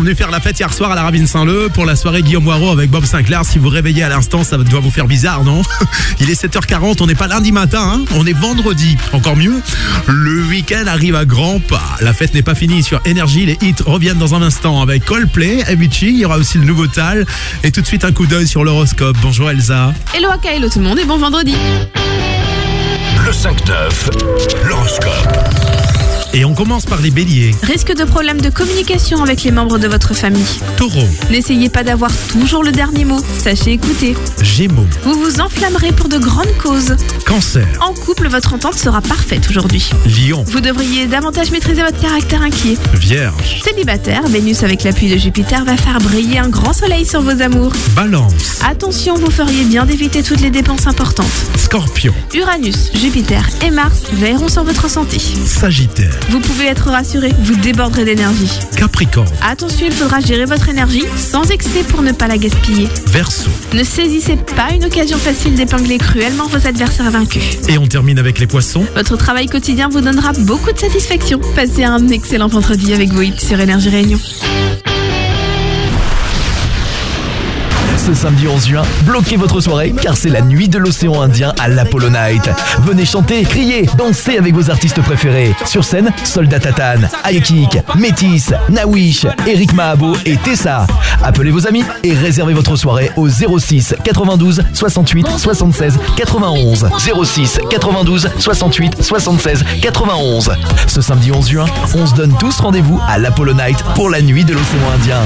Venus faire la fête hier soir à la Ravine Saint-Leu, pour la soirée Guillaume Moirot avec Bob Sinclair, si vous réveillez à l'instant, ça doit vous faire bizarre, non Il est 7h40, on n'est pas lundi matin, hein on est vendredi. Encore mieux, le week-end arrive à grands pas. La fête n'est pas finie sur Énergie, les hits reviennent dans un instant avec Coldplay, Avicii, il y aura aussi le nouveau Tal, et tout de suite un coup d'œil sur l'horoscope. Bonjour Elsa. Hello Aka, hello tout le monde et bon vendredi. Le 5-9, l'horoscope. Et on commence par les béliers. Risque de problème de communication avec les membres de votre famille. Taureau, N'essayez pas d'avoir toujours le dernier mot. Sachez écouter. Gémeaux, Vous vous enflammerez pour de grandes causes. Cancer, En couple, votre entente sera parfaite aujourd'hui. Lion, Vous devriez davantage maîtriser votre caractère inquiet. Vierge, Célibataire, Vénus avec l'appui de Jupiter va faire briller un grand soleil sur vos amours. Balance, Attention, vous feriez bien d'éviter toutes les dépenses importantes. Scorpion, Uranus, Jupiter et Mars veilleront sur votre santé. Sagittaire, Vous pouvez être rassuré, vous déborderez d'énergie. Capricorne, Attention, il faudra gérer votre énergie sans excès pour ne pas la gaspiller. Verseau. Ne saisissez pas une occasion facile d'épingler cruellement vos adversaires vaincus. Et on termine avec les poissons. Votre travail quotidien vous donnera beaucoup de satisfaction. Passez un excellent vendredi avec vos hits sur Énergie Réunion. Ce samedi 11 juin, bloquez votre soirée car c'est la nuit de l'océan Indien à l'Apollo Night. Venez chanter, crier, danser avec vos artistes préférés. Sur scène, Soldat Tatane, Métis, Nawish, Eric Mahabo et Tessa. Appelez vos amis et réservez votre soirée au 06 92 68 76 91. 06 92 68 76 91. Ce samedi 11 juin, on se donne tous rendez-vous à l'Apollo Night pour la nuit de l'océan Indien.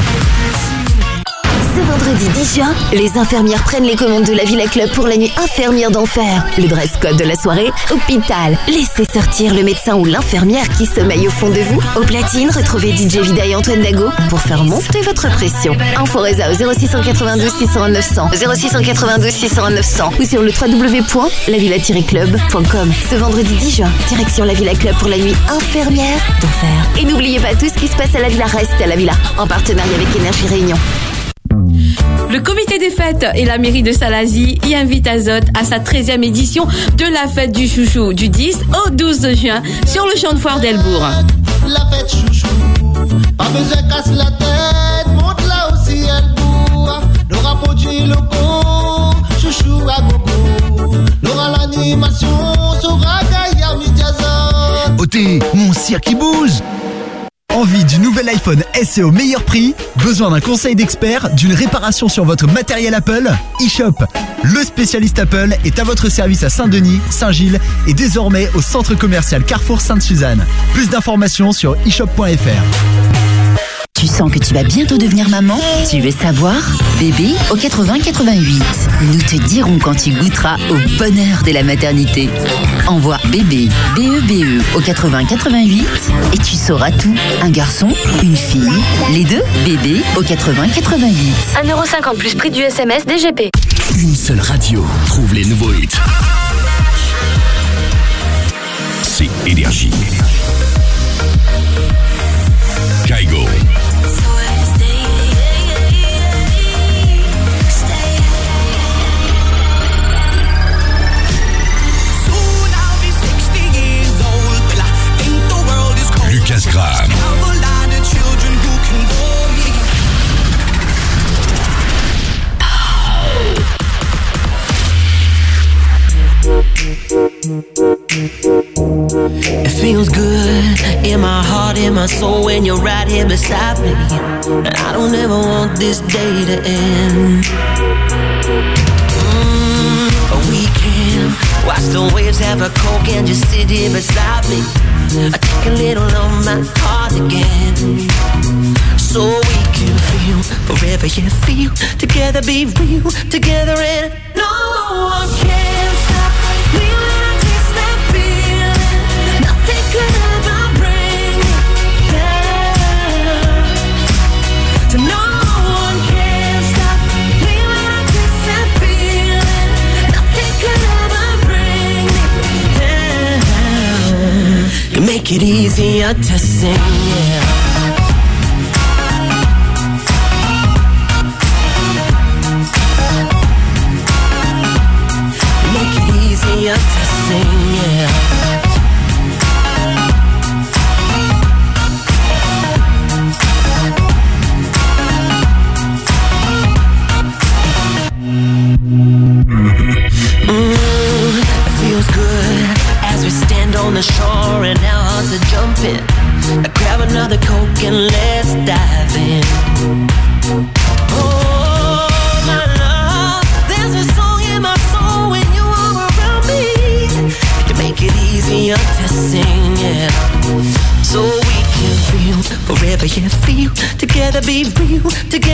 Ce vendredi 10 juin, les infirmières prennent les commandes de la Villa Club pour la nuit infirmière d'enfer. Le dress code de la soirée, hôpital. Laissez sortir le médecin ou l'infirmière qui sommeille au fond de vous. Au platine, retrouvez DJ Vida et Antoine Dago pour faire monter votre pression. Info Reza au 0692 601 900, 0692 601 900 ou sur le www.lavilla-club.com. Ce vendredi 10 juin, direction la Villa Club pour la nuit infirmière d'enfer. Et n'oubliez pas tout ce qui se passe à la Villa reste à la Villa, en partenariat avec Énergie Réunion. Le comité des fêtes et la mairie de Salazie y invite Azot à sa 13e édition de la fête du chouchou du 10 au 12 juin sur le champ de foire d'Elbourg. La fête chouchou, pas besoin casse la tête, monte là aussi elle bourre. N'aura produit locaux, chouchou à gogo. N'aura l'animation, sera gaïa midiazot. Ôtez, mon cirque qui bouge du nouvel iPhone SE au meilleur prix Besoin d'un conseil d'expert D'une réparation sur votre matériel Apple eShop, le spécialiste Apple est à votre service à Saint-Denis, Saint-Gilles et désormais au centre commercial Carrefour Sainte-Suzanne. Plus d'informations sur eShop.fr. Tu sens que tu vas bientôt devenir maman? Tu veux savoir? Bébé au 80-88. Nous te dirons quand tu goûteras au bonheur de la maternité. Envoie bébé, B-E-B-E au 80-88 et tu sauras tout. Un garçon, une fille, les deux, bébé au 80-88. 1,50€ plus prix du SMS DGP. Une seule radio trouve les nouveaux hits. C'est Énergie. Feels good in my heart, in my soul when you're right here beside me. I don't ever want this day to end. Mm, we can watch the waves have a coke and just sit here beside me. I take a little of my heart again. So we can feel forever you feel. Together be real, together and no one can Take it easy, I just sing, yeah. Be real. Together,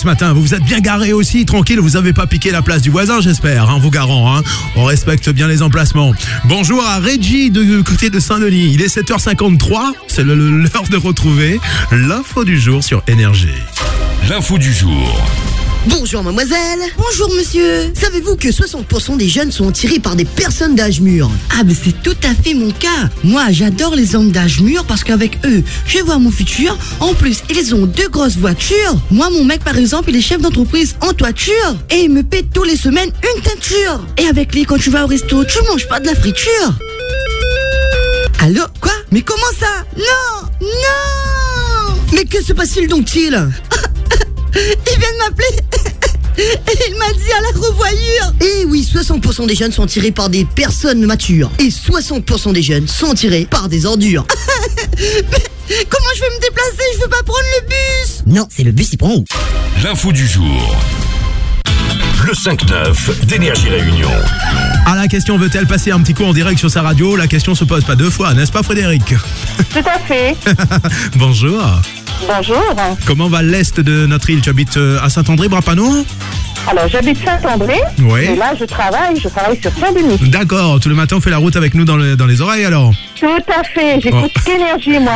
ce matin Vous vous êtes bien garé aussi, tranquille, vous avez pas piqué la place du voisin, j'espère, hein, vous garant. Hein On respecte bien les emplacements. Bonjour à Reggie de côté de Saint-Denis. Il est 7h53, c'est l'heure de retrouver l'info du jour sur Énergie. L'info du jour. Bonjour mademoiselle. Bonjour monsieur. Savez-vous que 60% des jeunes sont attirés par des personnes d'âge mûr? Ah mais c'est tout à fait mon cas. Moi j'adore les hommes d'âge mûr parce qu'avec eux, je vois mon futur. En plus, ils ont deux grosses voitures. Moi mon mec par exemple, il est chef d'entreprise en toiture. Et il me paie tous les semaines une teinture. Et avec lui, quand tu vas au resto, tu manges pas de la friture. Allô? Quoi? Mais comment ça? Non Non Mais que se passe-t-il donc-il Il vient de m'appeler il m'a dit à la revoyure Eh oui, 60% des jeunes sont tirés par des personnes matures. Et 60% des jeunes sont tirés par des ordures. Mais comment je vais me déplacer? Je veux pas prendre le bus Non, c'est le bus, il prend où? L'info du jour. Le 5-9 d'Énergie Réunion. À la question veut-elle passer un petit coup en direct sur sa radio? La question se pose pas deux fois, n'est-ce pas Frédéric? Tout à fait. Bonjour. Bonjour. Comment va l'est de notre île? Tu habites euh, à Saint-André, Brapano? Alors, j'habite Saint-André. Oui. Et là, je travaille. Je travaille sur Saint-Denis. D'accord, tout le matin on fait la route avec nous dans, le- dans les oreilles alors Tout à fait. J'écoute qu'énergie, moi,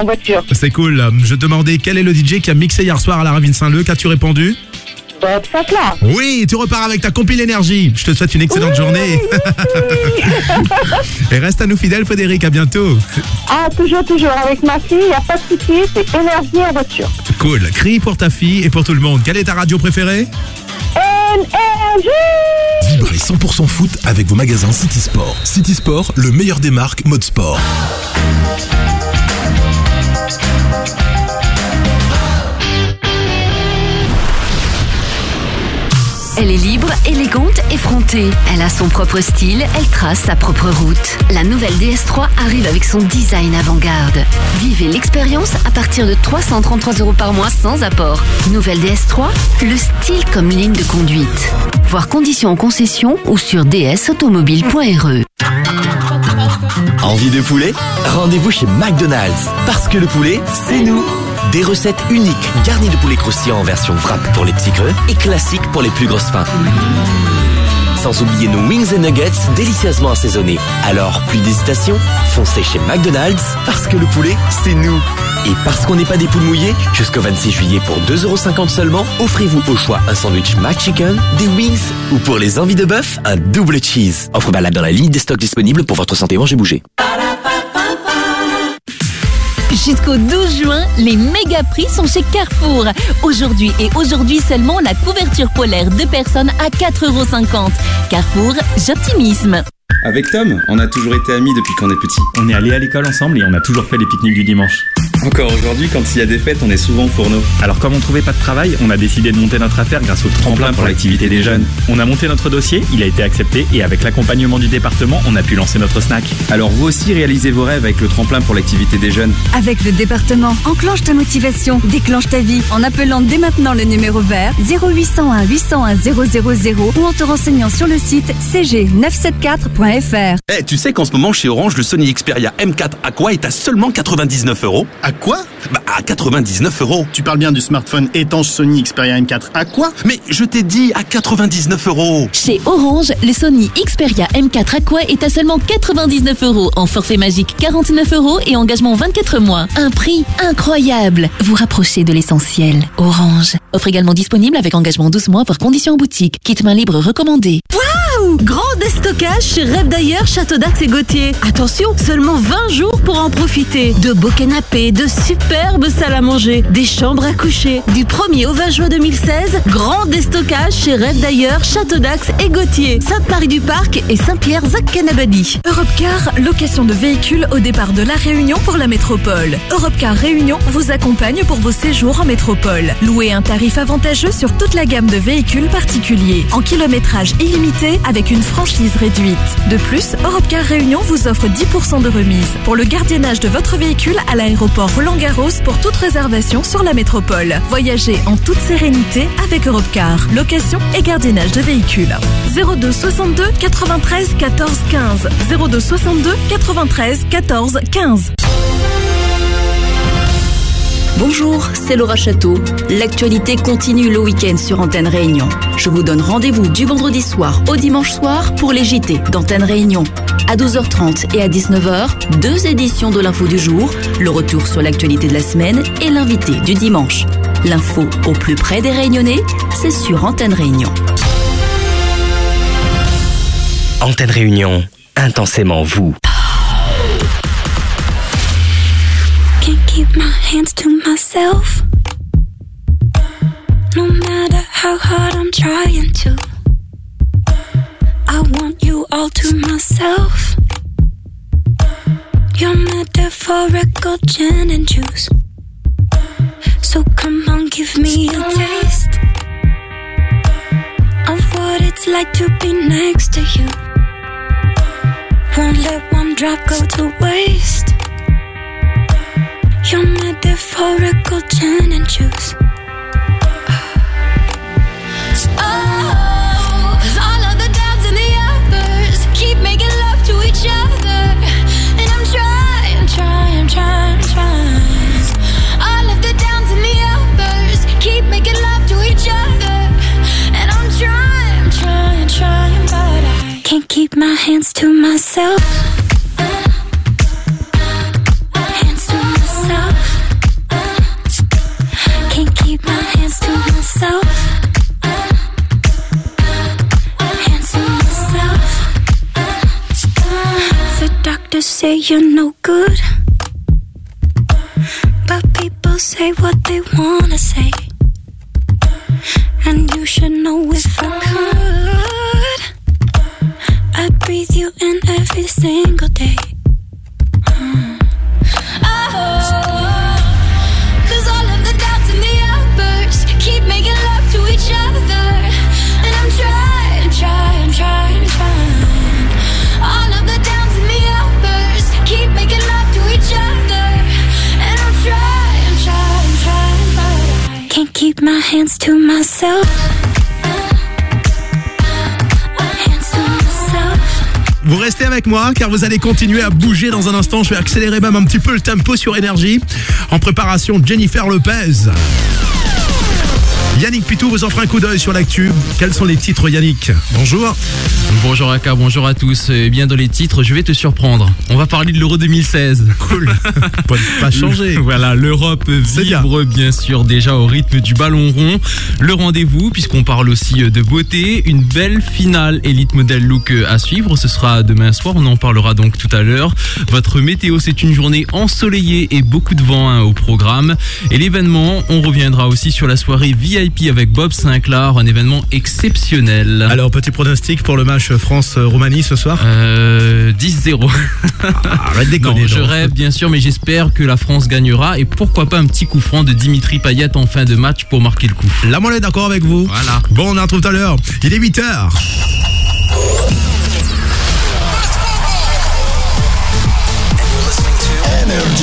en, voiture. C'est cool. Je demandais quel est le DJ qui a mixé hier soir à la Ravine Saint-Leu? Qu'as-tu répondu? Bob Sinclair. Oui, tu repars avec ta compile énergie. Je te souhaite une excellente journée. Et reste à nous fidèles, Frédéric. À bientôt. Ah, toujours, toujours. Avec ma fille, il n'y a pas de souci. C'est énergie en voiture. Cool. Crie pour ta fille et pour tout le monde. Quelle est ta radio préférée? Vibrez 100% foot avec vos magasins City Sport. City Sport, le meilleur des marques mode sport. Elle est libre, élégante, effrontée. Elle a son propre style, elle trace sa propre route. La nouvelle DS3 arrive avec son design avant-garde. Vivez l'expérience à partir de 333 euros par mois sans apport. Nouvelle DS3, le style comme ligne de conduite. Voir conditions en concession ou sur dsautomobile.re. Envie de poulet? Rendez-vous chez McDonald's. Parce que le poulet, c'est nous. Des recettes uniques, garnies de poulet croustillant en version wrap pour les petits creux et classique pour les plus grosses faim. Sans oublier nos wings et nuggets délicieusement assaisonnés. Alors, plus d'hésitation, foncez chez McDonald's parce que le poulet, c'est nous. Et parce qu'on n'est pas des poules mouillées, jusqu'au 26 juillet pour 2,50€ seulement, offrez-vous au choix un sandwich McChicken, des wings ou pour les envies de bœuf, un double cheese. Offre valable dans la limite des stocks disponibles pour votre santé mangez bouger. Jusqu'au 12 juin, les méga prix sont chez Carrefour. Aujourd'hui et aujourd'hui seulement, la couverture polaire de personnes à 4,50€. Carrefour, j'optimisme. Avec Tom, on a toujours été amis depuis qu'on est petit. On est allé à l'école ensemble et on a toujours fait les pique-niques du dimanche. Encore aujourd'hui, quand il y a des fêtes, on est souvent au fourneau. Alors comme on trouvait pas de travail, on a décidé de monter notre affaire grâce au tremplin pour l'activité des jeunes. On a monté notre dossier, il a été accepté et avec l'accompagnement du département, on a pu lancer notre snack. Alors vous aussi réalisez vos rêves avec le tremplin pour l'activité des jeunes. Avec le département, enclenche ta motivation, déclenche ta vie en appelant dès maintenant le numéro vert 0801 801 000 ou en te renseignant sur le site cg974.fr. Eh, tu sais qu'en ce moment chez Orange, le Sony Xperia M4 Aqua est à seulement 99 euros. À quoi Bah à 99 euros. Tu parles bien du smartphone étanche Sony Xperia M4 à quoi Mais je t'ai dit à 99 euros. Chez Orange, le Sony Xperia M4 Aqua est à seulement 99 euros en forfait magique 49 euros et engagement 24 mois. Un prix incroyable. Vous rapprochez de l'essentiel. Orange. Offre également disponible avec engagement 12 mois par condition en boutique. Kit main libre recommandé. Grand déstockage chez Rêve d'ailleurs, Château d'Ax et Gauthier. Attention, seulement 20 jours pour en profiter. De beaux canapés, de superbes salles à manger, des chambres à coucher. Du 1er au 20 juin 2016, grand déstockage chez Rêve d'ailleurs, Château d'Ax et Gauthier. Sainte-Marie-du-Parc et Saint-Pierre-Zac-Canabadi. Europcar, location de véhicules au départ de La Réunion pour la métropole. Europcar Réunion vous accompagne pour vos séjours en métropole. Louez un tarif avantageux sur toute la gamme de véhicules particuliers, en kilométrage illimité avec une franchise réduite. De plus, Europcar Réunion vous offre 10% de remise pour le gardiennage de votre véhicule à l'aéroport Roland-Garros pour toute réservation sur la métropole. Voyagez en toute sérénité avec Europcar. Location et gardiennage de véhicules. 02 62 93 14 15. 02 62 93 14 15. Bonjour, c'est Laura Château. L'actualité continue le week-end sur Antenne Réunion. Je vous donne rendez-vous du vendredi soir au dimanche soir pour les JT d'Antenne Réunion. À 12h30 et à 19h, deux éditions de l'info du jour, le retour sur l'actualité de la semaine et l'invité du dimanche. L'info au plus près des Réunionnais, c'est sur Antenne Réunion. Antenne Réunion, intensément vous. Can't keep my hands to myself. No matter how hard I'm trying to. I want you all to myself. Your metaphorical gin and juice. So come on, give me a taste of what it's like to be next to you. Won't let one drop go to waste. Your metaphorical gin and juice. Oh, all of the downs and say you're no good. But people say what they wanna say. And you should know if I could. I'd breathe you in every single day. Keep my hands to myself. Vous restez avec moi car vous allez continuer à bouger dans un instant. Je vais accélérer même un petit peu le tempo sur énergie. En préparation, Jennifer Lopez. Yannick Pitou vous offre un coup d'œil sur l'actu. Quels sont les titres Yannick Bonjour. Bonjour Aka, bonjour à tous. Eh bien dans les titres, je vais te surprendre. On va parler de l'Euro 2016. Cool. Pas, pas changer. Voilà, l'Europe vibre bien sûr déjà au rythme du ballon rond. Le rendez-vous, puisqu'on parle aussi de beauté, une belle finale Elite Model Look à suivre. Ce sera demain soir, on en parlera donc tout à l'heure. Votre météo, c'est une journée ensoleillée et beaucoup de vent hein, au programme. Et l'événement, on reviendra aussi sur la soirée VIP avec Bob Sinclair, un événement exceptionnel. Alors, petit pronostic pour le match France-Roumanie ce soir? Euh, 10-0. Arrête de déconner. Non, je rêve bien sûr, mais j'espère que la France gagnera et pourquoi pas un petit coup franc de Dimitri Payet en fin de match pour marquer le coup. La moelle est d'accord avec vous Voilà. Bon, on en retrouve tout à l'heure. Il est 8h.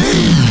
I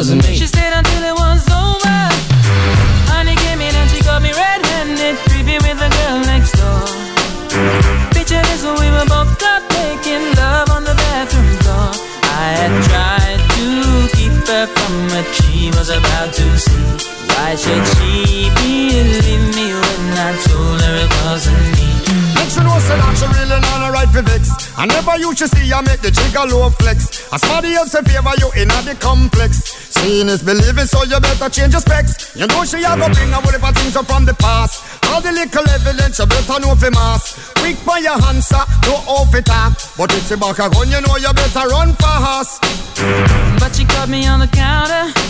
Wasn't me. She stayed until it was over. Honey came in and she got me red-handed, creepy with the girl next door. Picture this when we were both caught making love on the bathroom floor. I had tried to keep her from what she was about to see. Why should she believe me when I told her it wasn't me? Make sure know say that she really not a right for vex. I never used to see you make the jigger low flex. As somebody else in favor you in the complex. Is believing, so you better change your specs. You know she a go bring a whole heap of things up from the past. All the little evidence you better know for mass. Quick by your answer, no off it up. But if she back a gun, you know you better run fast. But she caught me on the counter.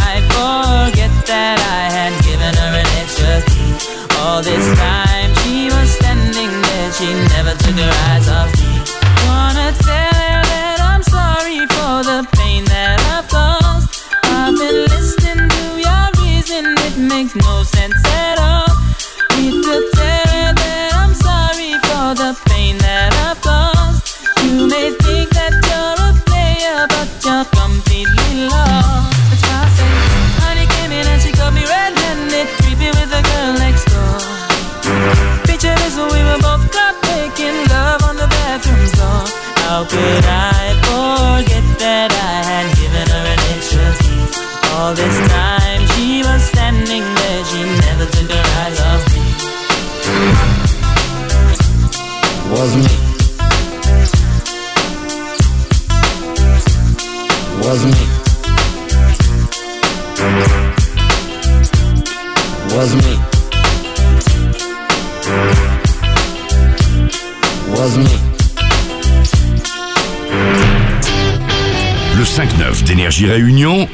All this time. She was standing there, she never took her eyes off 5-9 d'Énergie Réunion,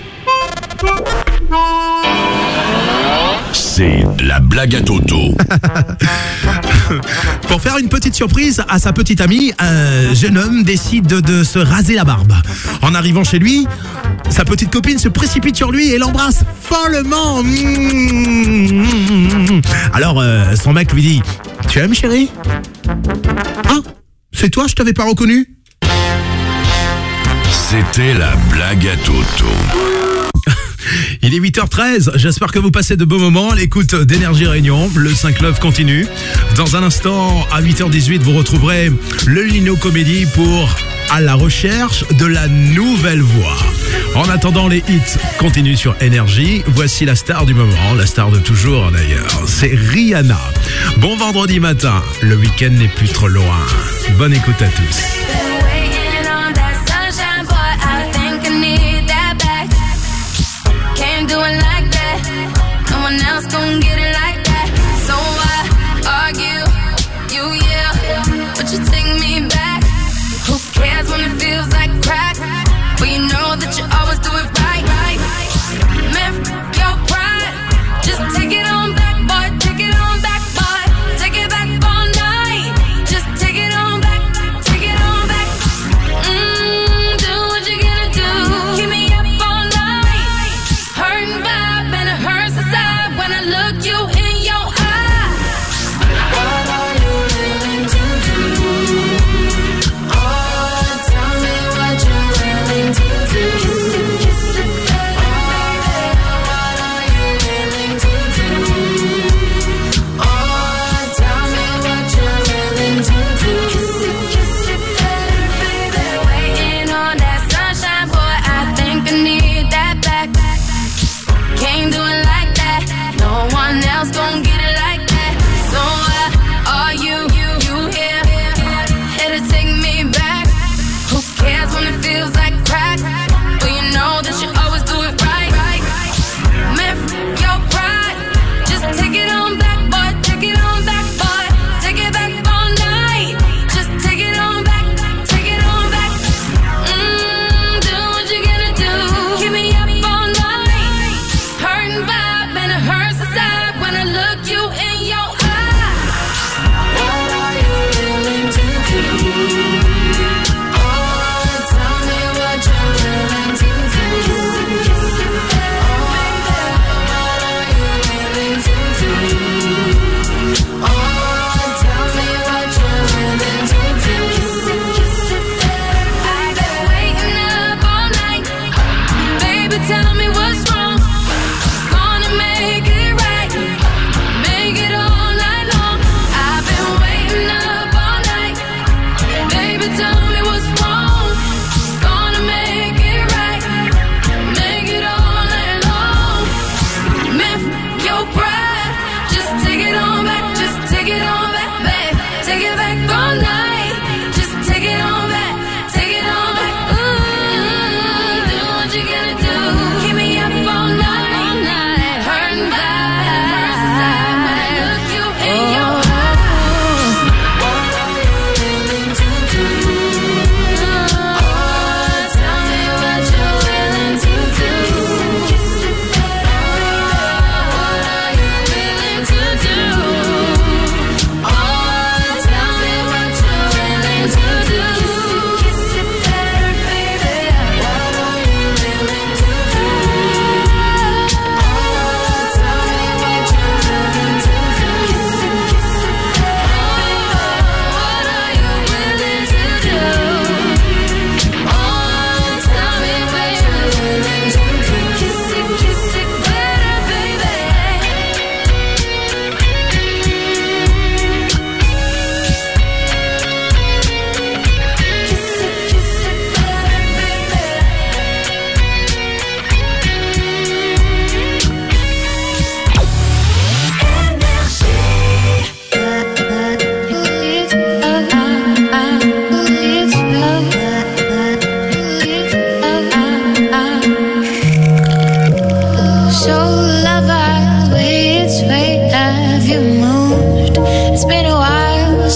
c'est la blague à Toto. Pour faire une petite surprise à sa petite amie, un jeune homme décide de, se raser la barbe. En arrivant chez lui, sa petite copine se précipite sur lui et l'embrasse follement. Alors euh, son mec lui dit Tu aimes chérie? Ah, c'est toi, je t'avais pas reconnu? C'était la blague à Toto. Il est 8h13, j'espère que vous passez de beaux moments l'écoute d'Énergie Réunion. Le 5-9 continue. Dans un instant, à 8h18, vous retrouverez le Lino Comédie pour À la recherche de la nouvelle voix. En attendant, les hits continuent sur Énergie. Voici la star du moment, la star de toujours d'ailleurs. C'est Rihanna. Bon vendredi matin, le week-end n'est plus trop loin. Bonne écoute à tous.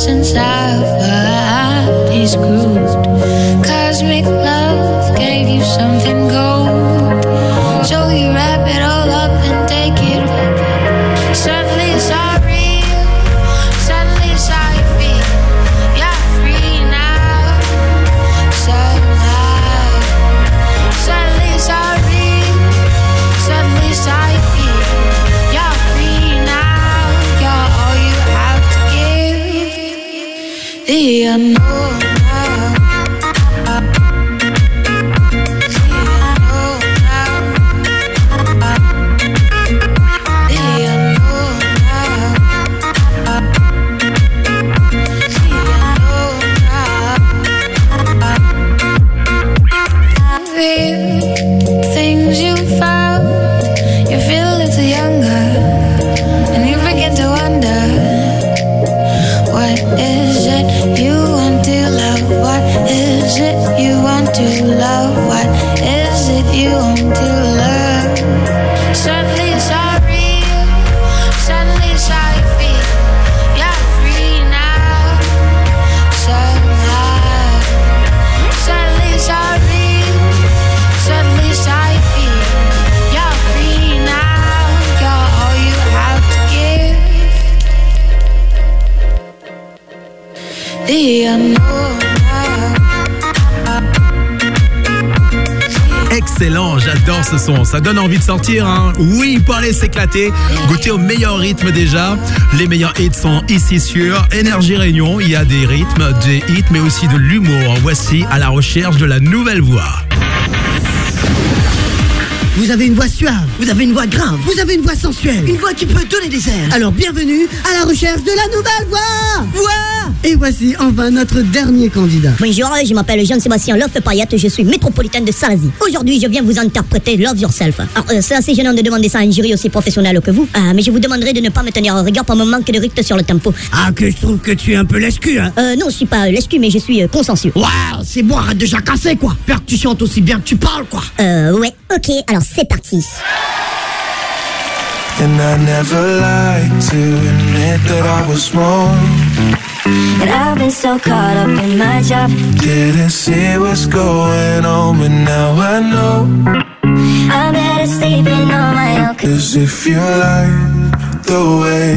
Since our body's grooved. Cosmic love gave you something gold. Ça donne envie de sortir, hein. Oui, pour aller s'éclater, goûter au meilleur rythme déjà. Les meilleurs hits sont ici sur Énergie Réunion. Il y a des rythmes, des hits, mais aussi de l'humour. Voici à la recherche de la nouvelle voix. Vous avez une voix suave, vous avez une voix grave, vous avez une voix sensuelle, une voix qui peut donner des airs. Alors bienvenue à la recherche de la nouvelle voix Voix Et voici enfin notre dernier candidat. Bonjour, je m'appelle Jean-Sébastien Love Payette, je suis métropolitain de Salazie. Aujourd'hui, je viens vous interpréter Love Yourself. Alors, euh, c'est assez gênant de demander ça à un jury aussi professionnel que vous, Ah, mais je vous demanderai de ne pas me tenir en regard pour me manque de rythme sur le tempo. Ah, que je trouve que tu es un peu l'escu, hein Euh, non, je suis pas euh, l'escu, mais je suis euh, consensueux. Waouh, c'est bon, arrête de jacasser, quoi Père que tu chantes aussi bien que tu parles, quoi Euh, ouais, ok, alors c'est parti. And I never lied to admit that I was wrong. And I've been so caught up in my job. Didn't see what's going on, but now I know. I'm better sleeping on my own. Cause if you like the way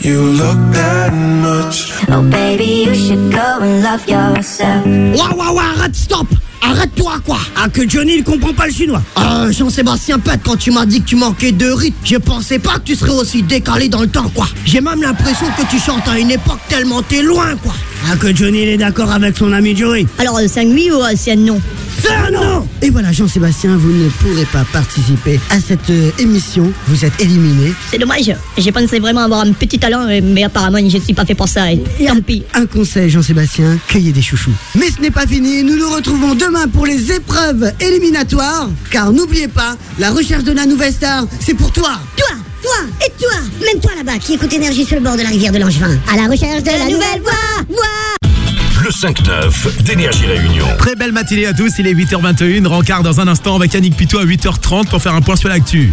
you look that much, Oh, baby, you should go and love yourself. Waouh, waouh, let's stop Arrête-toi, quoi. Ah, que Johnny, il comprend pas le chinois. Ah, Jean-Sébastien Pet, quand tu m'as dit que tu manquais de rythme, je pensais pas que tu serais aussi décalé dans le temps, quoi. J'ai même l'impression que tu chantes à une époque tellement t'es loin, quoi. Ah, que Johnny, il est d'accord avec son ami Joey. Alors, euh, c'est un oui ou euh, c'est un non? C'est un non Et voilà, Jean-Sébastien, vous ne pourrez pas participer à cette euh, émission. Vous êtes éliminé. C'est dommage, j'ai pensé vraiment avoir un petit talent, euh, mais apparemment je suis pas fait pour ça. Et tant pis. Un conseil, Jean-Sébastien, cueillez des chouchous. Mais ce n'est pas fini, nous nous retrouvons demain pour les épreuves éliminatoires. Car n'oubliez pas, la recherche de la nouvelle star, c'est pour toi. Toi, toi et toi, même toi là-bas qui écoute énergie sur le bord de la rivière de Langevin. À la recherche de la nouvelle voix, voix. Le 5-9 d'Énergie Réunion. Très belle matinée à tous, il est 8h21, rencard dans un instant avec Yannick Pito à 8h30 pour faire un point sur l'actu.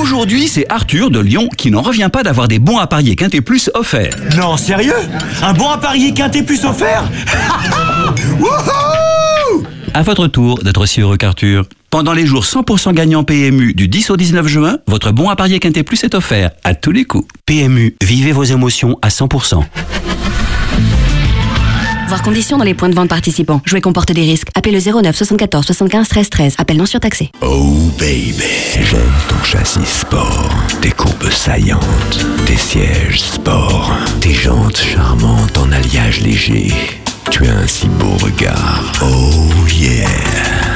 Aujourd'hui, c'est Arthur de Lyon qui n'en revient pas d'avoir des bons à parier Quintet Plus offerts. Non, sérieux? Un bon à parier quintet plus offert Wouhou À votre tour d'être si heureux qu'Arthur. Pendant les jours 100% gagnants PMU du 10 au 19 juin, votre bon à parier Quintet Plus est offert à tous les coups. PMU, vivez vos émotions à 100%. Voir conditions dans les points de vente participants. Jouer comporte des risques. Appelez le 09 74 75 13 13. Appel non surtaxé. Oh baby, j'aime ton châssis sport, tes courbes saillantes, tes sièges sport, tes jantes charmantes en alliage léger. Tu as un si beau regard. Oh yeah.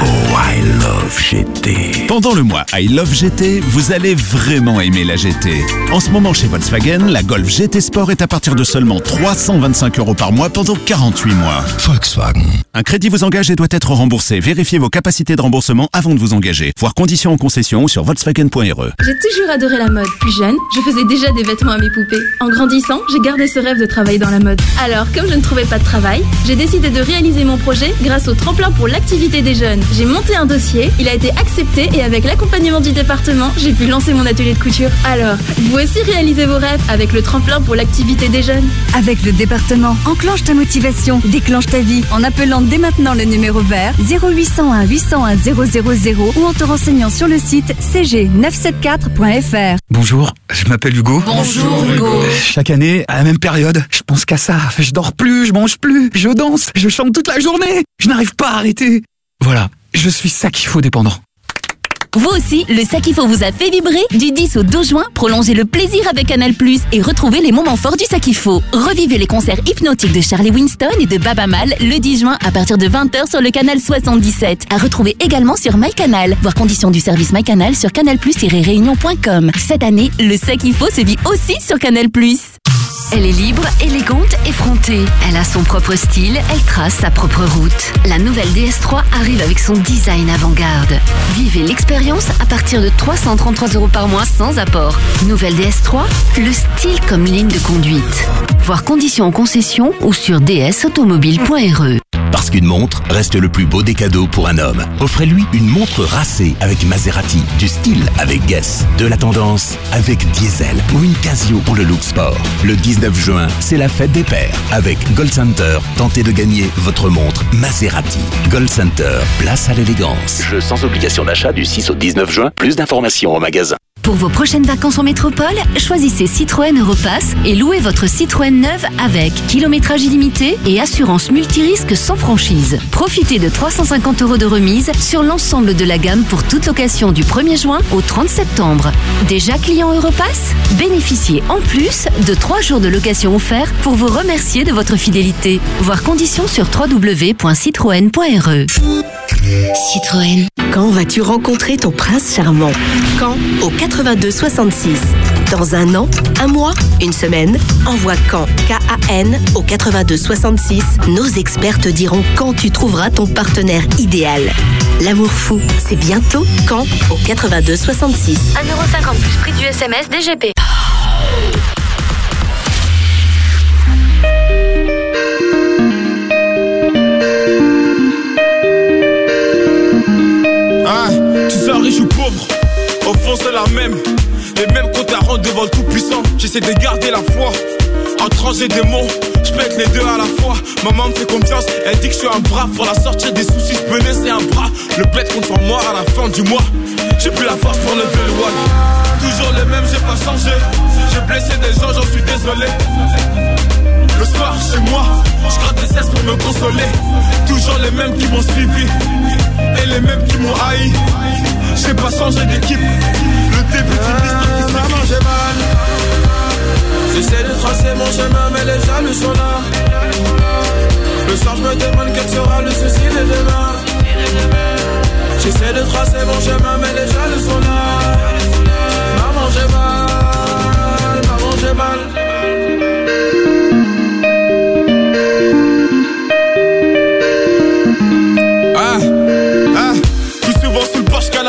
Oh I love GT. Pendant le mois I Love GT, vous allez vraiment aimer la GT. En ce moment chez Volkswagen, la Golf GT Sport est à partir de seulement 325 euros par mois pendant 48 mois. Volkswagen. Un crédit vous engage et doit être remboursé. Vérifiez vos capacités de remboursement avant de vous engager. Voir conditions en concession ou sur volkswagen.re. J'ai toujours adoré la mode. Plus jeune, je faisais déjà des vêtements à mes poupées. En grandissant, j'ai gardé ce rêve de travailler dans la mode. Alors, comme je ne trouvais pas de travail, j'ai décidé de réaliser mon projet grâce au tremplin pour l'activité des jeunes. J'ai monté un dossier, il a été acceptée et avec l'accompagnement du département, j'ai pu lancer mon atelier de couture. Alors, vous aussi réalisez vos rêves avec le tremplin pour l'activité des jeunes. Avec le département, enclenche ta motivation, déclenche ta vie en appelant dès maintenant le numéro vert 0801 801 000 ou en te renseignant sur le site cg974.fr. Bonjour, je m'appelle Hugo. Bonjour, Hugo. Chaque année, à la même période, je pense qu'à ça. Je dors plus, je mange plus, je danse, je chante toute la journée. Je n'arrive pas à arrêter. Voilà, je suis ça qu'il faut dépendant. Vous aussi, le Sakifo vous a fait vibrer Du 10 au 12 juin, prolongez le plaisir avec Canal+, et retrouvez les moments forts du Sakifo. Revivez les concerts hypnotiques de Charlie Winston et de Baba Mal le 10 juin à partir de 20h sur le canal 77. À retrouver également sur MyCanal. Voir conditions du service MyCanal sur canalplus-réunion.com. Cette année, le Sakifo se vit aussi sur Canal+. Elle est libre, élégante, effrontée. Elle a son propre style, elle trace sa propre route. La nouvelle DS3 arrive avec son design avant-garde. Vivez l'expérience à partir de 333 euros par mois sans apport. Nouvelle DS3, le style comme ligne de conduite. Voir conditions en concession ou sur dsautomobile.re. Parce qu'une montre reste le plus beau des cadeaux pour un homme. Offrez-lui une montre racée avec Maserati, du style avec Guess, de la tendance avec Diesel ou une Casio pour le look sport. Le 19 juin, c'est la fête des pères. Avec Gold Center, tentez de gagner votre montre Maserati. Gold Center, place à l'élégance. Jeu sans obligation d'achat du 6 au 19 juin. Plus d'informations au magasin. Pour vos prochaines vacances en métropole, choisissez Citroën Europass et louez votre Citroën neuve avec kilométrage illimité et assurance multirisque sans franchise. Profitez de 350 euros de remise sur l'ensemble de la gamme pour toute location du 1er juin au 30 septembre. Déjà client Europass? Bénéficiez en plus de 3 jours de location offerts pour vous remercier de votre fidélité. Voir conditions sur www.citroën.re. Citroën. Quand vas-tu rencontrer ton prince charmant? Quand Au 82 66. Dans un an, un mois, une semaine Envoie quand K-A-N au 82 66. Nos experts te diront quand tu trouveras ton partenaire idéal. L'amour fou, c'est bientôt quand Au 82 66. 1,50€ plus prix du SMS DGP. Hein, tu sois riche ou pauvre, au fond c'est la même. Les mêmes à rendre devant le tout-puissant. J'essaie de garder la foi. Anges et démons, je être les deux à la fois. Maman me fait confiance, elle dit que je suis un bras. Pour la sortir des soucis, je peux un bras. Le plaid contre moi à la fin du mois. J'ai plus la force pour lever le one. Toujours les mêmes, j'ai pas changé. J'ai blessé des gens, j'en suis désolé. Le soir chez moi, je gratte des cesses pour me consoler. Toujours les mêmes qui m'ont suivi et les mêmes qui m'ont haï. J'ai pas changé d'équipe. Le début d'une histoire qui Maman, j'ai mal. J'essaie de tracer mon chemin, mais les jaloux sont là. Le soir, je me demande quel sera le souci de demain. J'essaie de tracer mon chemin, mais les jaloux sont là. Maman, j'ai mal. Maman, j'ai mal.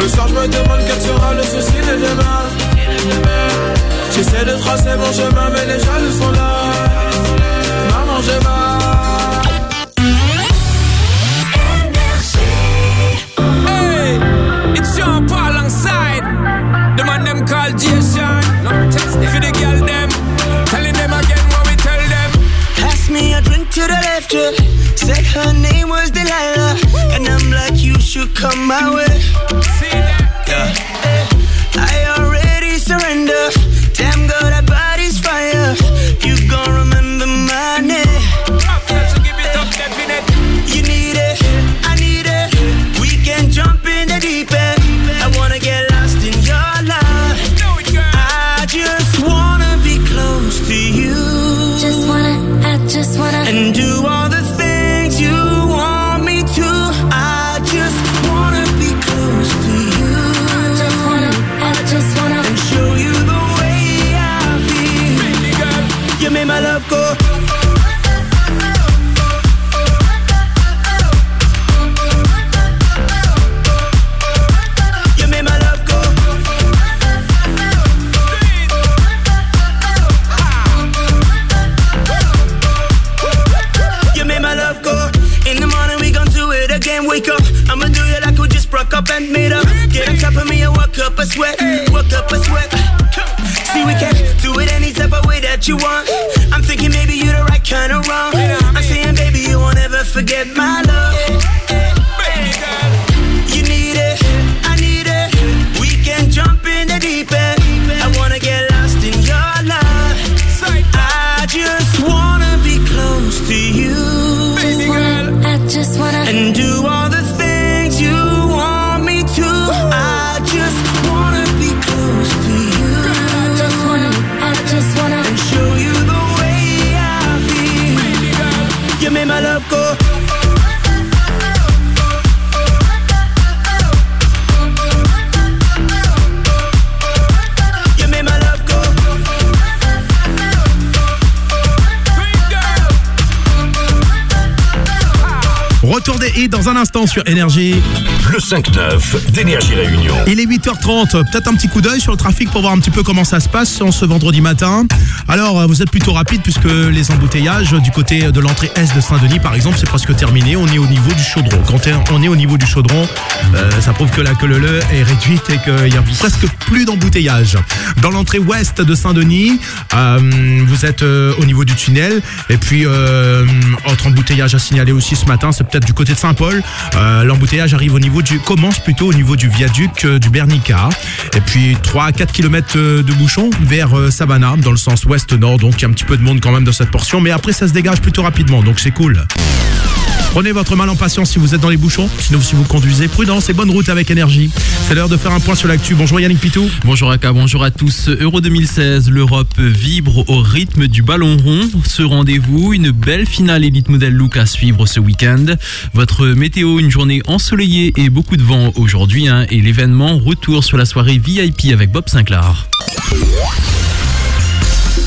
Le soir, je me demande quel sera le souci de demain. mon chemin, mais les jaloux sont là. Maman, je vais. Hey, it's Sean Paul alongside the man them called Jason. No, for the girl them, telling them again what we tell them. Pass me a drink to the left, yeah. Said her name was Delilah. And I'm like, you should come my way. Instant sur Énergie. Le 5-9 d'Énergie Réunion. Il est 8h30, peut-être un petit coup d'œil sur le trafic pour voir un petit peu comment ça se passe en ce vendredi matin. Alors, euh, vous êtes plutôt rapide puisque les embouteillages du côté de l'entrée Est de Saint-Denis, par exemple, c'est presque terminé. On est au niveau du chaudron. Quand on est au niveau du chaudron, euh, ça prouve que la queue leu est réduite et qu'il y a presque plus d'embouteillage. Dans l'entrée Ouest de Saint-Denis, euh, vous êtes euh, au niveau du tunnel. Et puis, euh, autre embouteillage à signaler aussi ce matin, c'est peut-être du côté de Saint-Paul. L'embouteillage arrive au niveau du, commence plutôt au niveau du viaduc du Bernica. Et puis 3 à 4 km de bouchon vers Savannah, dans le sens ouest-nord. Donc il y a un petit peu de monde quand même dans cette portion. Mais après, ça se dégage plutôt rapidement. Donc c'est cool. Prenez votre mal en patience si vous êtes dans les bouchons. Sinon, si vous conduisez, prudence et bonne route avec énergie. C'est l'heure de faire un point sur l'actu. Bonjour Yannick Pitou. Bonjour Aka, bonjour à tous. Euro 2016, l'Europe vibre au rythme du ballon rond. Ce rendez-vous, une belle finale Elite Model Look à suivre ce week-end. Votre météo, une journée ensoleillée et beaucoup de vent aujourd'hui. hein, et l'événement, retour sur la soirée VIP avec Bob Sinclair.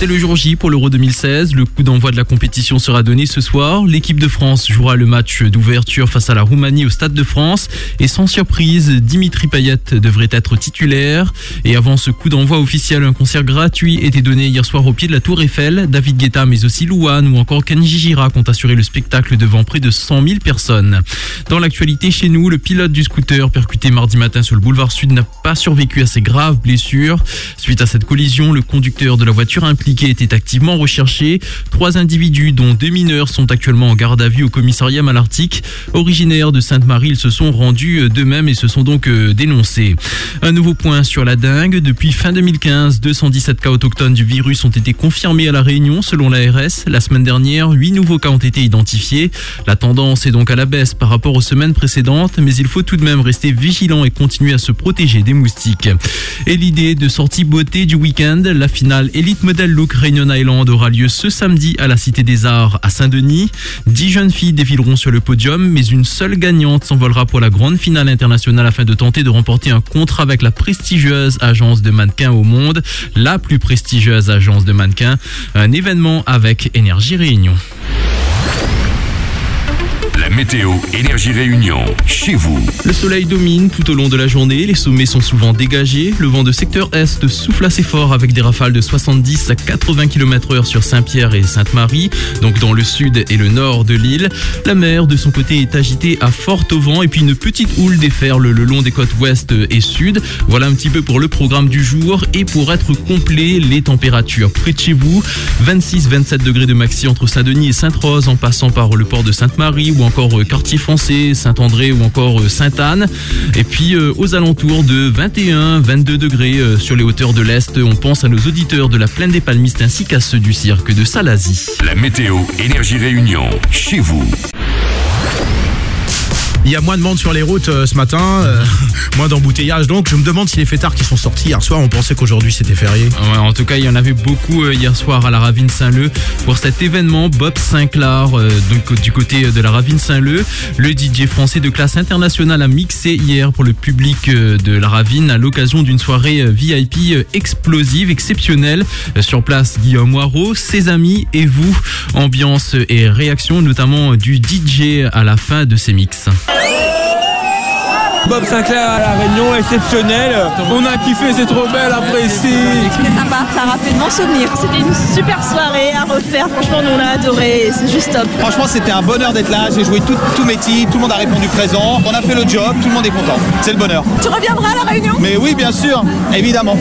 C'est le jour J pour l'Euro 2016. Le coup d'envoi de la compétition sera donné ce soir. L'équipe de France jouera le match d'ouverture face à la Roumanie au Stade de France. Et sans surprise, Dimitri Payet devrait être titulaire. Et avant ce coup d'envoi officiel, un concert gratuit était donné hier soir au pied de la Tour Eiffel. David Guetta, mais aussi Louane ou encore Kenji Girac ont assuré le spectacle devant près de 100 000 personnes. Dans l'actualité chez nous, le pilote du scooter percuté mardi matin sur le boulevard Sud n'a pas survécu à ses graves blessures. Suite à cette collision, le conducteur de la voiture impliquée était activement recherché. Trois individus, dont deux mineurs, sont actuellement en garde à vue au commissariat Malartic. Originaires de Sainte-Marie, ils se sont rendus d'eux-mêmes et se sont donc euh, dénoncés. Un nouveau point sur la dingue. Depuis fin 2015, 217 cas autochtones du virus ont été confirmés à La Réunion, selon l'ARS. La semaine dernière, huit nouveaux cas ont été identifiés. La tendance est donc à la baisse par rapport aux semaines précédentes, mais il faut tout de même rester vigilant et continuer à se protéger des moustiques. Et l'idée de sortie beauté du week-end, la finale Elite Model Réunion Island aura lieu ce samedi à la Cité des Arts à Saint-Denis. Dix jeunes filles défileront sur le podium, mais une seule gagnante s'envolera pour la grande finale internationale afin de tenter de remporter un contrat avec la prestigieuse agence de mannequins au monde, la plus prestigieuse agence de mannequins. Un événement avec Énergie Réunion. La météo Énergie Réunion. Chez vous. Le soleil domine tout au long de la journée, les sommets sont souvent dégagés, le vent de secteur est souffle assez fort avec des rafales de 70 à 80 km heure sur Saint-Pierre et Sainte-Marie, donc dans le sud et le nord de l'île. La mer de son côté est agitée à fort au vent et puis une petite houle déferle le long des côtes ouest et sud. Voilà un petit peu pour le programme du jour et pour être complet, les températures près de chez vous, 26-27 degrés de maxi entre Saint-Denis et Sainte-Rose en passant par le port de Sainte-Marie ou encore euh, Quartier Français, Saint-André ou encore euh, Sainte-Anne. Et puis euh, aux alentours de 21-22 degrés sur les hauteurs de l'Est, on pense à nos auditeurs de la plaine des Palmistes ainsi qu'à ceux du cirque de Salazie. La météo Énergie Réunion. Chez vous. Il y a moins de monde sur les routes euh, ce matin, euh, moins d'embouteillages. Donc je me demande si les fêtards qui sont sortis hier soir, on pensait qu'aujourd'hui c'était férié. Ouais, en tout cas, il y en avait beaucoup euh, hier soir à la Ravine Saint-Leu pour cet événement. Bob Sinclair, euh, donc du côté de la Ravine Saint-Leu, le DJ français de classe internationale a mixé hier pour le public euh, de la Ravine à l'occasion d'une soirée euh, VIP euh, explosive, exceptionnelle. Euh, Sur place, Guillaume Moirot, ses amis et vous. Ambiance et réaction, notamment du DJ à la fin de ses mix. Bob Sinclair à la Réunion, exceptionnel. On a kiffé, c'est trop belle après ici. C'était sympa, ça rappelle mon souvenir. C'était une super soirée à refaire. Franchement, nous on a adoré. C'est juste top. Franchement, c'était un bonheur d'être là. J'ai joué tout- tous mes titres, tout le monde a répondu présent. On a fait le job, tout le monde est content. C'est le bonheur. Tu reviendras à la réunion? Mais oui, bien sûr, évidemment.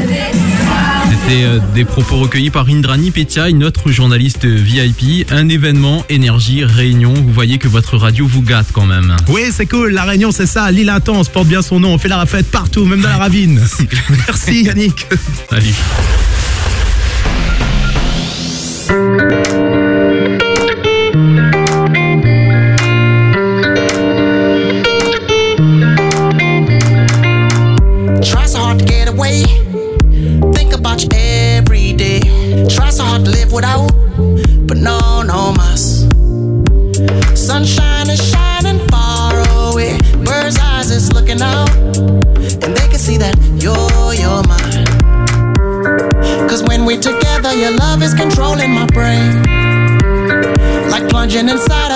C'était euh, des propos recueillis par Indrani Petia, une autre journaliste VIP. Un événement, énergie, réunion. Vous voyez que votre radio vous gâte quand même. Oui, c'est cool. La Réunion, c'est ça. L'île intense porte bien son nom. On fait la fête partout, même dans la ravine. Merci Yannick. Salut. Your love is controlling my brain. Like plunging inside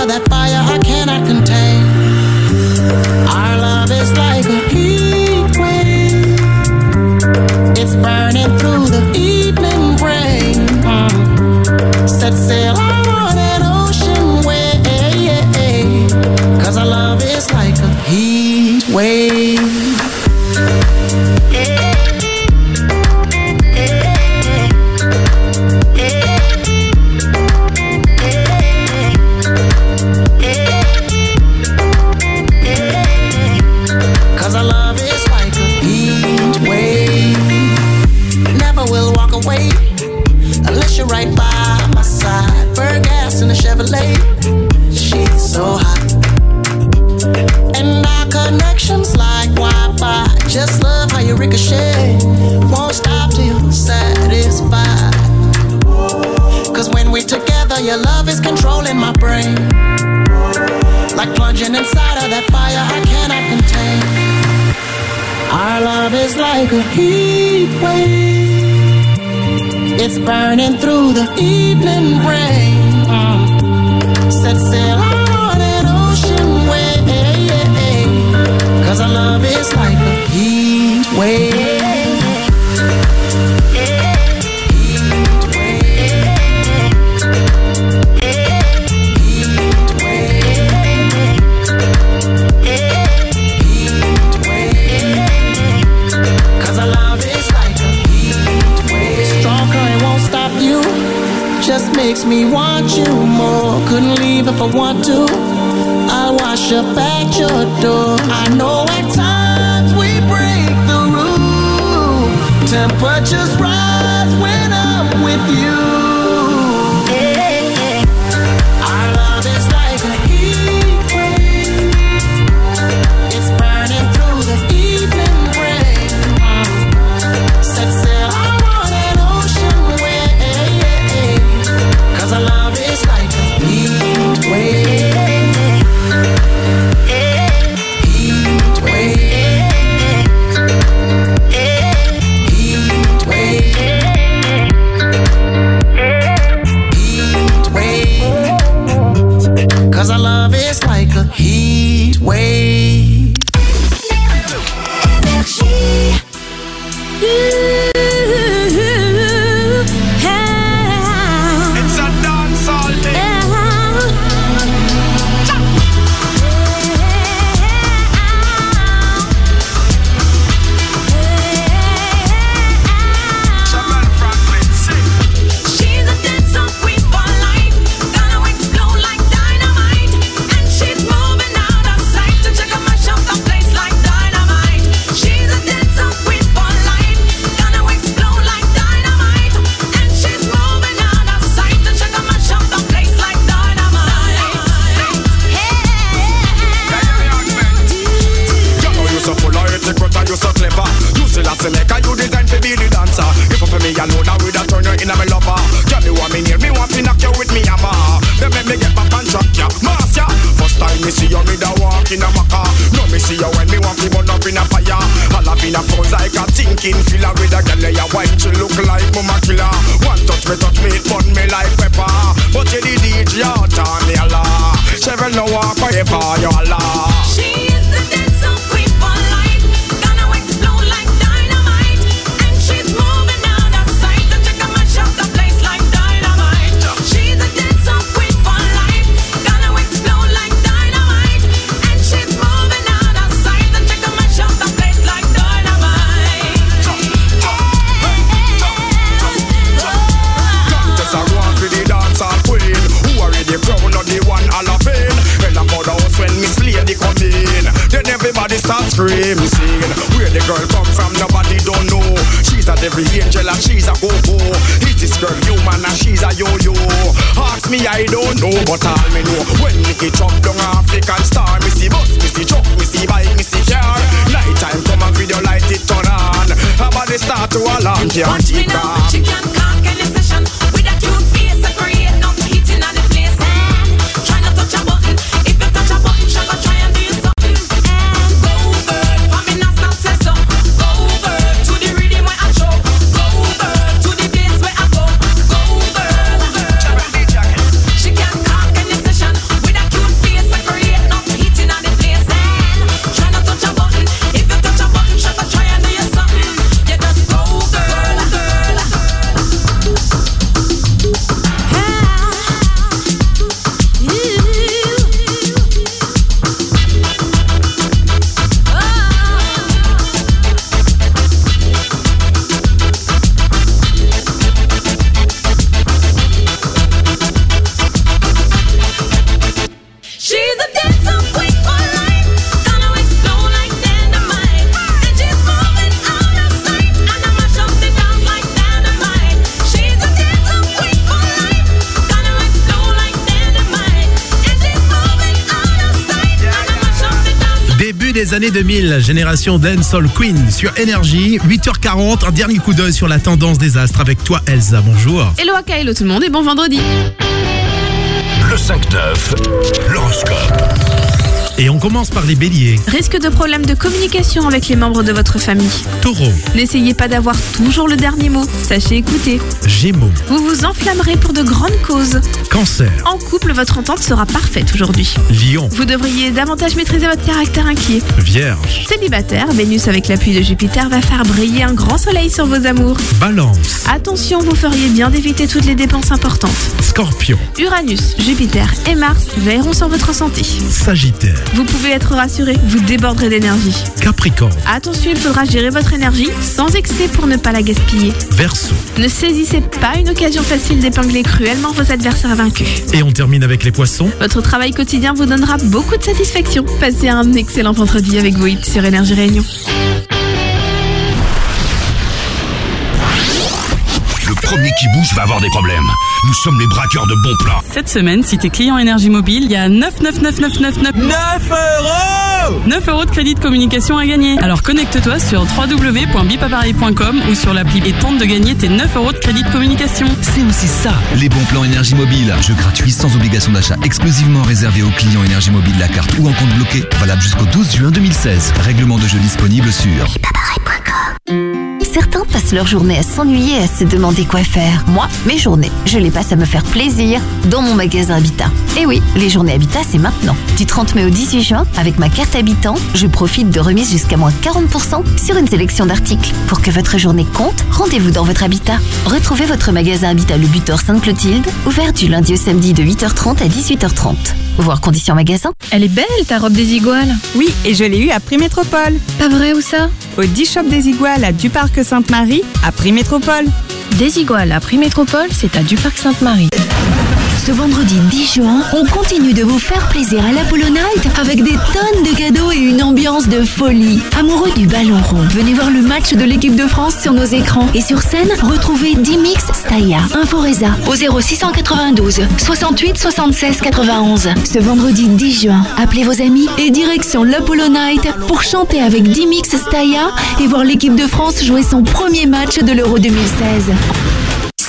ricochet. Won't stop till you're satisfied. Cause when we're together, your love is controlling my brain. Like plunging inside of that fire I cannot contain. Our love is like a heat wave. It's burning through the evening rain. Makes me want you more. Couldn't leave if I want to. I'll wash up at your door. I know at times we break the rule. Temperatures rise when I'm with you. Génération Dancehall Queen sur Énergie, 8h40, un dernier coup d'œil sur la tendance des astres avec toi Elsa, bonjour. Hello Aka, hello tout le monde et bon vendredi. Le 5-9, l'horoscope. Et on commence par les béliers. Risque de problème de communication avec les membres de votre famille. Taureau, N'essayez pas d'avoir toujours le dernier mot, sachez écouter. Gémeaux, Vous vous enflammerez pour de grandes causes. Cancer, En couple, votre entente sera parfaite aujourd'hui. Lion, Vous devriez davantage maîtriser votre caractère inquiet. Vierge, Célibataire, Vénus avec l'appui de Jupiter va faire briller un grand soleil sur vos amours. Balance, Attention, vous feriez bien d'éviter toutes les dépenses importantes. Scorpion, Uranus, Jupiter et Mars veilleront sur votre santé. Sagittaire, Vous pouvez être rassuré, vous déborderez d'énergie. Capricorne, Attention, il faudra gérer votre énergie sans excès pour ne pas la gaspiller. Verseau. Ne saisissez pas une occasion facile d'épingler cruellement vos adversaires vaincus. Et on termine avec les poissons. Votre travail quotidien vous donnera beaucoup de satisfaction. Passez un excellent vendredi avec vos hits sur Énergie Réunion. Le premier qui bouge va avoir des problèmes. Nous sommes les braqueurs de bons plans. Cette semaine, si t'es client énergie mobile, il y a 99999 9 euros 9 euros de crédit de communication à gagner. Alors connecte-toi sur www.bipapareil.com ou sur l'appli et tente de gagner tes 9 euros de crédit de communication. C'est aussi ça, les bons plans énergie mobile. Jeu gratuit sans obligation d'achat, exclusivement réservé aux clients énergie mobile la carte ou en compte bloqué. Valable jusqu'au 12 juin 2016. Règlement de jeu disponible sur passent leur journée à s'ennuyer et à se demander quoi faire. Moi, mes journées, je les passe à me faire plaisir dans mon magasin Habitat. Et oui, les journées Habitat, c'est maintenant. Du 30 mai au 18 juin, avec ma carte Habitant, je profite de remises jusqu'à moins 40% sur une sélection d'articles. Pour que votre journée compte, rendez-vous dans votre Habitat. Retrouvez votre magasin Habitat Le Butor Sainte-Clotilde, ouvert du lundi au samedi de 8h30 à 18h30. Voir conditions magasin. Elle est belle ta robe des iguales. Oui, et je l'ai eue à Prix Métropole. Pas vrai où ça? Au 10 Shop des Iguales à Duparc Sainte-Marie, à Prix Métropole. Des iguales à prix métropole, c'est à Duparc Sainte-Marie ce vendredi 10 juin, on continue de vous faire plaisir à l'Apollo Night avec des tonnes de cadeaux et une ambiance de folie. Amoureux du ballon rond, venez voir le match de l'équipe de France sur nos écrans et sur scène, retrouvez Dimix Staya, Inforesa au 0692 68 76 91. Ce vendredi 10 juin, appelez vos amis et direction l'Apollo Night pour chanter avec Dimix Staya et voir l'équipe de France jouer son premier match de l'Euro 2016.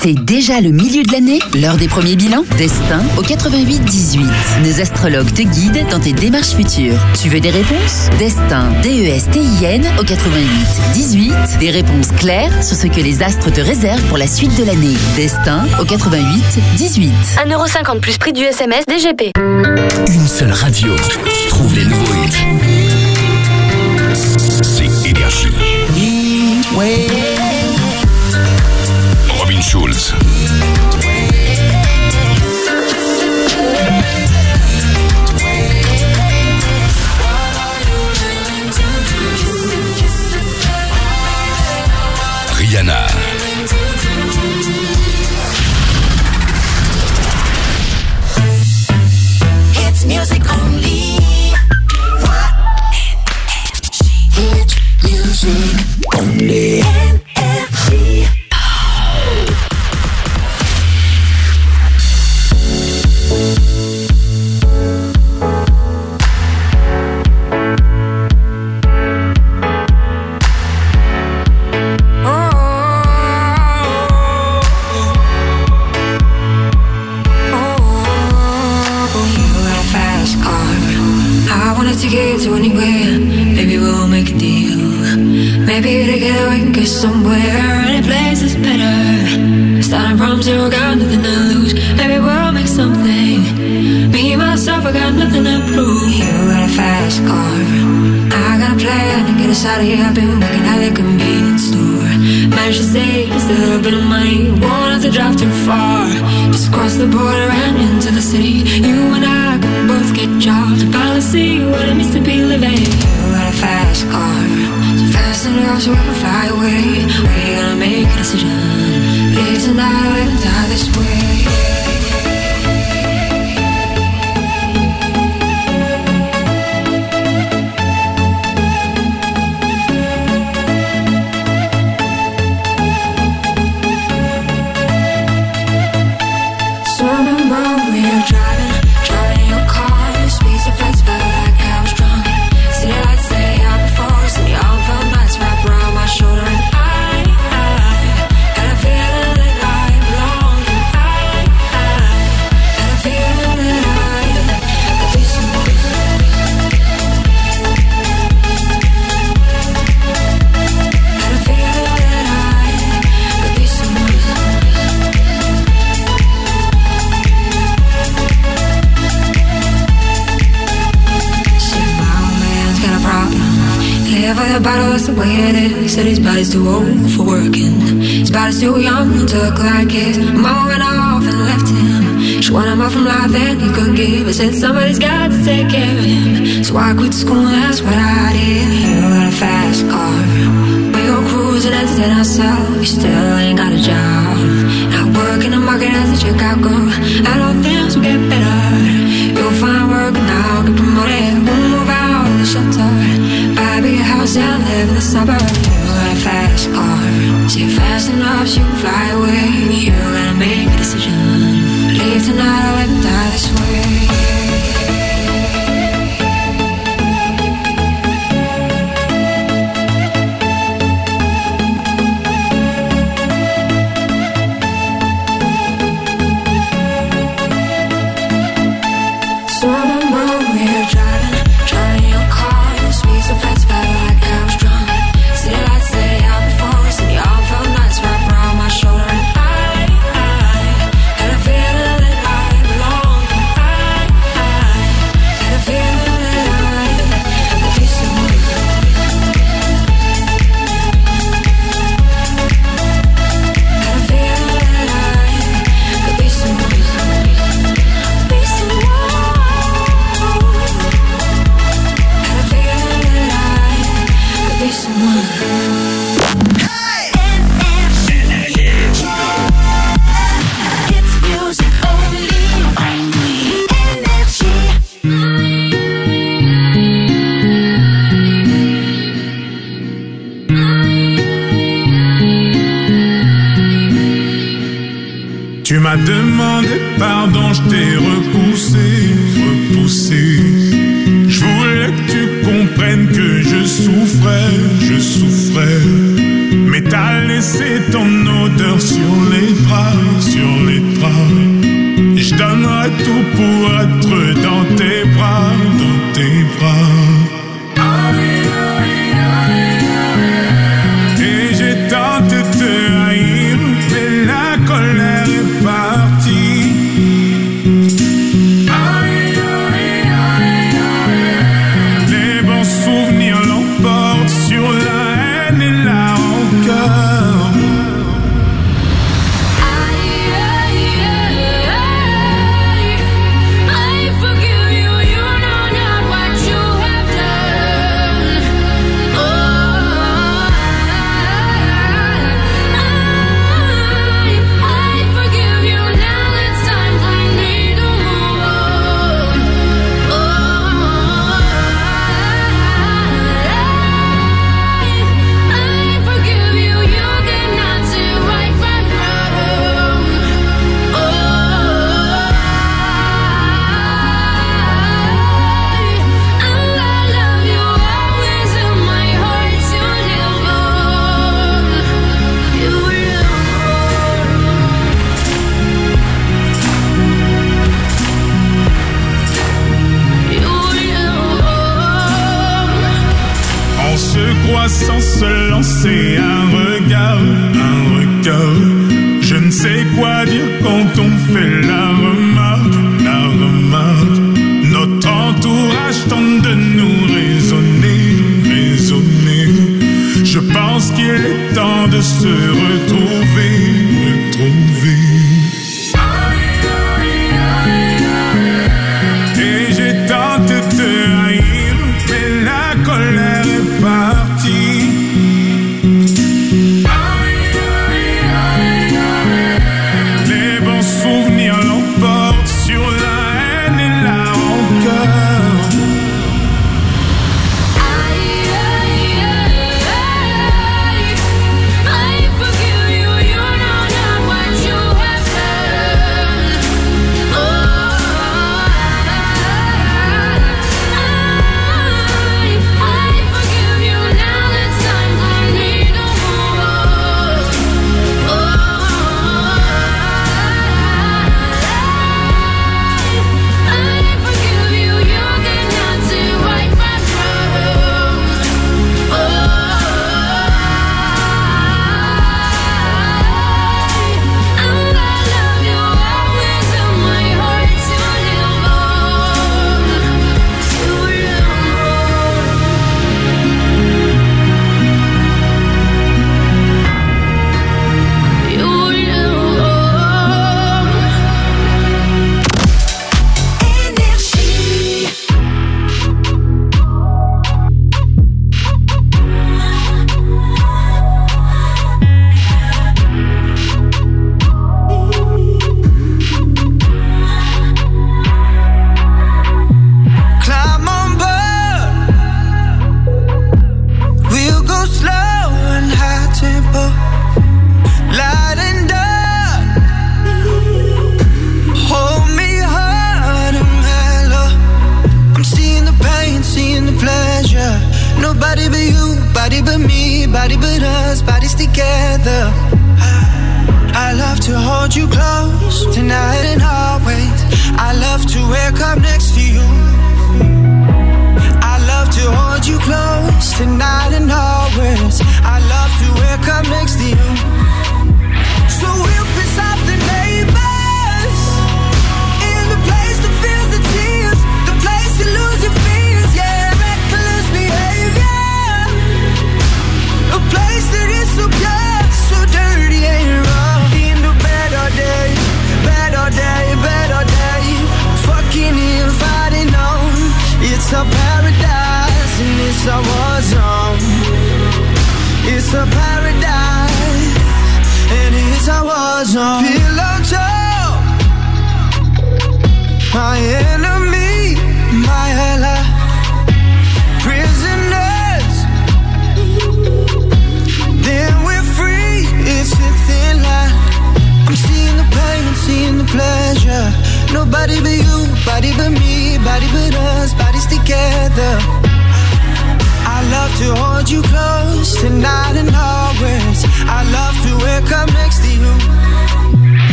C'est déjà le milieu de l'année, l'heure des premiers bilans, destin au 88-18. Nos astrologues te guident dans tes démarches futures. Tu veux des réponses? Destin, D-E-S-T-I-N au 88-18. Des réponses claires sur ce que les astres te réservent pour la suite de l'année. Destin au 88-18. 1,50€ plus prix du SMS DGP. Une seule radio trouve les nouveaux hits. C'est Énergie.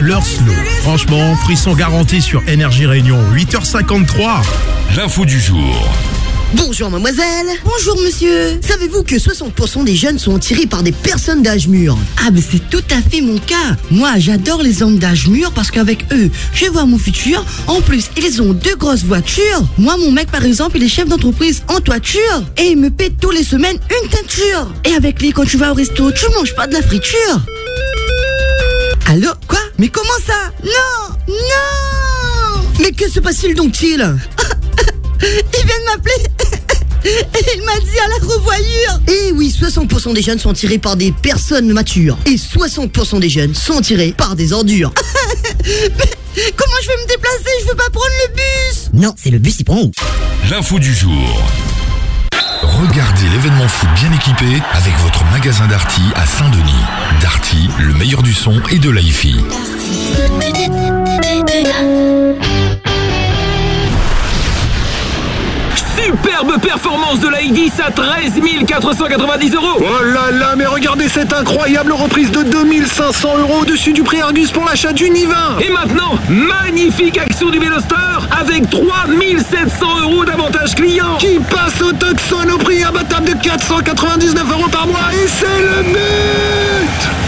Leur slow. Franchement, frisson garanti sur Énergie Réunion. 8h53. L'info du jour. Bonjour mademoiselle. Bonjour monsieur. Savez-vous que 60% des jeunes sont attirés par des personnes d'âge mûr? Ah mais c'est tout à fait mon cas. Moi j'adore les hommes d'âge mûr parce qu'avec eux, je vois mon futur. En plus, ils ont deux grosses voitures. Moi mon mec par exemple, il est chef d'entreprise en toiture. Et il me paie tous les semaines une teinture. Et avec lui quand tu vas au resto, tu manges pas de la friture. Comment ça? Non! Non! Mais que se passe-t-il donc-il Il vient de m'appeler. Et il m'a dit à la revoyure. Eh oui, 60% des jeunes sont tirés par des personnes matures. Et 60% des jeunes sont tirés par des ordures. Mais comment je vais me déplacer? Je veux pas prendre le bus. Non, c'est le bus, il prend où? L'info du jour. Regardez l'événement foot bien équipé avec votre magasin Darty à Saint-Denis. Darty, le meilleur du son et de la hi-fi. Superbe performance de la I10 à 13 490 euros. Oh là là, mais regardez cette incroyable reprise de 2500 euros au-dessus du prix Argus pour l'achat du Nivin. Et maintenant, magnifique action du Vélostar avec 3700 euros d'avantage client. Qui passe au Tucson au prix imbattable de 499 euros par mois et c'est le but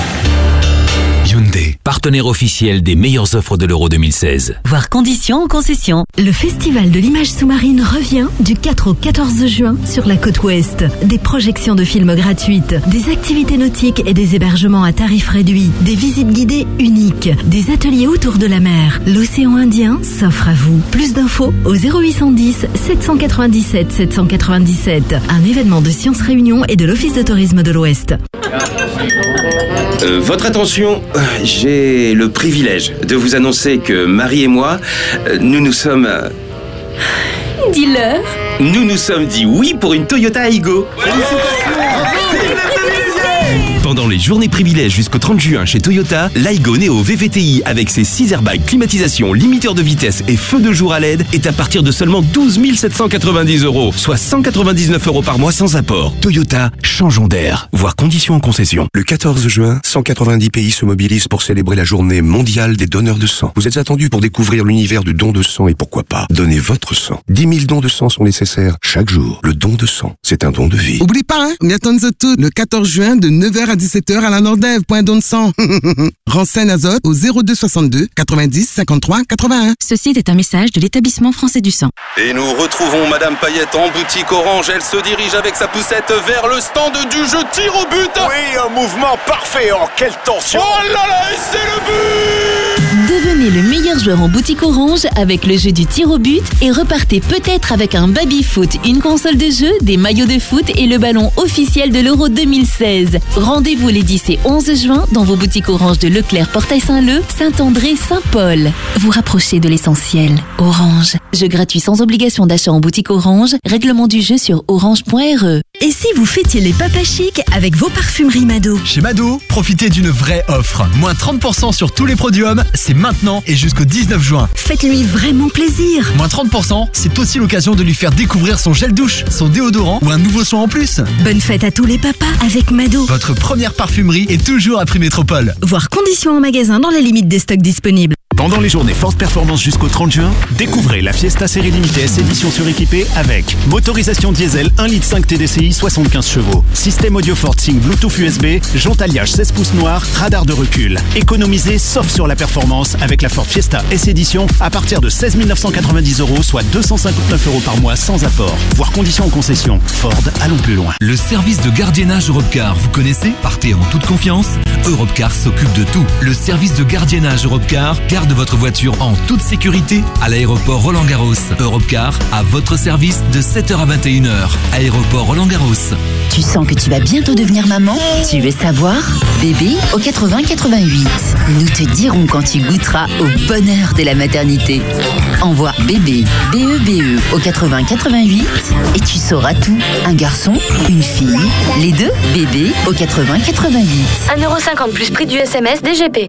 partenaire officiel des meilleures offres de l'Euro 2016. Voir conditions en concession. Le Festival de l'image sous-marine revient du 4 au 14 juin sur la côte ouest. Des projections de films gratuites, des activités nautiques et des hébergements à tarifs réduits, des visites guidées uniques, des ateliers autour de la mer. L'océan Indien s'offre à vous. Plus d'infos au 0810 797 797. Un événement de Sciences Réunion et de l'Office de tourisme de l'Ouest. Euh, votre attention, j'ai le privilège de vous annoncer que Marie et moi, euh, nous nous sommes... euh, Dis-leur. Nous nous sommes dit oui pour une Toyota Aygo. Pendant les journées privilèges jusqu'au 30 juin chez Toyota, l'Aygo Neo VVTI avec ses 6 airbags, climatisation, limiteur de vitesse et feu de jour à LED est à partir de seulement 12 790 euros, soit 199 euros par mois sans apport. Toyota, changeons d'air. Voir conditions en concession. Le 14 juin, 190 pays se mobilisent pour célébrer la journée mondiale des donneurs de sang. Vous êtes attendus pour découvrir l'univers du don de sang et pourquoi pas donner votre sang. 10 000 dons de sang sont nécessaires chaque jour. Le don de sang, c'est un don de vie. Oublie pas, hein, Miaton tout le 14 juin de 9h à 17h à la Nordève, point don de sang. Renseigne Azote au 02 62 90 53 81. Ceci est un message de l'établissement français du sang. Et nous retrouvons Madame Payette en boutique orange. Elle se dirige avec sa poussette vers le stand du jeu tir au but. Oui, un mouvement parfait. Oh, quelle tension Oh là là, c'est le but Devenez le meilleur joueur en boutique orange avec le jeu du tir au but et repartez peut-être avec un baby foot, une console de jeu, des maillots de foot et le ballon officiel de l'Euro 2016. Rendez-vous les 10 et 11 juin dans vos boutiques orange de Leclerc, Portail-Saint-Leu, Saint-André, Saint-Paul. Vous rapprochez de l'essentiel. Orange. Jeu gratuit sans obligation d'achat en boutique orange. Règlement du jeu sur orange.re. Et si vous fêtiez les papas chics avec vos parfumeries Mado Chez Mado, profitez d'une vraie offre. Moins 30% sur tous les produits hommes, c'est maintenant et jusqu'au 19 juin. Faites-lui vraiment plaisir. Moins 30%, c'est aussi l'occasion de lui faire découvrir son gel douche, son déodorant ou un nouveau soin en plus. Bonne fête à tous les papas avec Mado. Votre première parfumerie est toujours à prix métropole. Voir conditions en magasin dans la limite des stocks disponibles. Pendant les journées Force Performance jusqu'au 30 juin, découvrez la Fiesta série limitée S édition suréquipée avec motorisation diesel 1 litre 5 TDCi 75 chevaux, système audio Sync Bluetooth USB, jante alliage 16 pouces noir, radar de recul. Économisez sauf sur la performance avec la Ford Fiesta S édition à partir de 16 990 euros, soit 259 euros par mois sans apport. Voir conditions en concession. Ford, allons plus loin. Le service de gardiennage Europcar, vous connaissez? Partez en toute confiance. Europcar s'occupe de tout. Le service de gardiennage Europcar garde de votre voiture en toute sécurité à l'aéroport Roland-Garros. Europcar, à votre service de 7h à 21h. Aéroport Roland-Garros. Tu sens que tu vas bientôt devenir maman? Tu veux savoir? Bébé au 80-88. Nous te dirons quand tu goûteras au bonheur de la maternité. Envoie bébé, B-E-B-E au 80-88 et tu sauras tout. Un garçon, une fille, les deux, bébé au 80-88. 1,50€ plus prix du SMS DGP.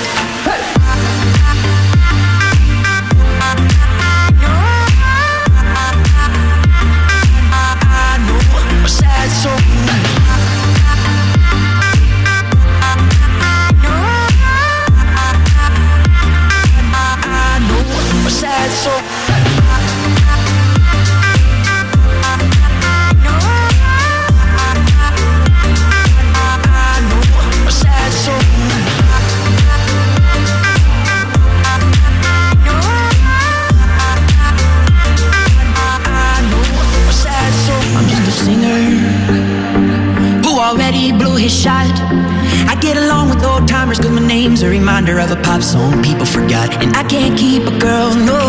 a song people forgot. And I can't keep a girl, no.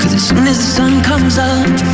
Cause as soon as the sun comes up,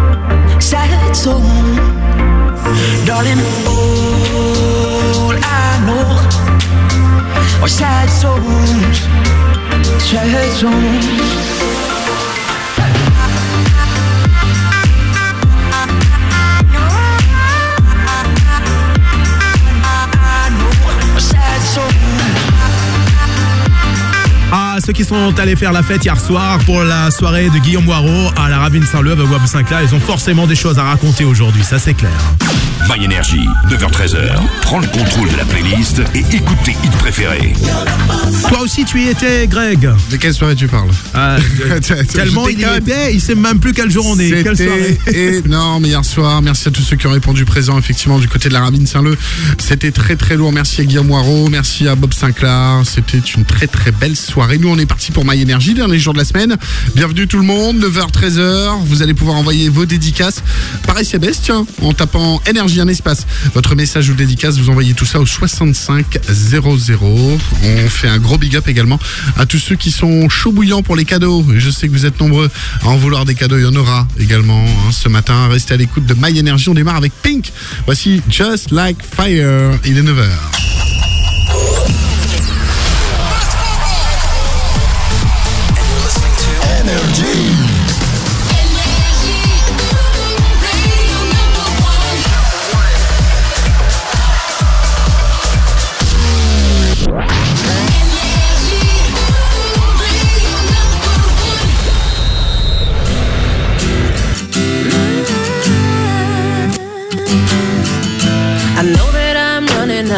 Sad souls Darling, all I know Are sad souls. Sad souls qui sont allés faire la fête hier soir pour la soirée de Guillaume Moirot à la Ravine Saint-Leu avec Wab 5 là, ils ont forcément des choses à raconter aujourd'hui, ça c'est clair. My Energy, 9h-13h. Prends le contrôle de la playlist et écoute tes hits préférés. Toi aussi tu y étais, Greg De quelle soirée tu parles Ah, de- Tellement il y était, il sait même plus quelle jour on est, quelle soirée. Énorme hier soir. Merci à tous ceux qui ont répondu présent, effectivement, du côté de la Ravine Saint-Leu. C'était très très lourd. Merci à Guillaume Moirot, merci à Bob Sinclair. C'était une très très belle soirée. Nous, on est parti pour My Energy, dernier jour de la semaine. Bienvenue tout le monde, 9h, 13h. Vous allez pouvoir envoyer vos dédicaces par SMS, tiens, en tapant énergie, un espace. Votre message ou dédicace, vous envoyez tout ça au 65 00. On fait un gros big up également à tous ceux qui sont chauds bouillants pour les cadeaux. Je sais que vous êtes nombreux à en vouloir des cadeaux. Il y en aura également hein, ce matin. Restez à l'écoute de My Energy. On démarre avec Pink. Voici Just Like Fire. Il est 9h. I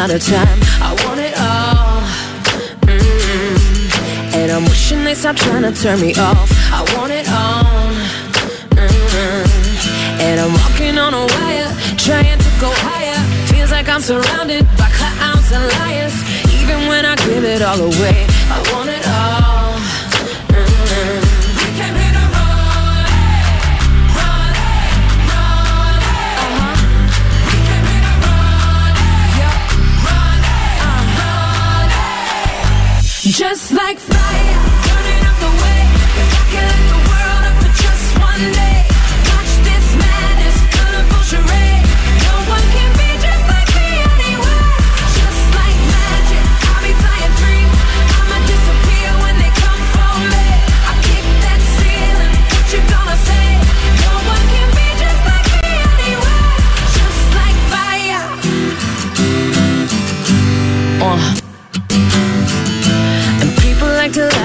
out of time. I want it all. Mm. And I'm wishing they stop trying to turn me off. I want it all. Mm. And I'm walking on a wire, trying to go higher. Feels like I'm surrounded by clowns and liars. Even when I give it all away, I want it Just like fire, burning up the way. If I could light the world up for just one day, watch this madness, colorful charade.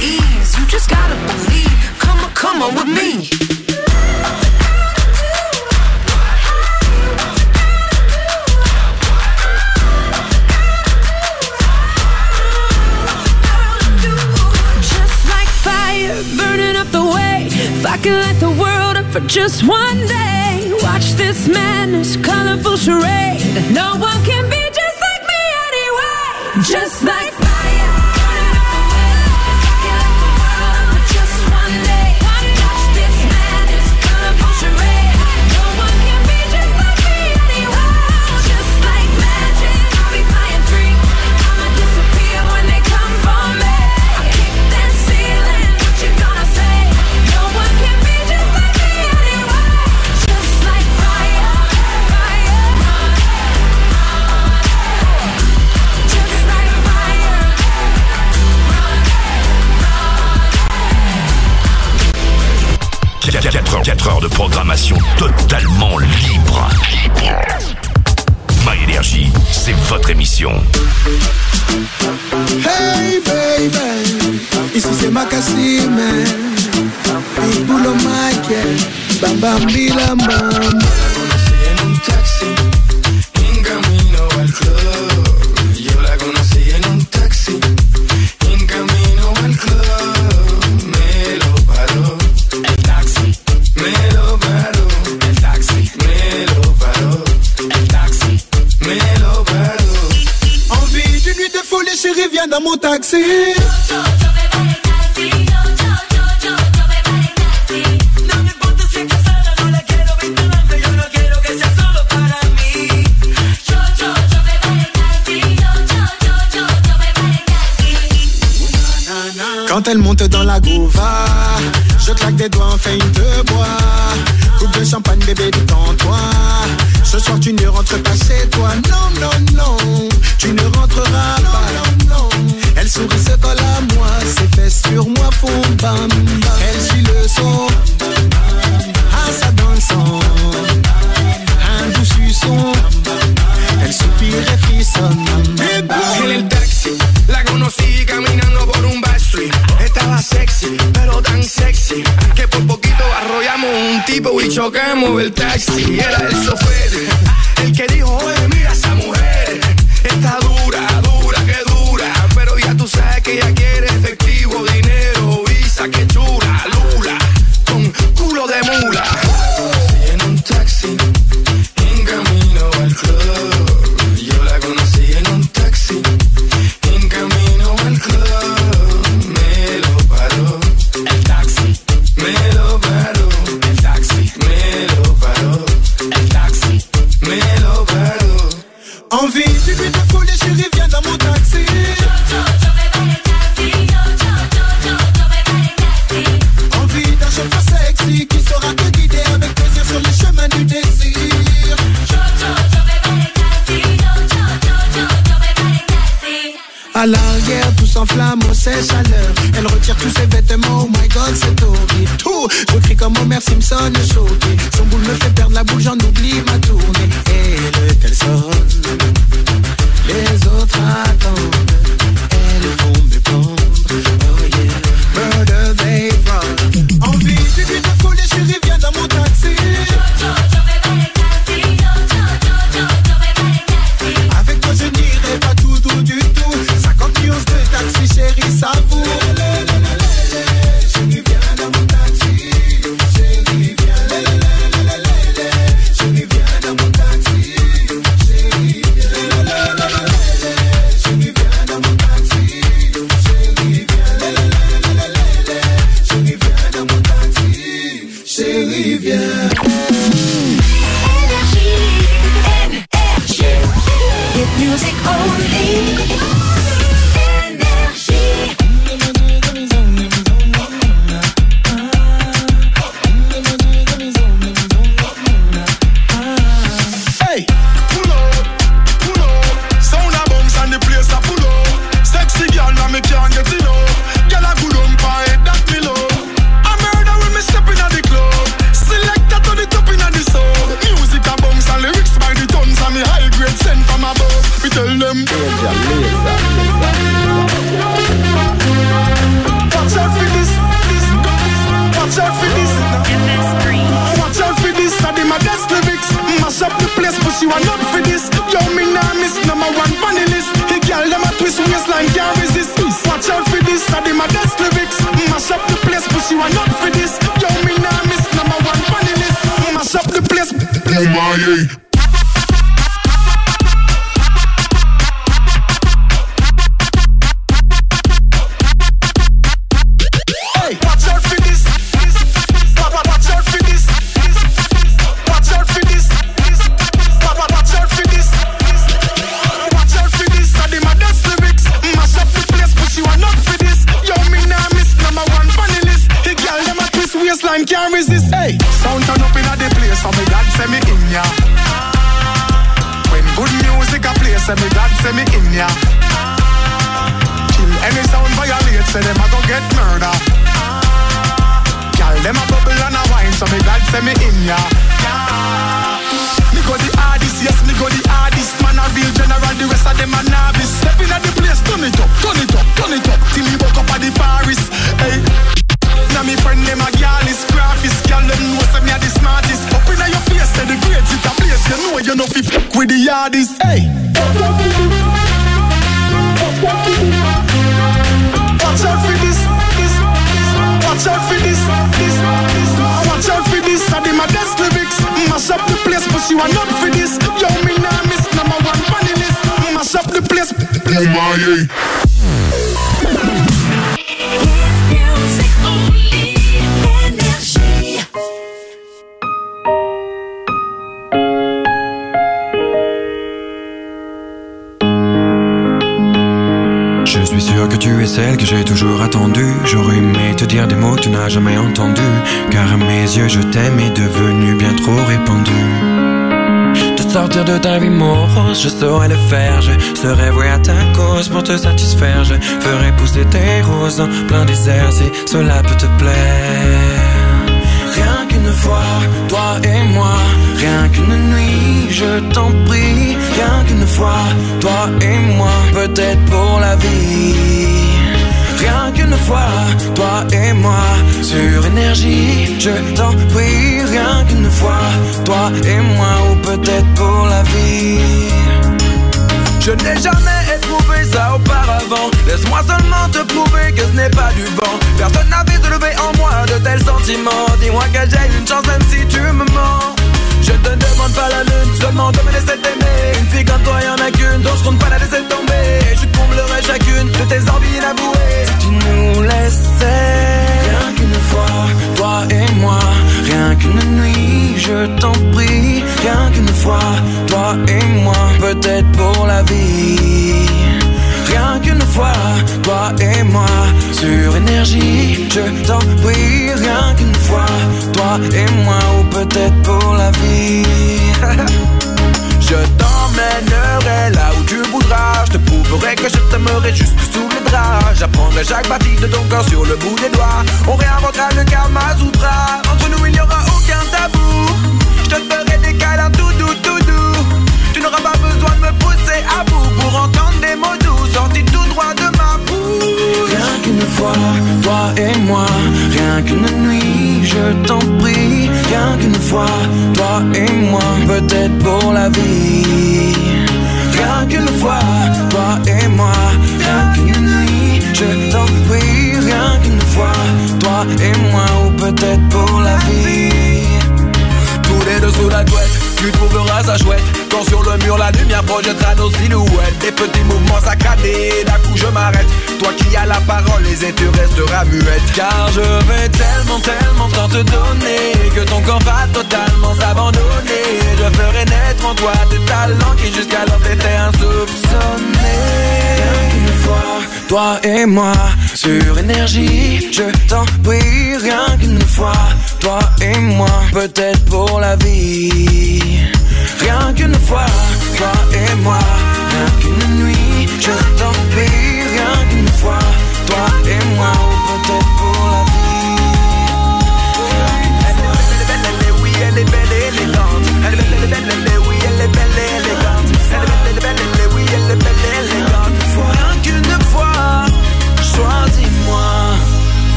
ease. You just gotta believe. Come on, come on with me. Just like fire burning up the way. If I could light the world up for just one day, watch this madness, colorful charade. No one can.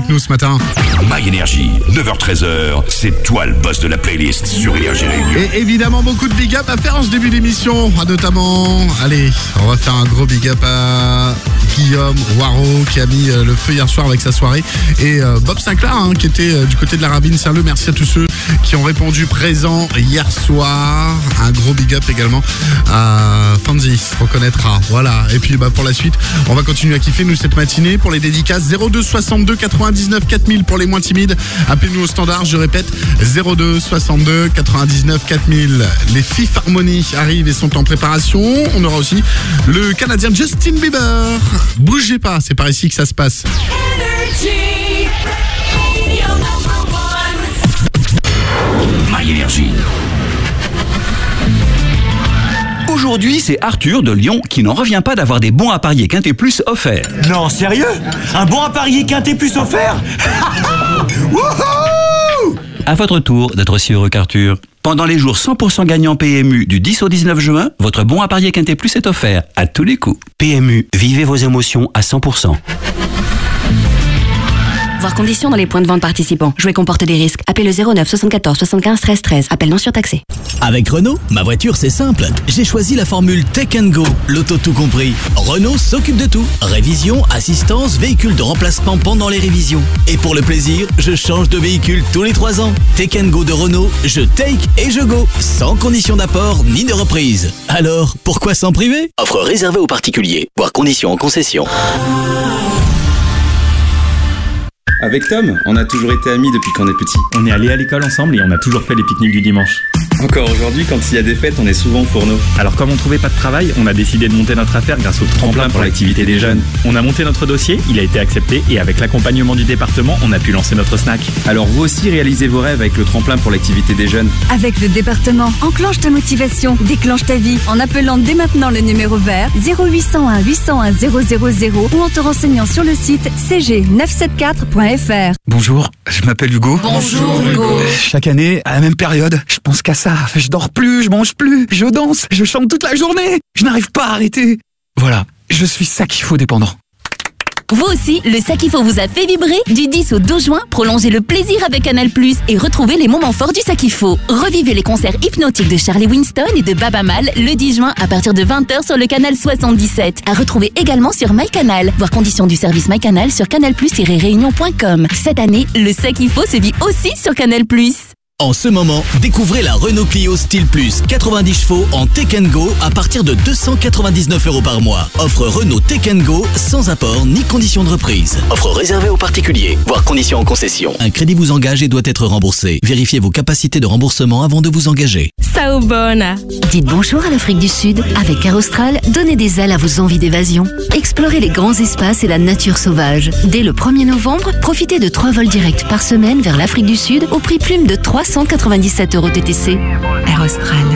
Avec nous ce matin. My Energy, 9h-13h, c'est toi le boss de la playlist sur Énergie Réunion. Et évidemment, beaucoup de big up à faire en ce début d'émission. Ah, Notamment, allez, on va faire un gros big up à Guillaume Waro qui a mis euh, le feu hier soir avec sa soirée. Et euh, Bob Sinclair hein, qui était euh, du côté de la Ravine Saint-Leu. Merci à tous ceux qui ont répondu présent hier soir. Un gros big up également à Fanzi, reconnaîtra. Voilà. Et puis bah, pour la suite, on va continuer à kiffer nous cette matinée. Pour les dédicaces, 02 62 99 4000 pour les moins timides. Appelez-nous au standard, je répète, 02 62 99 4000. Les Fifth Harmony arrivent et sont en préparation. On aura aussi le Canadien Justin Bieber. Bougez pas, c'est par ici que ça se passe. My Energy. Aujourd'hui, c'est Arthur de Lyon qui n'en revient pas d'avoir des bons à parier Quintet Plus offerts. Non, sérieux? Un bon à parier quintet plus offert? Wouhou À votre tour d'être aussi heureux qu'Arthur. Pendant les jours 100% gagnants PMU du 10 au 19 juin, votre bon à parier Quintet Plus est offert à tous les coups. PMU, vivez vos émotions à 100%. Voir conditions dans les points de vente participants. Jouer comporte des risques. Appelez le 09 74 75 13 13. Appel non surtaxé. Avec Renault, ma voiture c'est simple. J'ai choisi la formule Tech Go, l'auto tout compris. Renault s'occupe de tout. Révision, assistance, véhicule de remplacement pendant les révisions. Et pour le plaisir, je change de véhicule tous les 3 ans. Tech Go de Renault, je take et je go. Sans condition d'apport ni de reprise. Alors, pourquoi s'en priver? Offre réservée aux particuliers. Voir conditions en concession. Avec Tom, on a toujours été amis depuis qu'on est petit. On est allé à l'école ensemble et on a toujours fait les pique-niques du dimanche. Encore aujourd'hui, quand il y a des fêtes, on est souvent au fourneau. Alors comme on trouvait pas de travail, on a décidé de monter notre affaire grâce au tremplin pour l'activité des jeunes. On a monté notre dossier, il a été accepté et avec l'accompagnement du département, on a pu lancer notre snack. Alors vous aussi réalisez vos rêves avec le tremplin pour l'activité des jeunes. Avec le département, enclenche ta motivation, déclenche ta vie en appelant dès maintenant le numéro vert 0801 801 000 ou en te renseignant sur le site cg974.fr. Bonjour, je m'appelle Hugo. Bonjour, Hugo. Chaque année, à la même période, je pense qu'à ça. Je dors plus, je mange plus, je danse, je chante toute la journée. Je n'arrive pas à arrêter. Voilà, je suis faut dépendant. Vous aussi, le Sakifo vous a fait vibrer Du 10 au 12 juin, prolongez le plaisir avec Canal+, et retrouvez les moments forts du Sakifo. Revivez les concerts hypnotiques de Charlie Winston et de Baba Mal le 10 juin à partir de 20h sur le canal 77. À retrouver également sur MyCanal. Voir conditions du service MyCanal sur canalplus-réunion.com. Cette année, le Sakifo se vit aussi sur Canal+. En ce moment, découvrez la Renault Clio Style Plus 90 chevaux en Tech Go à partir de 299 euros par mois. Offre Renault Tech Go sans apport ni condition de reprise. Offre réservée aux particuliers. Voir conditions en concession. Un crédit vous engage et doit être remboursé. Vérifiez vos capacités de remboursement avant de vous engager. Sao Bona. Dites bonjour à l'Afrique du Sud. Avec Air Austral, donnez des ailes à vos envies d'évasion. Explorez les grands espaces et la nature sauvage. Dès le 1er novembre, profitez de 3 vols directs par semaine vers l'Afrique du Sud au prix plume de 397 euros TTC. Air Austral.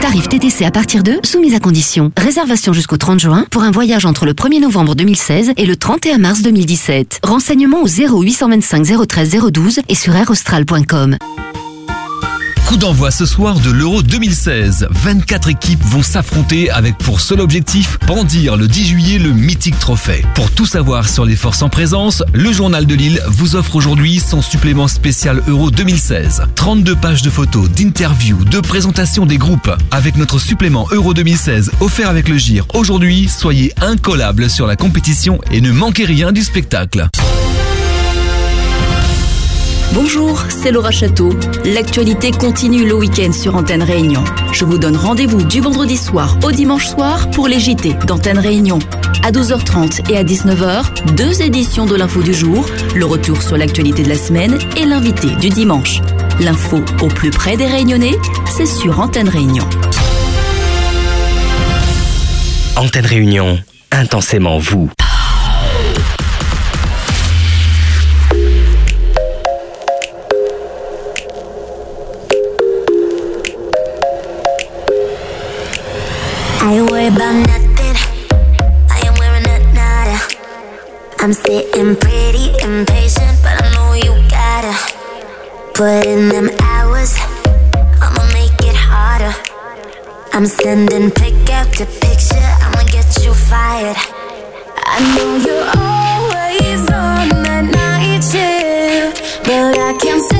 Tarif TTC à partir de soumis à condition. Réservation jusqu'au 30 juin pour un voyage entre le 1er novembre 2016 et le 31 mars 2017. Renseignements au 0825 013 012 et sur airaustral.com. Coup d'envoi ce soir de l'Euro 2016. 24 équipes vont s'affronter avec pour seul objectif brandir le 10 juillet le mythique trophée. Pour tout savoir sur les forces en présence, le journal de Lille vous offre aujourd'hui son supplément spécial Euro 2016. 32 pages de photos, d'interviews, de présentations des groupes. Avec notre supplément Euro 2016 offert avec le GIR aujourd'hui, soyez incollables sur la compétition et ne manquez rien du spectacle. Bonjour, c'est Laura Château. L'actualité continue le week-end sur Antenne Réunion. Je vous donne rendez-vous du vendredi soir au dimanche soir pour les JT d'Antenne Réunion. À 12h30 et à 19h, deux éditions de l'info du jour, le retour sur l'actualité de la semaine et l'invité du dimanche. L'info au plus près des Réunionnais, c'est sur Antenne Réunion. Antenne Réunion, intensément vous. I ain't about nothing. I am wearing a nada. I'm sitting pretty impatient, but I know you gotta put in them hours. I'ma make it harder. I'm sending pick up after picture. I'ma get you fired. I know you're always on that night shift, but I can't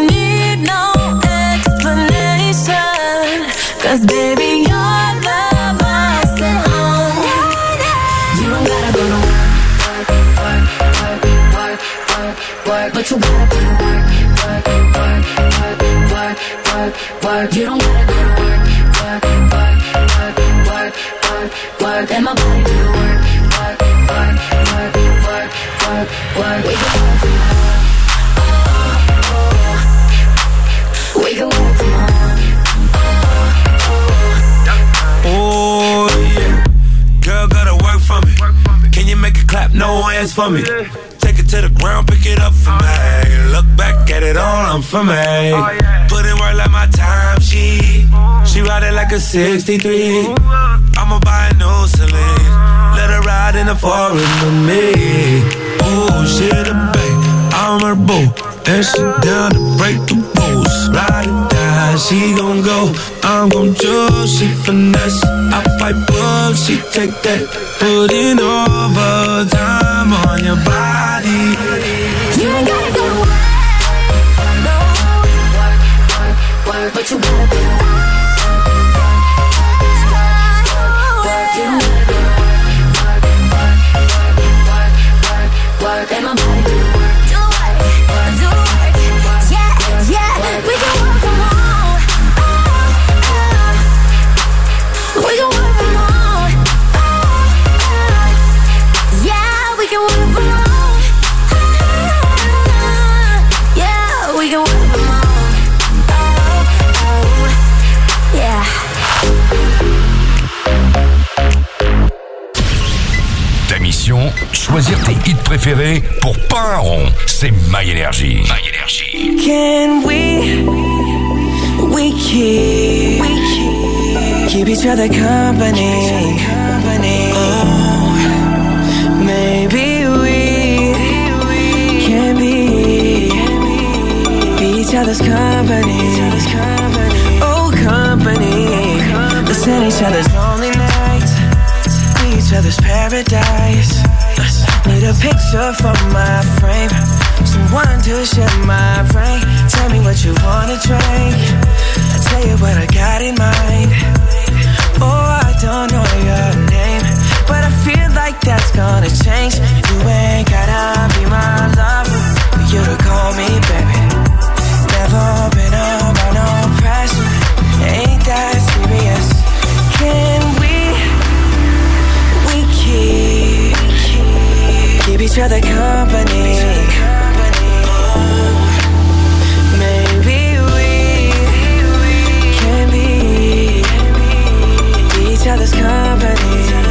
work, work. You don't gotta go to work, work, work, work, work, work, work. Let my body do the work, work, work, work, work, work, work. We can work from home, oh, oh. We can work from home. Oh yeah, girl gotta work for me. Can you make it clap? No hands for me. Take it to the ground, pick it up for me. Look back at it all, I'm for me. Oh, Put in work like my time, she. Mm-hmm. She ride it like a 63. Mm-hmm. I'ma buy a new Celine. Mm-hmm. Let her ride in the foreign with me. Oh, she the babe, I'm her boo. And she down to break the rules. Ride or die, she gon' go. I'm gon' choose, she finesse. I pipe up, she take that. Put in overtime on your body. But you gotta be choisir tes hits préférés pour pas un rond. C'est My Energy. My Energy. Can we, we keep, keep each other company? Oh, maybe we can be, be each other's company. Oh, company. Listen each other's lonely nights, be each other's paradise. Need a picture for my frame. Someone to share my brain. Tell me what you wanna drink. I tell you what I got in mind. Oh, I don't know your name, but I feel like that's gonna change. You ain't gotta be my lover for you to call me baby. Never been about no pressure. Ain't that serious? Can each other company. Oh, maybe we can be, be each other's company.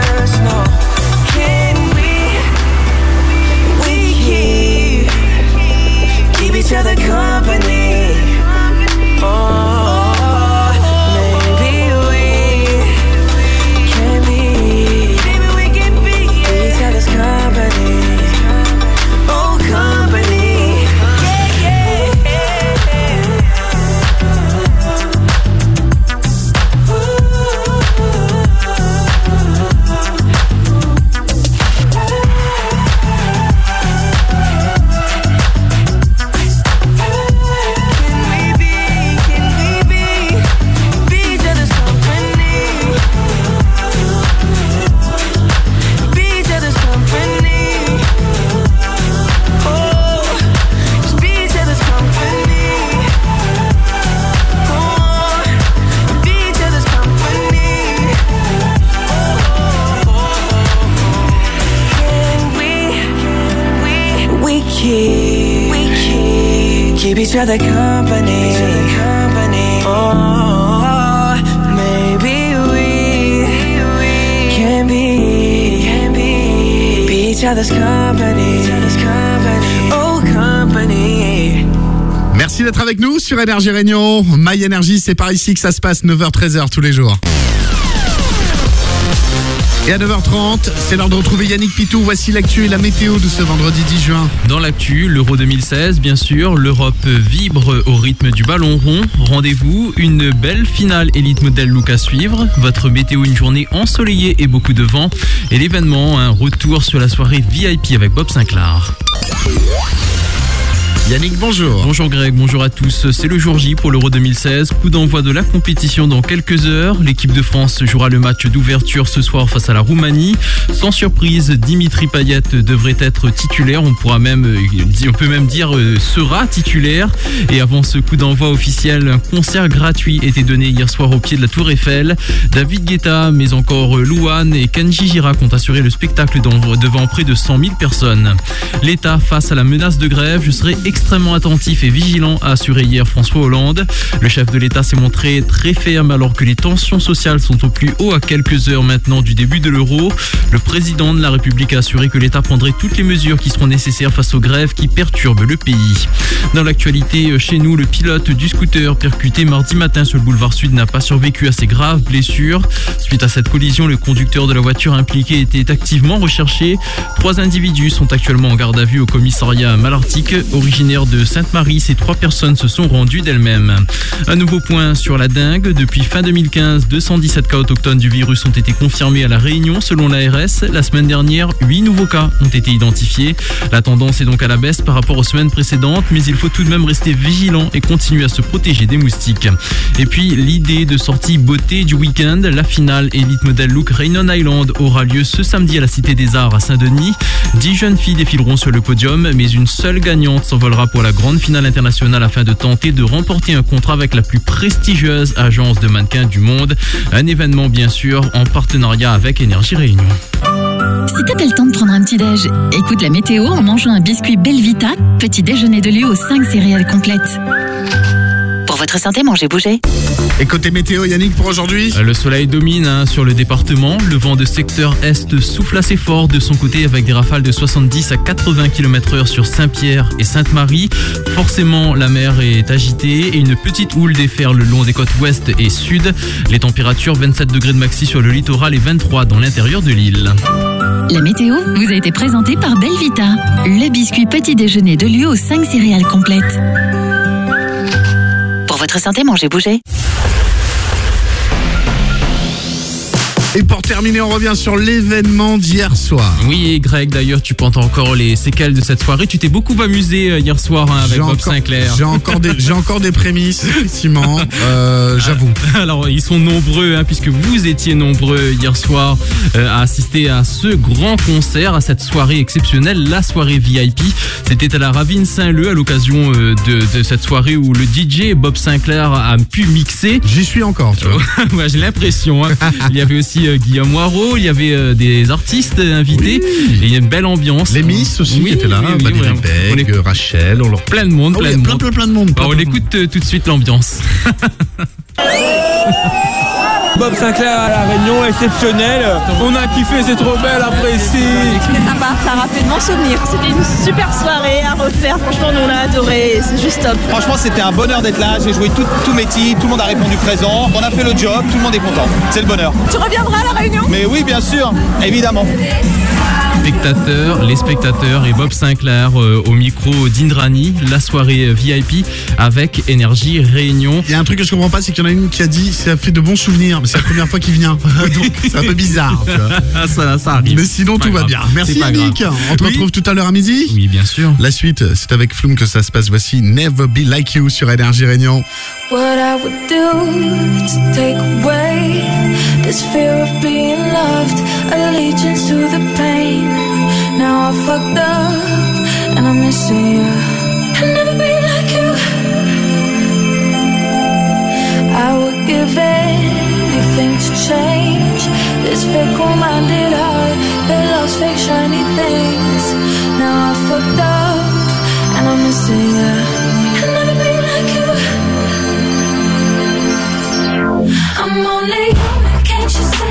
Company. Oh, Merci d'être avec nous sur Énergie Réunion. My Energy, c'est par ici que ça se passe 9h-13h tous les jours. Et à 9h30, c'est l'heure de retrouver Yannick Pitou. Voici l'actu et la météo de ce vendredi 10 juin. Dans l'actu, l'Euro 2016, bien sûr, l'Europe vibre au rythme du ballon rond. Rendez-vous, une belle finale Elite Model Look à suivre. Votre météo, une journée ensoleillée et beaucoup de vent. Et l'événement, un retour sur la soirée VIP avec Bob Sinclair. Yannick, bonjour. Bonjour Greg, bonjour à tous. C'est le jour J pour l'Euro 2016. Coup d'envoi de la compétition dans quelques heures. L'équipe de France jouera le match d'ouverture ce soir face à la Roumanie. Sans surprise, Dimitri Payet devrait être titulaire. On pourra même, euh, on peut même dire euh, sera titulaire. Et avant ce coup d'envoi officiel, un concert gratuit était donné hier soir au pied de la Tour Eiffel. David Guetta, mais encore euh, Louane et Kenji Girac ont assuré le spectacle devant près de 100 000 personnes. L'État face à la menace de grève, je serai extrêmement attentif et vigilant, a assuré hier François Hollande. Le chef de l'État s'est montré très ferme alors que les tensions sociales sont au plus haut à quelques heures maintenant du début de l'euro. Le président de la République a assuré que l'État prendrait toutes les mesures qui seront nécessaires face aux grèves qui perturbent le pays. Dans l'actualité, chez nous, le pilote du scooter percuté mardi matin sur le boulevard Sud n'a pas survécu à ses graves blessures. Suite à cette collision, le conducteur de la voiture impliquée était activement recherché. Trois individus sont actuellement en garde à vue au commissariat Malartic. Originaire de Sainte-Marie, ces trois personnes se sont rendues d'elles-mêmes. Un nouveau point sur la dingue. Depuis fin 2015, 217 cas autochtones du virus ont été confirmés à La Réunion selon l'ARS. La semaine dernière, 8 nouveaux cas ont été identifiés. La tendance est donc à la baisse par rapport aux semaines précédentes, mais il faut tout de même rester vigilant et continuer à se protéger des moustiques. Et puis, l'idée de sortie beauté du week-end, la finale Elite Model Look Raynon Island aura lieu ce samedi à la Cité des Arts à Saint-Denis. Dix jeunes filles défileront sur le podium, mais une seule gagnante pour la grande finale internationale afin de tenter de remporter un contrat avec la plus prestigieuse agence de mannequins du monde. Un événement, bien sûr, en partenariat avec Énergie Réunion. Pas le temps de prendre un petit déj, écoute la météo en mangeant un biscuit Belvita, petit déjeuner de lieu aux 5 céréales complètes. Pour votre santé, mangez bouger. Et côté météo, Yannick, pour aujourd'hui Le soleil domine hein, sur le département. Le vent de secteur est souffle assez fort de son côté avec des rafales de 70 à 80 km heure sur Saint-Pierre et Sainte-Marie. Forcément, la mer est agitée et une petite houle déferle le long des côtes ouest et sud. Les températures 27 degrés de maxi sur le littoral et 23 dans l'intérieur de l'île. La météo vous a été présentée par Belvita, le biscuit petit déjeuner de lieu aux 5 céréales complètes. Votre santé, mangez bouger. Et pour terminer, on revient sur l'événement d'hier soir. Oui, Greg, d'ailleurs, tu portes encore les séquelles de cette soirée. Tu t'es beaucoup amusé euh, hier soir hein, avec Bob encore- Sinclair. J'ai encore, des, j'ai encore des prémices, effectivement. Euh, J'avoue. Alors, ils sont nombreux, hein, puisque vous étiez nombreux hier soir euh, à assister à ce grand concert, à cette soirée exceptionnelle, la soirée VIP. C'était à la Ravine Saint-Leu à l'occasion euh, de, de cette soirée où le DJ Bob Sinclair a pu mixer. J'y suis encore, tu vois. ouais, j'ai l'impression. hein. Il y avait aussi aussi euh, Guillaume Waro, il y avait euh, des artistes invités et il y a une belle ambiance. Les Miss aussi Oui, qui étaient là, oui, Valérie. On écoute Rachel, on leur plein de monde, Ah plein de plein, monde. plein, plein de monde, Alors, plein, on plein de écoute euh, tout de suite l'ambiance. Bob Sinclair à la Réunion, exceptionnel. On a kiffé, c'est trop belle après ici. C'était sympa, ça rappelle de bons souvenirs. C'était une super soirée à refaire. Franchement, nous on a adoré. C'est juste top. Franchement, c'était un bonheur d'être là. J'ai joué tout- tous mes titres, tout le monde a répondu présent. On a fait le job, tout le monde est content. C'est le bonheur. Tu reviendras à la réunion? Mais oui, bien sûr, évidemment. Spectateurs, les spectateurs et Bob Sinclair euh, au micro d'Indrani, la soirée euh, VIP avec Énergie Réunion. Il y a un truc que je comprends pas, c'est qu'il y en a une qui a dit ça fait de bons souvenirs, mais c'est la première fois qu'il vient. Donc c'est un peu bizarre. tu vois. ça, ça arrive. Mais sinon tout va bien. Merci Yannick. grave. On te Oui. retrouve tout à l'heure à midi Oui, bien sûr. La suite, c'est avec Flume que ça se passe. Voici Never Be Like You sur Énergie Réunion. What I would do to take away this fear of being loved, allegiance to the pain. Now I fucked up and I'm missing you. I'll never be like you. I would give anything to change this fickle-minded heart that loves fake shiny things. Now I fucked up and I'm missing you. I'll never be like you. I'm only human, can't you see?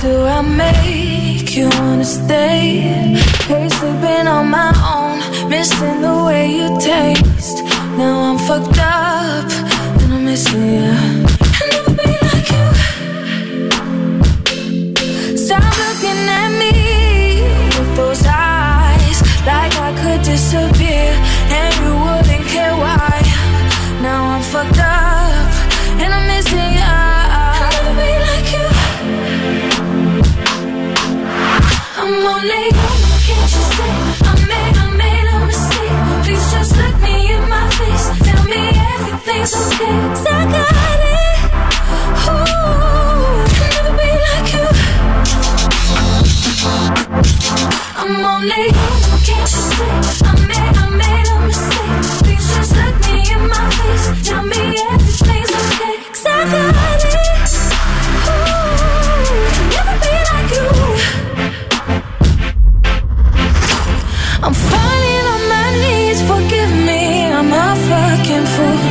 do I make you wanna stay? Hey, sleeping on my own, missing the way you taste. Now I'm fucked up, and I'm missing you. I'll never be like you. Stop looking at me with those eyes, like I could disappear, and you wouldn't care why. Now I'm fucked up, I'm falling on my knees, forgive me, I'm a fucking fool.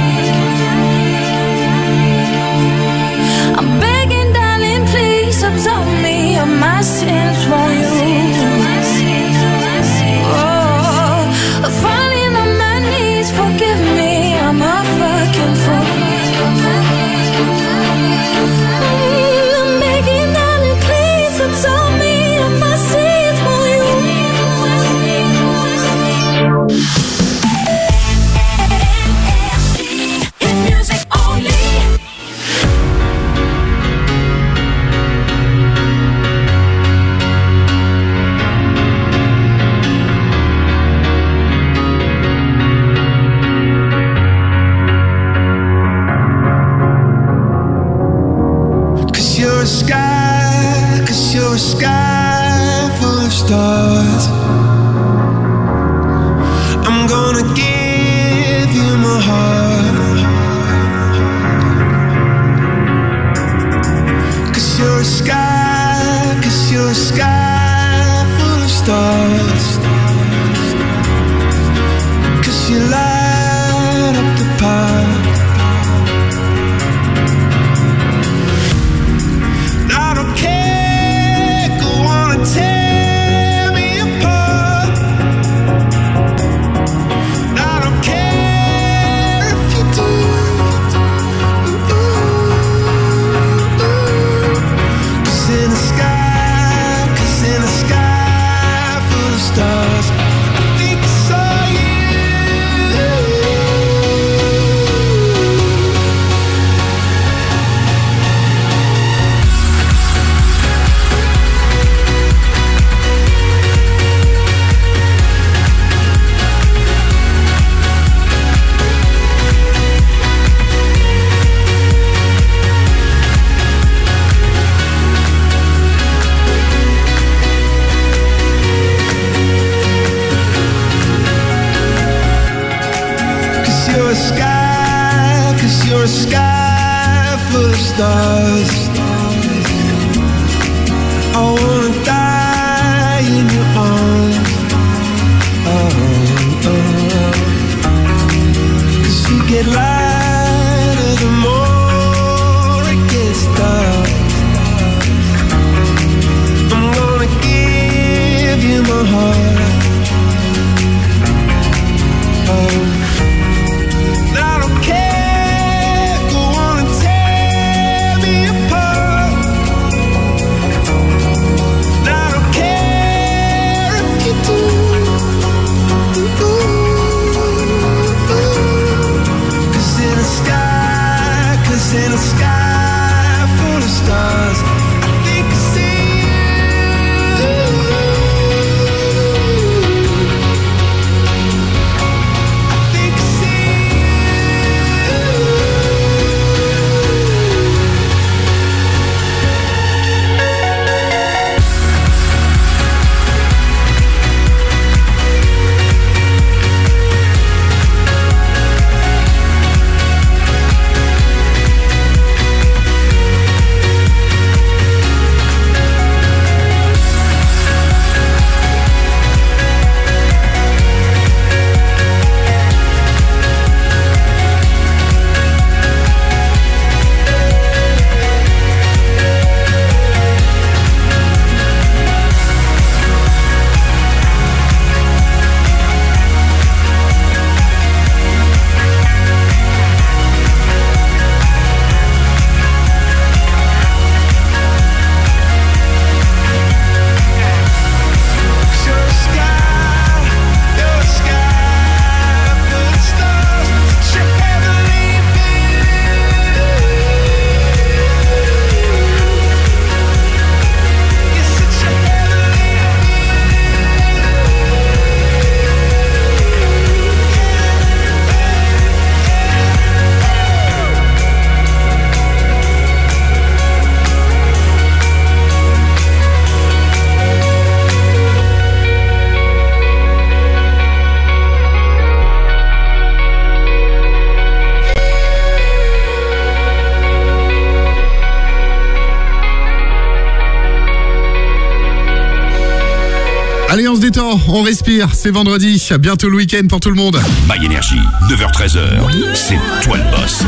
On respire, c'est vendredi, bientôt le week-end pour tout le monde. My Énergie, 9h-13h, c'est toi le boss.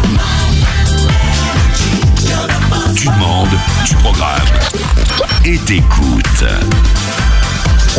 Tu demandes, tu programmes et t'écoutes.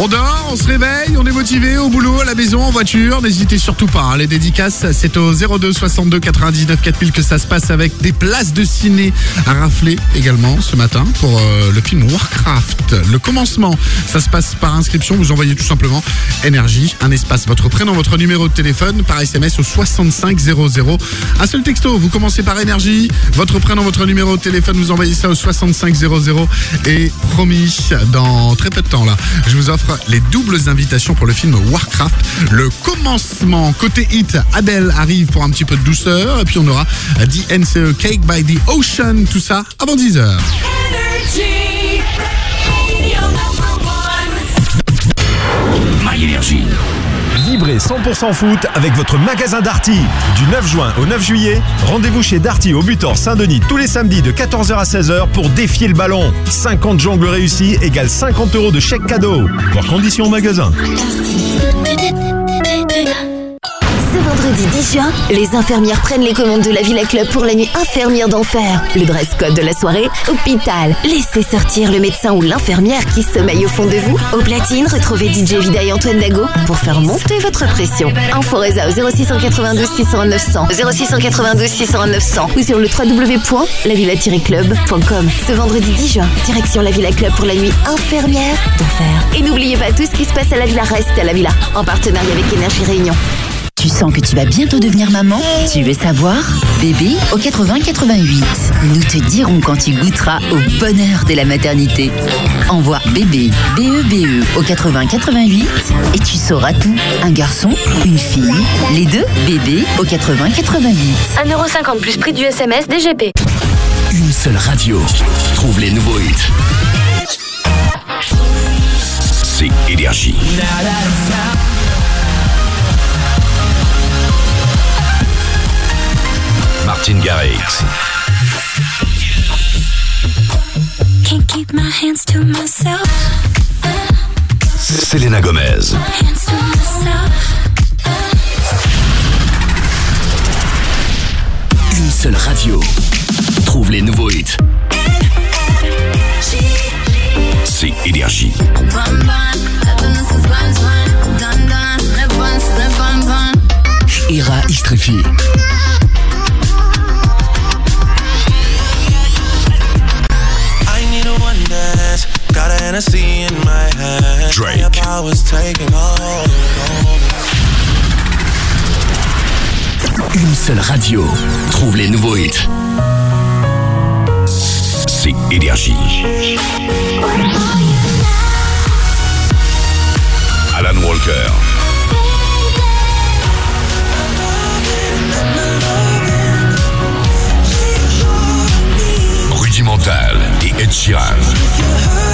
On dort, on se réveille, on est motivé au boulot, à la maison, en voiture. N'hésitez surtout pas. hein. Les dédicaces, c'est au 02 62 99 4000 que ça se passe avec des places de ciné à rafler également ce matin pour euh, le film Warcraft. Le commencement, ça se passe par inscription. Vous envoyez tout simplement énergie, un espace, votre prénom, votre numéro de téléphone par SMS au 6500. Un seul texto, vous commencez par énergie, votre prénom, votre numéro de téléphone, vous envoyez ça au 6500 et promis, dans très peu de temps là, je vous offre les doubles invitations pour le film Warcraft. Le commencement, côté hit, Adele arrive pour un petit peu de douceur et puis on aura DNCE Cake by the Ocean, tout ça avant 10h. My Énergie. Vibrez 100% foot avec votre magasin Darty. Du 9 juin au 9 juillet, rendez-vous chez Darty au Butor Saint-Denis tous les samedis de 14h à 16h pour défier le ballon. 50 jongles réussis égale 50 euros de chèque cadeau. Voir conditions au magasin. Ce vendredi 10 juin, les infirmières prennent les commandes de la Villa Club pour la nuit infirmière d'enfer. Le dress code de la soirée, hôpital. Laissez sortir le médecin ou l'infirmière qui sommeille au fond de vous. Au platine, retrouvez DJ Vida et Antoine Dago pour faire monter votre pression. Info Reza au 0692 601 900, 0692 601 900 ou sur le www.lavilla-club.com. Ce vendredi 10 juin, direction la Villa Club pour la nuit infirmière d'enfer. Et n'oubliez pas tout ce qui se passe à la Villa reste à la Villa, en partenariat avec Énergie Réunion. Sens que tu vas bientôt devenir maman Tu veux savoir? Bébé au 80-88. Nous te dirons quand tu goûteras au bonheur de la maternité. Envoie bébé, B-E-B-E au 80-88 et tu sauras tout. Un garçon, une fille, les deux, bébé au 80-88. 1,50€ plus prix du SMS DGP. Une seule radio. Trouve les nouveaux hits. C'est Énergie. Keep my hands to myself. Selena Gomez. Une seule radio. Trouve les nouveaux hits. C'est Énergie. Ira Istrefi. Hennessy in my hand. Drake. My power's taking hold. Une seule radio. Trouve les nouveaux hits. C'est Énergie. Alan Walker. Rudimental et Ed Sheeran.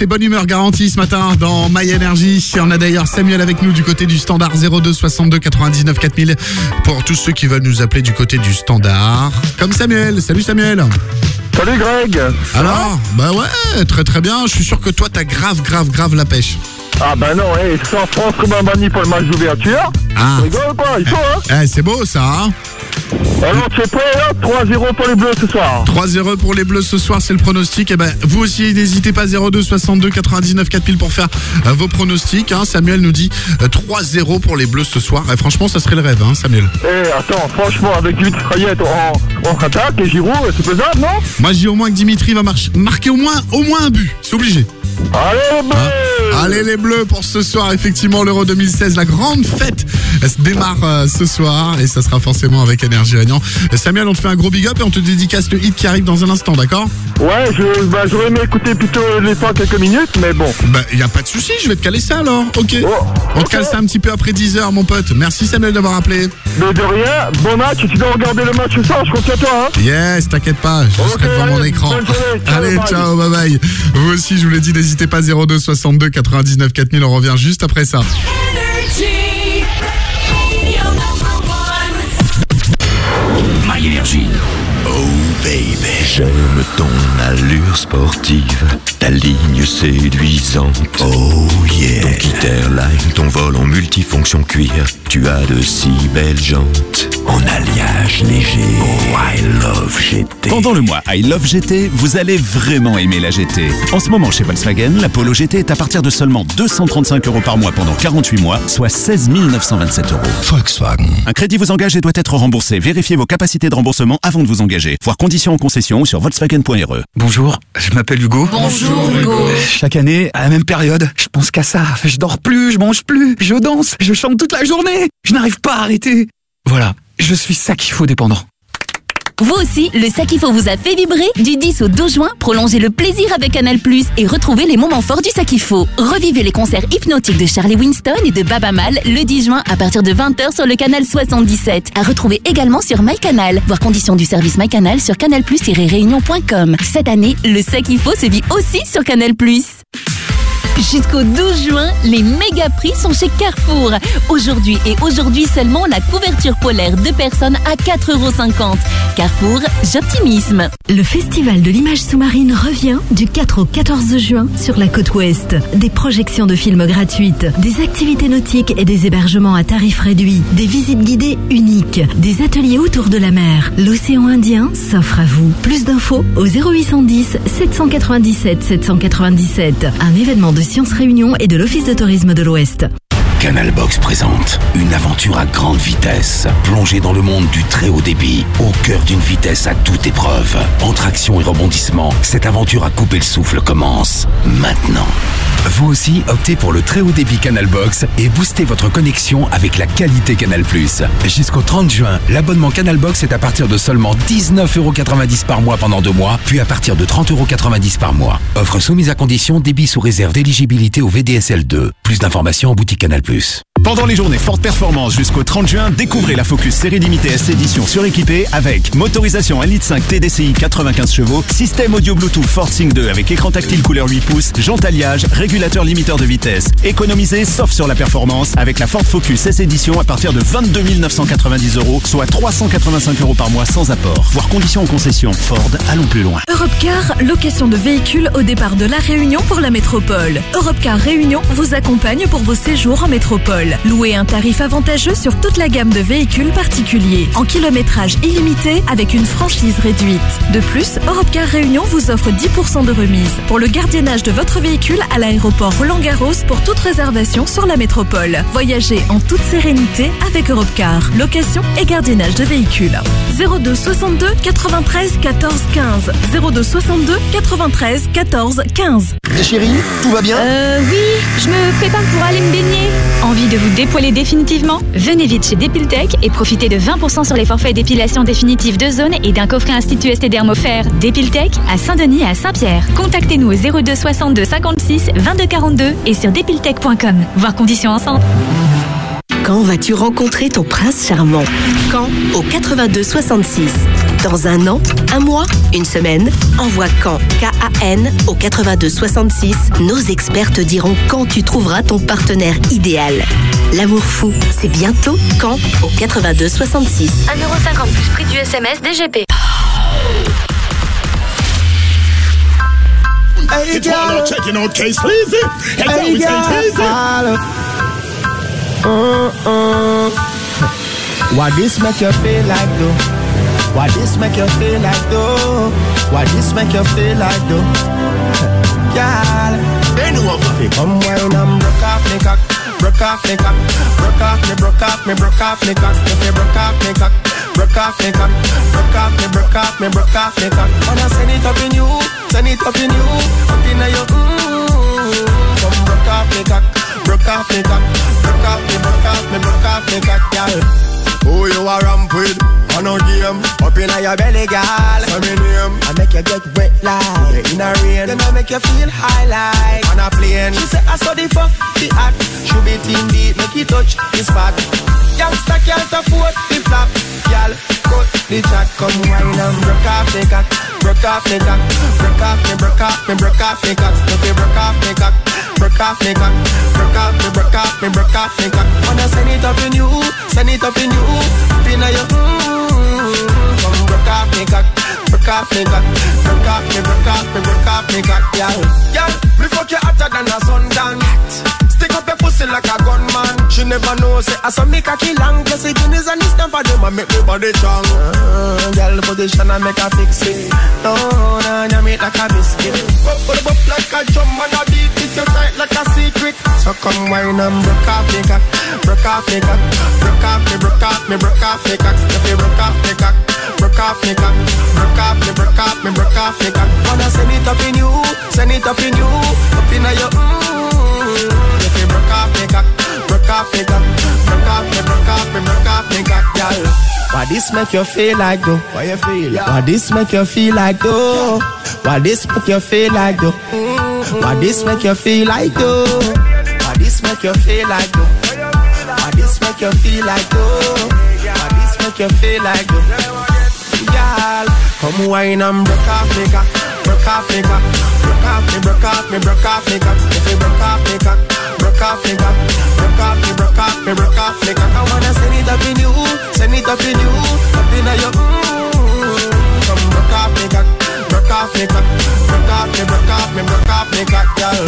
C'est bonne humeur garantie ce matin dans My Energy. On a d'ailleurs Samuel avec nous du côté du standard 02 62 99 4000 pour tous ceux qui veulent nous appeler du côté du standard. Comme Samuel. Salut Samuel. Salut Greg. Alors, bah ouais, très très bien. Je suis sûr que toi t'as grave grave grave la pêche. Ah bah non, c'est en France comme un banni pour le match d'ouverture. Ah. Ou quoi? Il faut hein? Eh, c'est beau ça, hein? Alors tu es prêt là 3-0 pour les bleus ce soir. 3-0 pour les Bleus ce soir, c'est le pronostic. Et ben, vous aussi, n'hésitez pas 02 62 99 4000 pour faire euh, vos pronostics. hein. Samuel nous dit euh, 3-0 pour les Bleus ce soir. Et franchement, ça serait le rêve, hein, Samuel. Eh attends, franchement avec 8 mitraillettes en, en attaque et Giroud, c'est pesable non? Moi, je dis au moins que Dimitri va marcher- marquer au moins, au moins un but. C'est obligé. Allez les bleus Allez les Bleus pour ce soir, effectivement, l'Euro 2016, la grande fête démarre euh, ce soir et ça sera forcément avec Énergie Réunion. Samuel, on te fait un gros big up et on te dédicace le hit qui arrive dans un instant, d'accord? Ouais, je, bah, j'aurais aimé écouter plutôt les temps quelques minutes, mais bon. Bah, y a pas de souci, je vais te caler ça alors. Ok. on te cale ça un petit peu après 10h, mon pote. Merci Samuel d'avoir appelé. Mais de rien, bon match, tu dois regarder le match ce soir, je compte sur toi, hein. Yes, t'inquiète pas, je serai devant mon écran. Allez, ciao, bye bye. Vous aussi, je vous l'ai dit, n'hésitez pas 02 62 99 4000, on revient juste après ça. J'aime ton allure sportive, ta ligne séduisante. Oh yeah, ton kit airline, ton vol en multifonction cuir, tu as de si belles jantes. En alliage léger. Oh I love GT. Pendant le mois I Love GT, vous allez vraiment aimer la GT. En ce moment chez Volkswagen, la Polo GT est à partir de seulement 235 euros par mois pendant 48 mois, soit 16 927 euros. Volkswagen. Un crédit vous engage et doit être remboursé. Vérifiez vos capacités de remboursement avant de vous engager. Voir conditions en concession ou sur volkswagen.re. Bonjour, je m'appelle Hugo. Bonjour, Hugo. Chaque année, à la même période, je pense qu'à ça. Je dors plus, je mange plus, je danse, je chante toute la journée. Je n'arrive pas à arrêter. Voilà, je suis Sakifo dépendant. Vous aussi, le Sakifo vous a fait vibrer Du 10 au 12 juin, prolongez le plaisir avec Canal+, et retrouvez les moments forts du Sakifo. Revivez les concerts hypnotiques de Charlie Winston et de Baba Mal le 10 juin à partir de 20h sur le canal 77. À retrouver également sur MyCanal. Voir conditions du service MyCanal sur canalplus-réunion.com. Cette année, le Sakifo se vit aussi sur Canal+. Jusqu'au 12 juin, les méga prix sont chez Carrefour. Aujourd'hui et aujourd'hui seulement, la couverture polaire de personnes à 4,50€. Carrefour, j'optimisme. Le Festival de l'image sous-marine revient du 4 au 14 juin sur la côte ouest. Des projections de films gratuites, des activités nautiques et des hébergements à tarifs réduits, des visites guidées uniques, des ateliers autour de la mer. L'océan Indien s'offre à vous. Plus d'infos au 0810 797 797. Un événement de Sciences Réunion et de l'Office de tourisme de l'Ouest. Canal Box présente une aventure à grande vitesse, plongée dans le monde du très haut débit, au cœur d'une vitesse à toute épreuve. Entre action et rebondissement, cette aventure à couper le souffle commence maintenant. Vous aussi optez pour le très haut débit Canal Box et boostez votre connexion avec la qualité Canal+. Jusqu'au 30 juin, l'abonnement Canal Box est à partir de seulement 19,90€ par mois pendant deux mois, puis à partir de 30,90€ par mois. Offre soumise à condition, débit sous réserve d'éligibilité au VDSL 2. Plus d'informations en boutique Canal+. Pendant les journées Forte Performance jusqu'au 30 juin, découvrez la Focus série limitée S édition suréquipée avec motorisation 1.5 litre TDCi 95 chevaux, système audio Bluetooth FortSync 2 avec écran tactile couleur 8 pouces, jante alliage, régulateur limiteur de vitesse. Économisez sauf sur la performance avec la Ford Focus S édition à partir de 22 990 euros, soit 385 euros par mois sans apport. Voir conditions en concession. Ford, allons plus loin. Europcar, location de véhicules au départ de la Réunion pour la métropole. Europcar Réunion vous accompagne pour vos séjours en métropole. Louez un tarif avantageux sur toute la gamme de véhicules particuliers, en kilométrage illimité avec une franchise réduite. De plus, Europcar Réunion vous offre 10% de remise pour le gardiennage de votre véhicule à l'aéroport Roland-Garros pour toute réservation sur la métropole. Voyagez en toute sérénité avec Europcar. Location et gardiennage de véhicules. 02 62 93 14 15. 02 62 93 14 15. Chérie, tout va bien? Euh, oui, je me prépare pour aller me baigner. Envie de vous dépoiler définitivement? Venez vite chez Dépiltech et profitez de 20% sur les forfaits d'épilation définitive de zone et d'un coffret Institut STDerm offert. Dépiltech à Saint-Denis et à Saint-Pierre. Contactez-nous au 02 62 56 22 42 et sur dépiltech.com. Voir conditions ensemble. Quand vas-tu rencontrer ton prince charmant? Quand Au 82 66. Dans un an, un mois, une semaine? Envoie quand? K-A-N au 82 66. Nos experts te diront quand tu trouveras ton partenaire idéal. L'amour fou, c'est bientôt quand Au 82 66. 1,50€ plus prix du SMS DGP. Hey, It's all checking out case please. Hey, We. Uh-uh. Why this make you feel like though? Why this make you feel like though? Why this make you feel like though? Girl, they know what fi come wine and broke off me cock, broke off me cock, broke off me, broke off me, broke off me cock, if you broke off me cock, broke off me cock, broke off me, broke off me, broke off me cock. Wanna send it up in you, send it up in you, up in your mm. Come broke off me cock, broke off me cock, broke off me, broke off me, broke off me me cock, girl. Who you a ramp with? On no game, up inna your belly, girl. Say me name, I make you get wet like in a rain. Then I make you feel high like on a plane. She say I saw the fuck the act. Should be team deep, make it touch the spot. Youngster can't afford the flap, girl. Cut the chat, come wine and broke off the cock, broke off the cock, broke off me, broke off me, broke off the cock. You broke off the cock, broke off the cock, broke off me, broke off me, broke off the cock. Wanna send it up in you, send it up in you, up in your mm. Come broke off me cock, broke off me cock, broke off me, broke off me, broke off me cock, girl. Girl, me fuck you hotter than a sundown. Stick up your pussy like a gunman. She never know say I saw me cocky long. Plus the guineas and the stamp of them I make me body strong. Uh, girl position I make her fix it. No, no, no, make like a biscuit. Up, up like a drum and a beat it you tight like a secret. So come wine and broke off me cock, broke off me cock, broke off me, broke off me, broke off me cock. If you broke off me cock, broke off me cock, broke off me, broke off me, broke off me cock. Wanna send it up in you, send it up in you, up in your mm. If you broke off me cock, broke off me cock, broke off me, broke off me, broke off me cock, girl. Why this make you feel like though? Why you feel? Why this make you feel like though? Why this make you feel like though? Why this make you feel like though? Why this make you feel like though? Why this make you feel like though? Why this make you feel like though? Girl, come wine and broke off me cock, broke off me cock, broke off me, broke off me, broke off me cock. If you broke off me cock, broke off me cock, broke off me, broke off me, broke off me cock. I wanna send it up in you, send it up in you, up in your mm. Come broke off me cock, broke off me cock, broke off me, broke off me, broke off me cock, girl.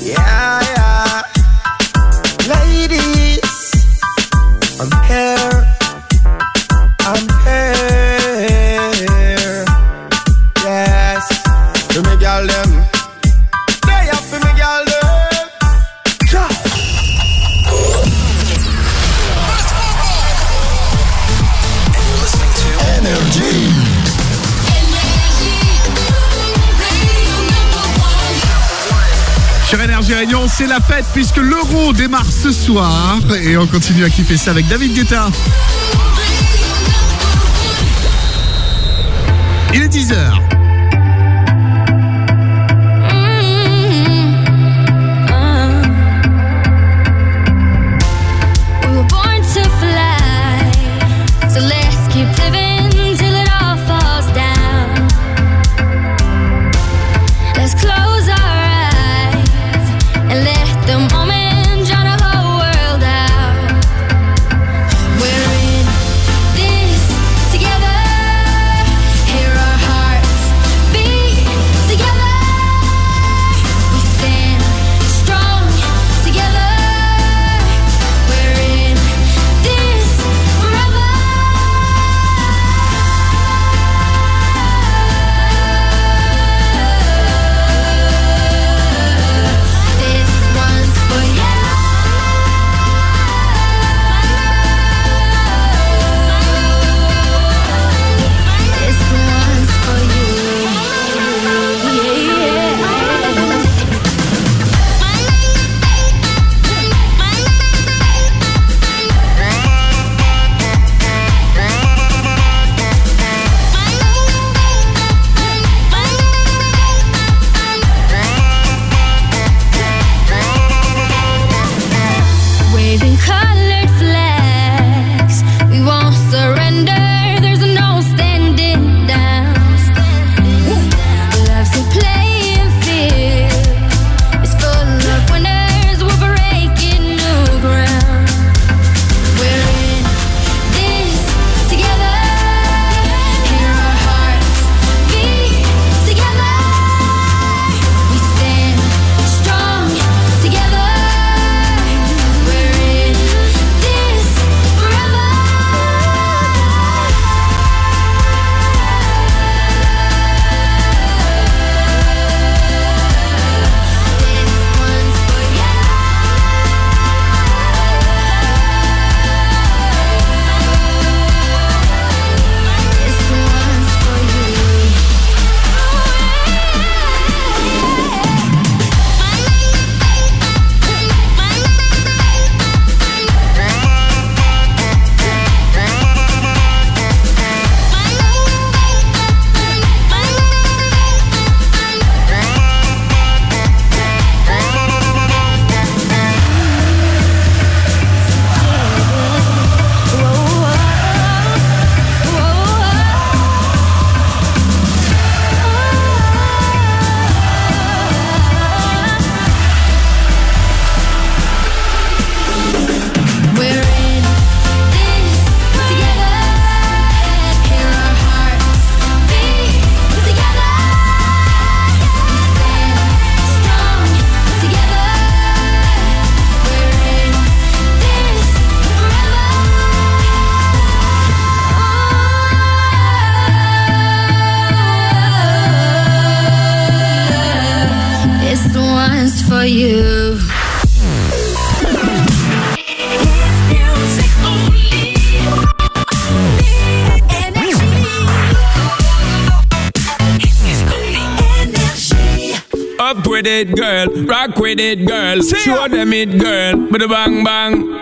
yeah, yeah. Ladies, I'm here. C'est la fête puisque l'euro démarre ce soir et on continue à kiffer ça avec David Guetta. Il est 10h. it, girl. Show them it, girl. but a bang bang.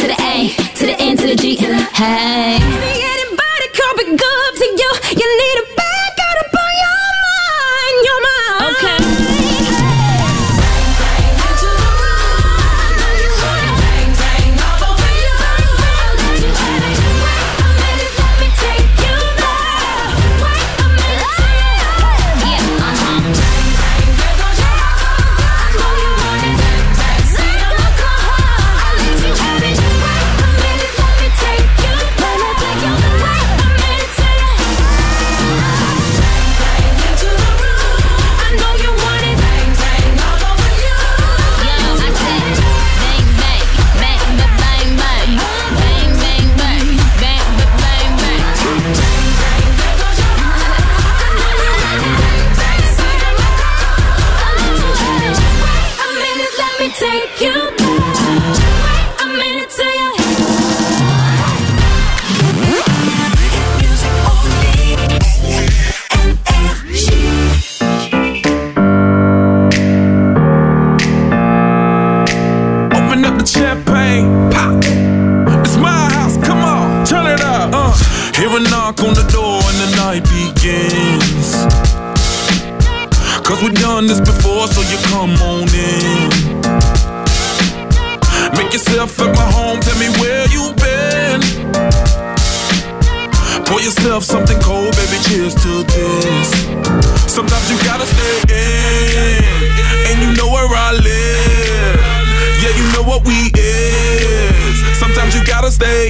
to the N to the G. Hey. See anybody come good to you? You need yourself something cold, baby, cheers to this. Sometimes you gotta stay in, and you know where I live. Yeah, you know what we is. Sometimes you gotta stay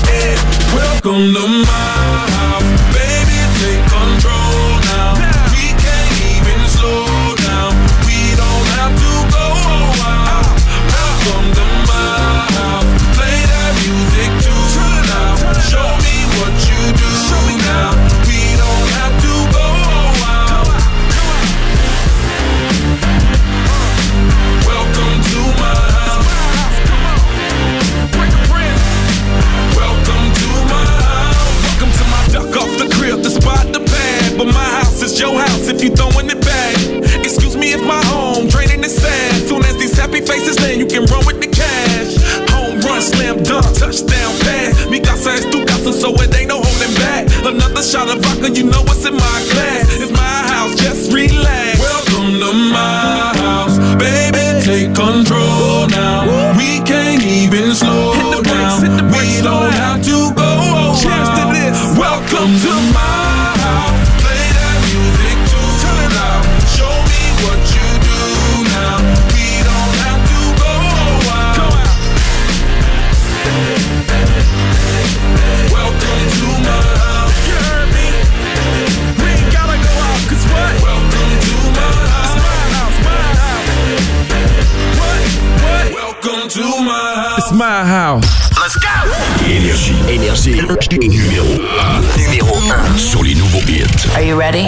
in. Welcome to you throwing it back. Excuse me if my home draining the sand. Soon as these happy faces land, you can run with the cash. Home run, slam dunk, touchdown pass. Mi casa es tu casa, so it ain't no holding back. Another shot of vodka, you know what's in my glass. It's my house, just relax. Welcome to my house, baby. Take control now. We can't even slow down. We don't have to go. This. Welcome to my my house. Let's go! Énergie. Énergie. Numéro 1. Numéro 1 sur les nouveaux hits. Are you ready?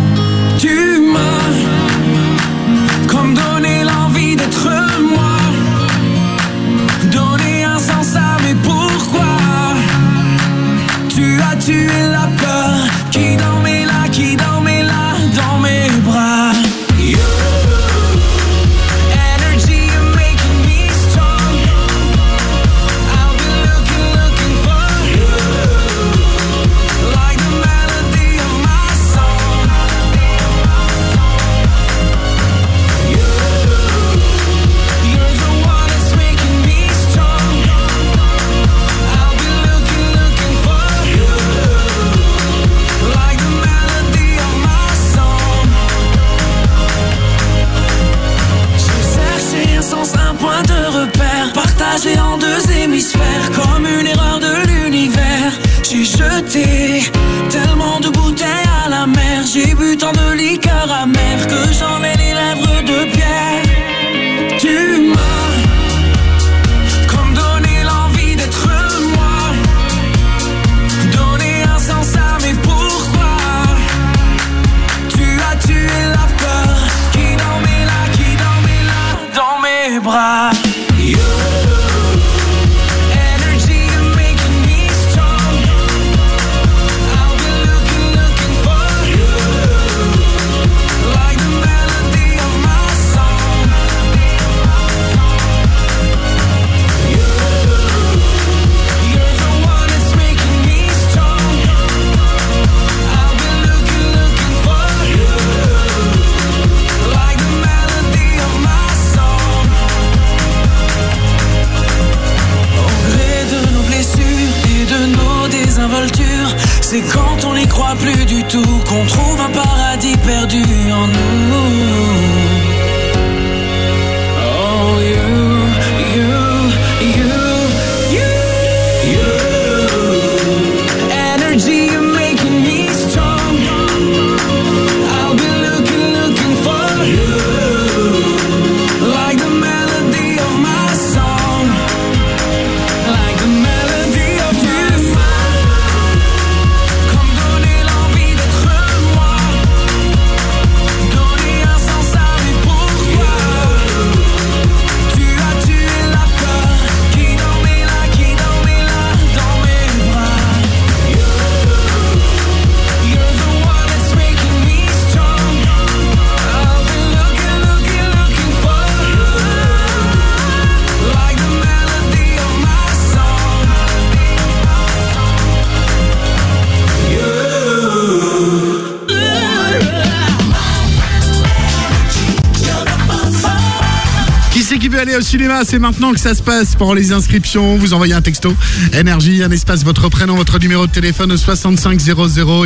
C'est maintenant que ça se passe pour les inscriptions. Vous envoyez un texto, énergie, un espace, votre prénom, votre numéro de téléphone au 6500 et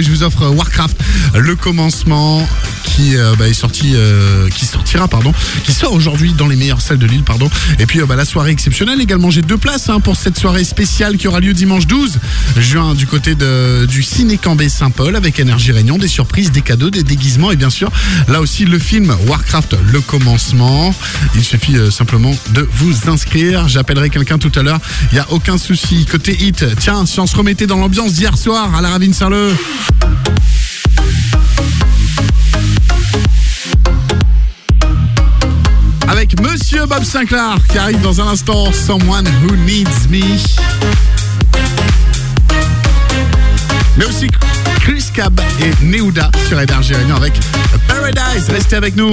je vous offre Warcraft, le commencement qui euh, bah, euh, qui sortira, pardon, qui sort aujourd'hui dans les meilleures salles de Lille, pardon. Et puis euh, bah, la soirée exceptionnelle également. J'ai deux places hein, pour cette soirée spéciale qui aura lieu dimanche 12 juin du côté du Ciné Cambé Saint-Paul avec Énergie Réunion, des surprises, des cadeaux, des déguisements et bien sûr là aussi le film Warcraft, le commencement. Il suffit simplement de vous inscrire. J'appellerai quelqu'un tout à l'heure. Il n'y a aucun souci. Côté hit, tiens, si on se remettait dans l'ambiance d'hier soir à la Ravine Saint-Leu. Avec Monsieur Bob Sinclair qui arrive dans un instant. Someone Who Needs Me. Mais aussi Chris Cab et Neuda sur Énergie Réunion avec Paradise. Restez avec nous.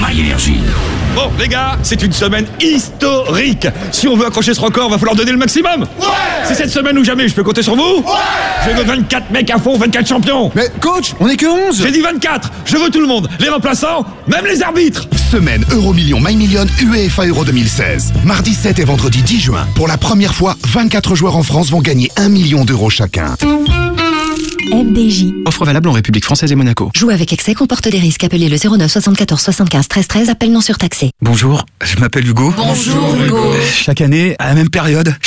My Energy. Bon, les gars, c'est une semaine historique. Si on veut accrocher ce record, va falloir donner le maximum. C'est cette semaine ou jamais, je peux compter sur vous Ouais Je veux 24 mecs à fond, 24 champions. Mais coach, on est que 11 J'ai dit 24. Je veux tout le monde. Les remplaçants, même les arbitres. Semaine Euro Million My Million UEFA Euro 2016. Mardi 7 et vendredi 10 juin. Pour la première fois, 24 joueurs en France vont gagner 1 million d'euros chacun. FDJ. Offre valable en République française et Monaco. Jouer avec excès comporte des risques. Appelez le 09 74 75 13 13. Appel non surtaxé. Bonjour, je m'appelle Hugo. Bonjour, Hugo. Chaque année, à la même période, je